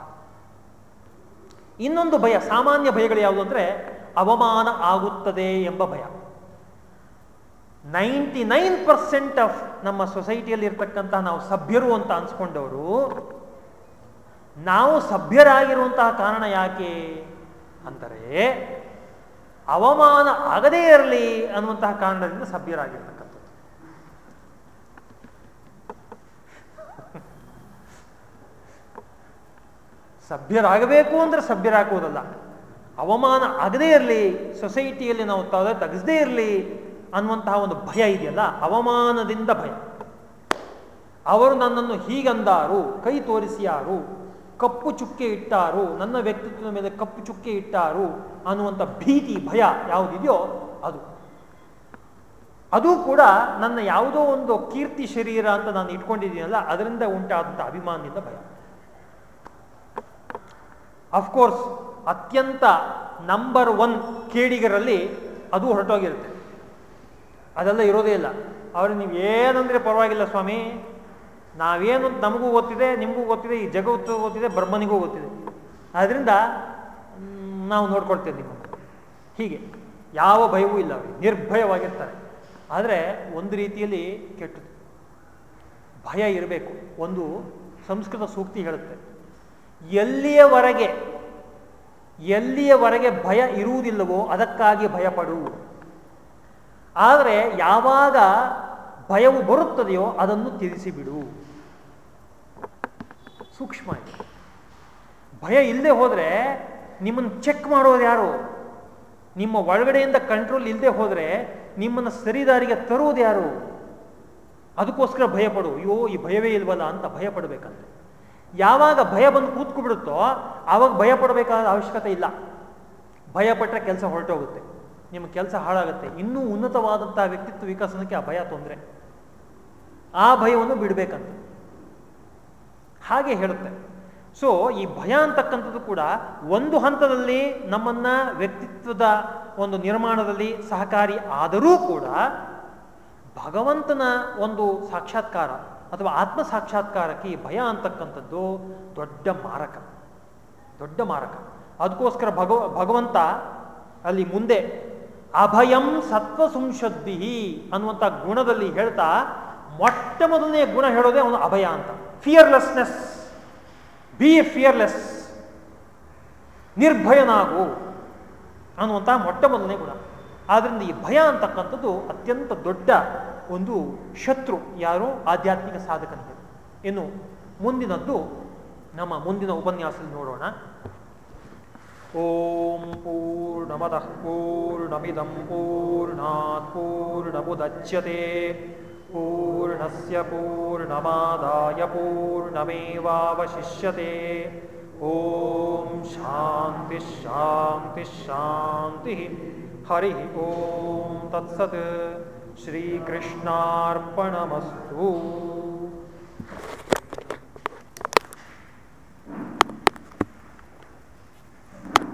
ಇನ್ನೊಂದು ಭಯ, ಸಾಮಾನ್ಯ ಭಯಗಳು ಯಾವುದು ಅಂದರೆ ಅವಮಾನ ಆಗುತ್ತದೆ ಎಂಬ ಭಯ. ನೈಂಟಿ ನೈನ್ ಪರ್ಸೆಂಟ್ ಆಫ್ ನಮ್ಮ ಸೊಸೈಟಿಯಲ್ಲಿ ಇರ್ತಕ್ಕಂತಹ ನಾವು ಸಭ್ಯರು ಅಂತ ಅನ್ಸ್ಕೊಂಡವರು, ನಾವು ಸಭ್ಯರಾಗಿರುವಂತಹ ಕಾರಣ ಯಾಕೆ ಅಂದರೆ ಅವಮಾನ ಆಗದೇ ಇರಲಿ ಅನ್ನುವಂತಹ ಕಾರಣದಿಂದ ಸಭ್ಯರಾಗಿರ್ತಕ್ಕಂಥದ್ದು ಸಭ್ಯರಾಗಬೇಕು ಅಂದ್ರೆ ಸಭ್ಯರಾಗುವುದಲ್ಲ. ಅವಮಾನ ಆಗದೇ ಇರಲಿ ಸೊಸೈಟಿಯಲ್ಲಿ ನಾವು ತಲೆ ತಗಸದೇ ಇರಲಿ ಅನ್ನುವಂತಹ ಒಂದು ಭಯ ಇದೆಯಲ್ಲ, ಅವಮಾನದಿಂದ ಭಯ. ಅವರು ನನ್ನನ್ನು ಹೀಗಂದಾರು, ಕೈ ತೋರಿಸಿಯಾರು, ಕಪ್ಪು ಚುಕ್ಕೆ ಇಟ್ಟಾರು, ನನ್ನ ವ್ಯಕ್ತಿತ್ವದ ಮೇಲೆ ಕಪ್ಪು ಚುಕ್ಕೆ ಇಟ್ಟಾರು ಅನ್ನುವಂಥ ಭೀತಿ, ಭಯ ಯಾವುದಿದೆಯೋ ಅದು. ಅದು ಕೂಡ ನನ್ನ ಯಾವುದೋ ಒಂದು ಕೀರ್ತಿ ಶರೀರ ಅಂತ ನಾನು ಇಟ್ಕೊಂಡಿದ್ದೀನಲ್ಲ, ಅದರಿಂದ ಉಂಟಾದಂಥ ಅಭಿಮಾನದಿಂದ ಭಯ. ಅಫ್ಕೋರ್ಸ್ ಅತ್ಯಂತ ನಂಬರ್ ಒನ್ ಕೇಡಿಗರಲ್ಲಿ ಅದು ಹೊರಟೋಗಿರುತ್ತೆ. ಅದೆಲ್ಲ ಇರೋದೇ ಇಲ್ಲ. ಅವ್ರಿಗೆ ನೀವು ಏನಂದರೆ ಪರವಾಗಿಲ್ಲ ಸ್ವಾಮಿ, ನಾವೇನು ನಮಗೂ ಗೊತ್ತಿದೆ, ನಿಮಗೂ ಗೊತ್ತಿದೆ, ಈ ಜಗತ್ತು ಗೊತ್ತಿದೆ, ಬ್ರಹ್ಮನಿಗೂ ಗೊತ್ತಿದೆ. ಅದರಿಂದ ನಾವು ನೋಡ್ಕೊಳ್ತೇವೆ ನಿಮ್ಮ ಹೀಗೆ, ಯಾವ ಭಯವೂ ಇಲ್ಲ ಅವ್ರಿಗೆ, ನಿರ್ಭಯವಾಗಿರ್ತಾರೆ. ಆದರೆ ಒಂದು ರೀತಿಯಲ್ಲಿ ಕೆಟ್ಟದು ಭಯ ಇರಬೇಕು. ಒಂದು ಸಂಸ್ಕೃತ ಸೂಕ್ತಿ ಹೇಳುತ್ತೆ. ಎಲ್ಲಿಯವರೆಗೆ ಎಲ್ಲಿಯವರೆಗೆ ಭಯ ಇರುವುದಿಲ್ಲವೋ ಅದಕ್ಕಾಗಿ ಭಯಪಡು. ಆದರೆ ಯಾವಾಗ ಭಯವು ಬರುತ್ತದೆಯೋ ಅದನ್ನು ತಿಳಿಸಿಬಿಡು ಸೂಕ್ಷ್ಮ ಭಯ ಇಲ್ಲದೆ ಹೋದರೆ ನಿಮ್ಮನ್ನು ಚೆಕ್ ಮಾಡೋದು ಯಾರು? ನಿಮ್ಮ ಒಳಗಡೆಯಿಂದ ಕಂಟ್ರೋಲ್ ಇಲ್ಲದೆ ಹೋದರೆ ನಿಮ್ಮನ್ನು ಸರಿದಾರಿಗೆ ತರುವುದು ಯಾರು? ಅದಕ್ಕೋಸ್ಕರ ಭಯಪಡು. ಅಯ್ಯೋ, ಈ ಭಯವೇ ಇಲ್ವಲ್ಲ ಅಂತ ಭಯ ಪಡಬೇಕಂತೆ ಯಾವಾಗ ಭಯ ಬಂದು ಕೂತ್ಕೊಬಿಡುತ್ತೋ ಆವಾಗ ಭಯ ಪಡಬೇಕಾದ ಅವಶ್ಯಕತೆ ಇಲ್ಲ. ಭಯ ಪಟ್ಟರೆ ಕೆಲಸ ಹೊರಟೋಗುತ್ತೆ. ನಿಮ್ಮ ಕೆಲಸ ಹಾಳಾಗುತ್ತೆ. ಇನ್ನೂ ಉನ್ನತವಾದಂತಹ ವ್ಯಕ್ತಿತ್ವ ವಿಕಸನಕ್ಕೆ ಆ ಭಯ ತೊಂದರೆ. ಆ ಭಯವನ್ನು ಬಿಡಬೇಕಂತ. ಹಾಗೆ ಹೇಳುತ್ತೆ. ಸೊ ಈ ಭಯ ಅಂತಕ್ಕಂಥದ್ದು ಕೂಡ ಒಂದು ಹಂತದಲ್ಲಿ ನಮ್ಮನ್ನ ವ್ಯಕ್ತಿತ್ವದ ಒಂದು ನಿರ್ಮಾಣದಲ್ಲಿ ಸಹಕಾರಿ ಆದರೂ ಕೂಡ ಭಗವಂತನ ಒಂದು ಸಾಕ್ಷಾತ್ಕಾರ ಅಥವಾ ಆತ್ಮ ಸಾಕ್ಷಾತ್ಕಾರಕ್ಕೆ ಈ ಭಯ ಅಂತಕ್ಕಂಥದ್ದು ದೊಡ್ಡ ಮಾರಕ. ದೊಡ್ಡ ಮಾರಕ. ಅದಕ್ಕೋಸ್ಕರ ಭಗವ, ಭಗವಂತ ಅಲ್ಲಿ ಮುಂದೆ ಅಭಯಂ ಸತ್ವ ಸಂಶುದ್ಧಿ ಅನ್ನುವಂಥ ಗುಣದಲ್ಲಿ ಹೇಳ್ತಾ ಮೊಟ್ಟ ಮೊದಲನೇ ಗುಣ ಹೇಳೋದೇ ಅವನು ಅಭಯ ಅಂತ. ಫಿಯರ್ಲೆಸ್ನೆಸ್ ಬಿ ಫಿಯರ್ಲೆಸ್ ನಿರ್ಭಯನಾಗು ಅನ್ನುವಂಥ ಮೊಟ್ಟ ಮೊದಲನೇ ಗುಣ. ಆದ್ದರಿಂದ ಈ ಭಯ ಅಂತಕ್ಕಂಥದ್ದು ಅತ್ಯಂತ ದೊಡ್ಡ ಒಂದು ಶತ್ರು, ಯಾರು ಆಧ್ಯಾತ್ಮಿಕ ಸಾಧಕನಿಗೆ. ಇನ್ನು ಮುಂದಿನದ್ದು ನಮ್ಮ ಮುಂದಿನ ಉಪನ್ಯಾಸದಲ್ಲಿ ನೋಡೋಣ. ಓಂ ಪೂರ್ಣಮದಃ ಪೂರ್ಣಮಿದಂ ಪೂರ್ಣಾತ್ ಪೂರ್ಣಮುದಚ್ಯತೆ. ಪೂರ್ಣಸ್ಯ ಪೂರ್ಣಮಾದಾಯ ಪೂರ್ಣಮೇವಾವಶಿಷ್ಯತೆ. ಓಂ ಶಾಂತಿ ಶಾಂತಿ ಶಾಂತಿ ಹರಿ ಓಂ ತತ್ಸತ್. ಶ್ರೀಕೃಷ್ಣಾರ್ಪಣಮಸ್ತು.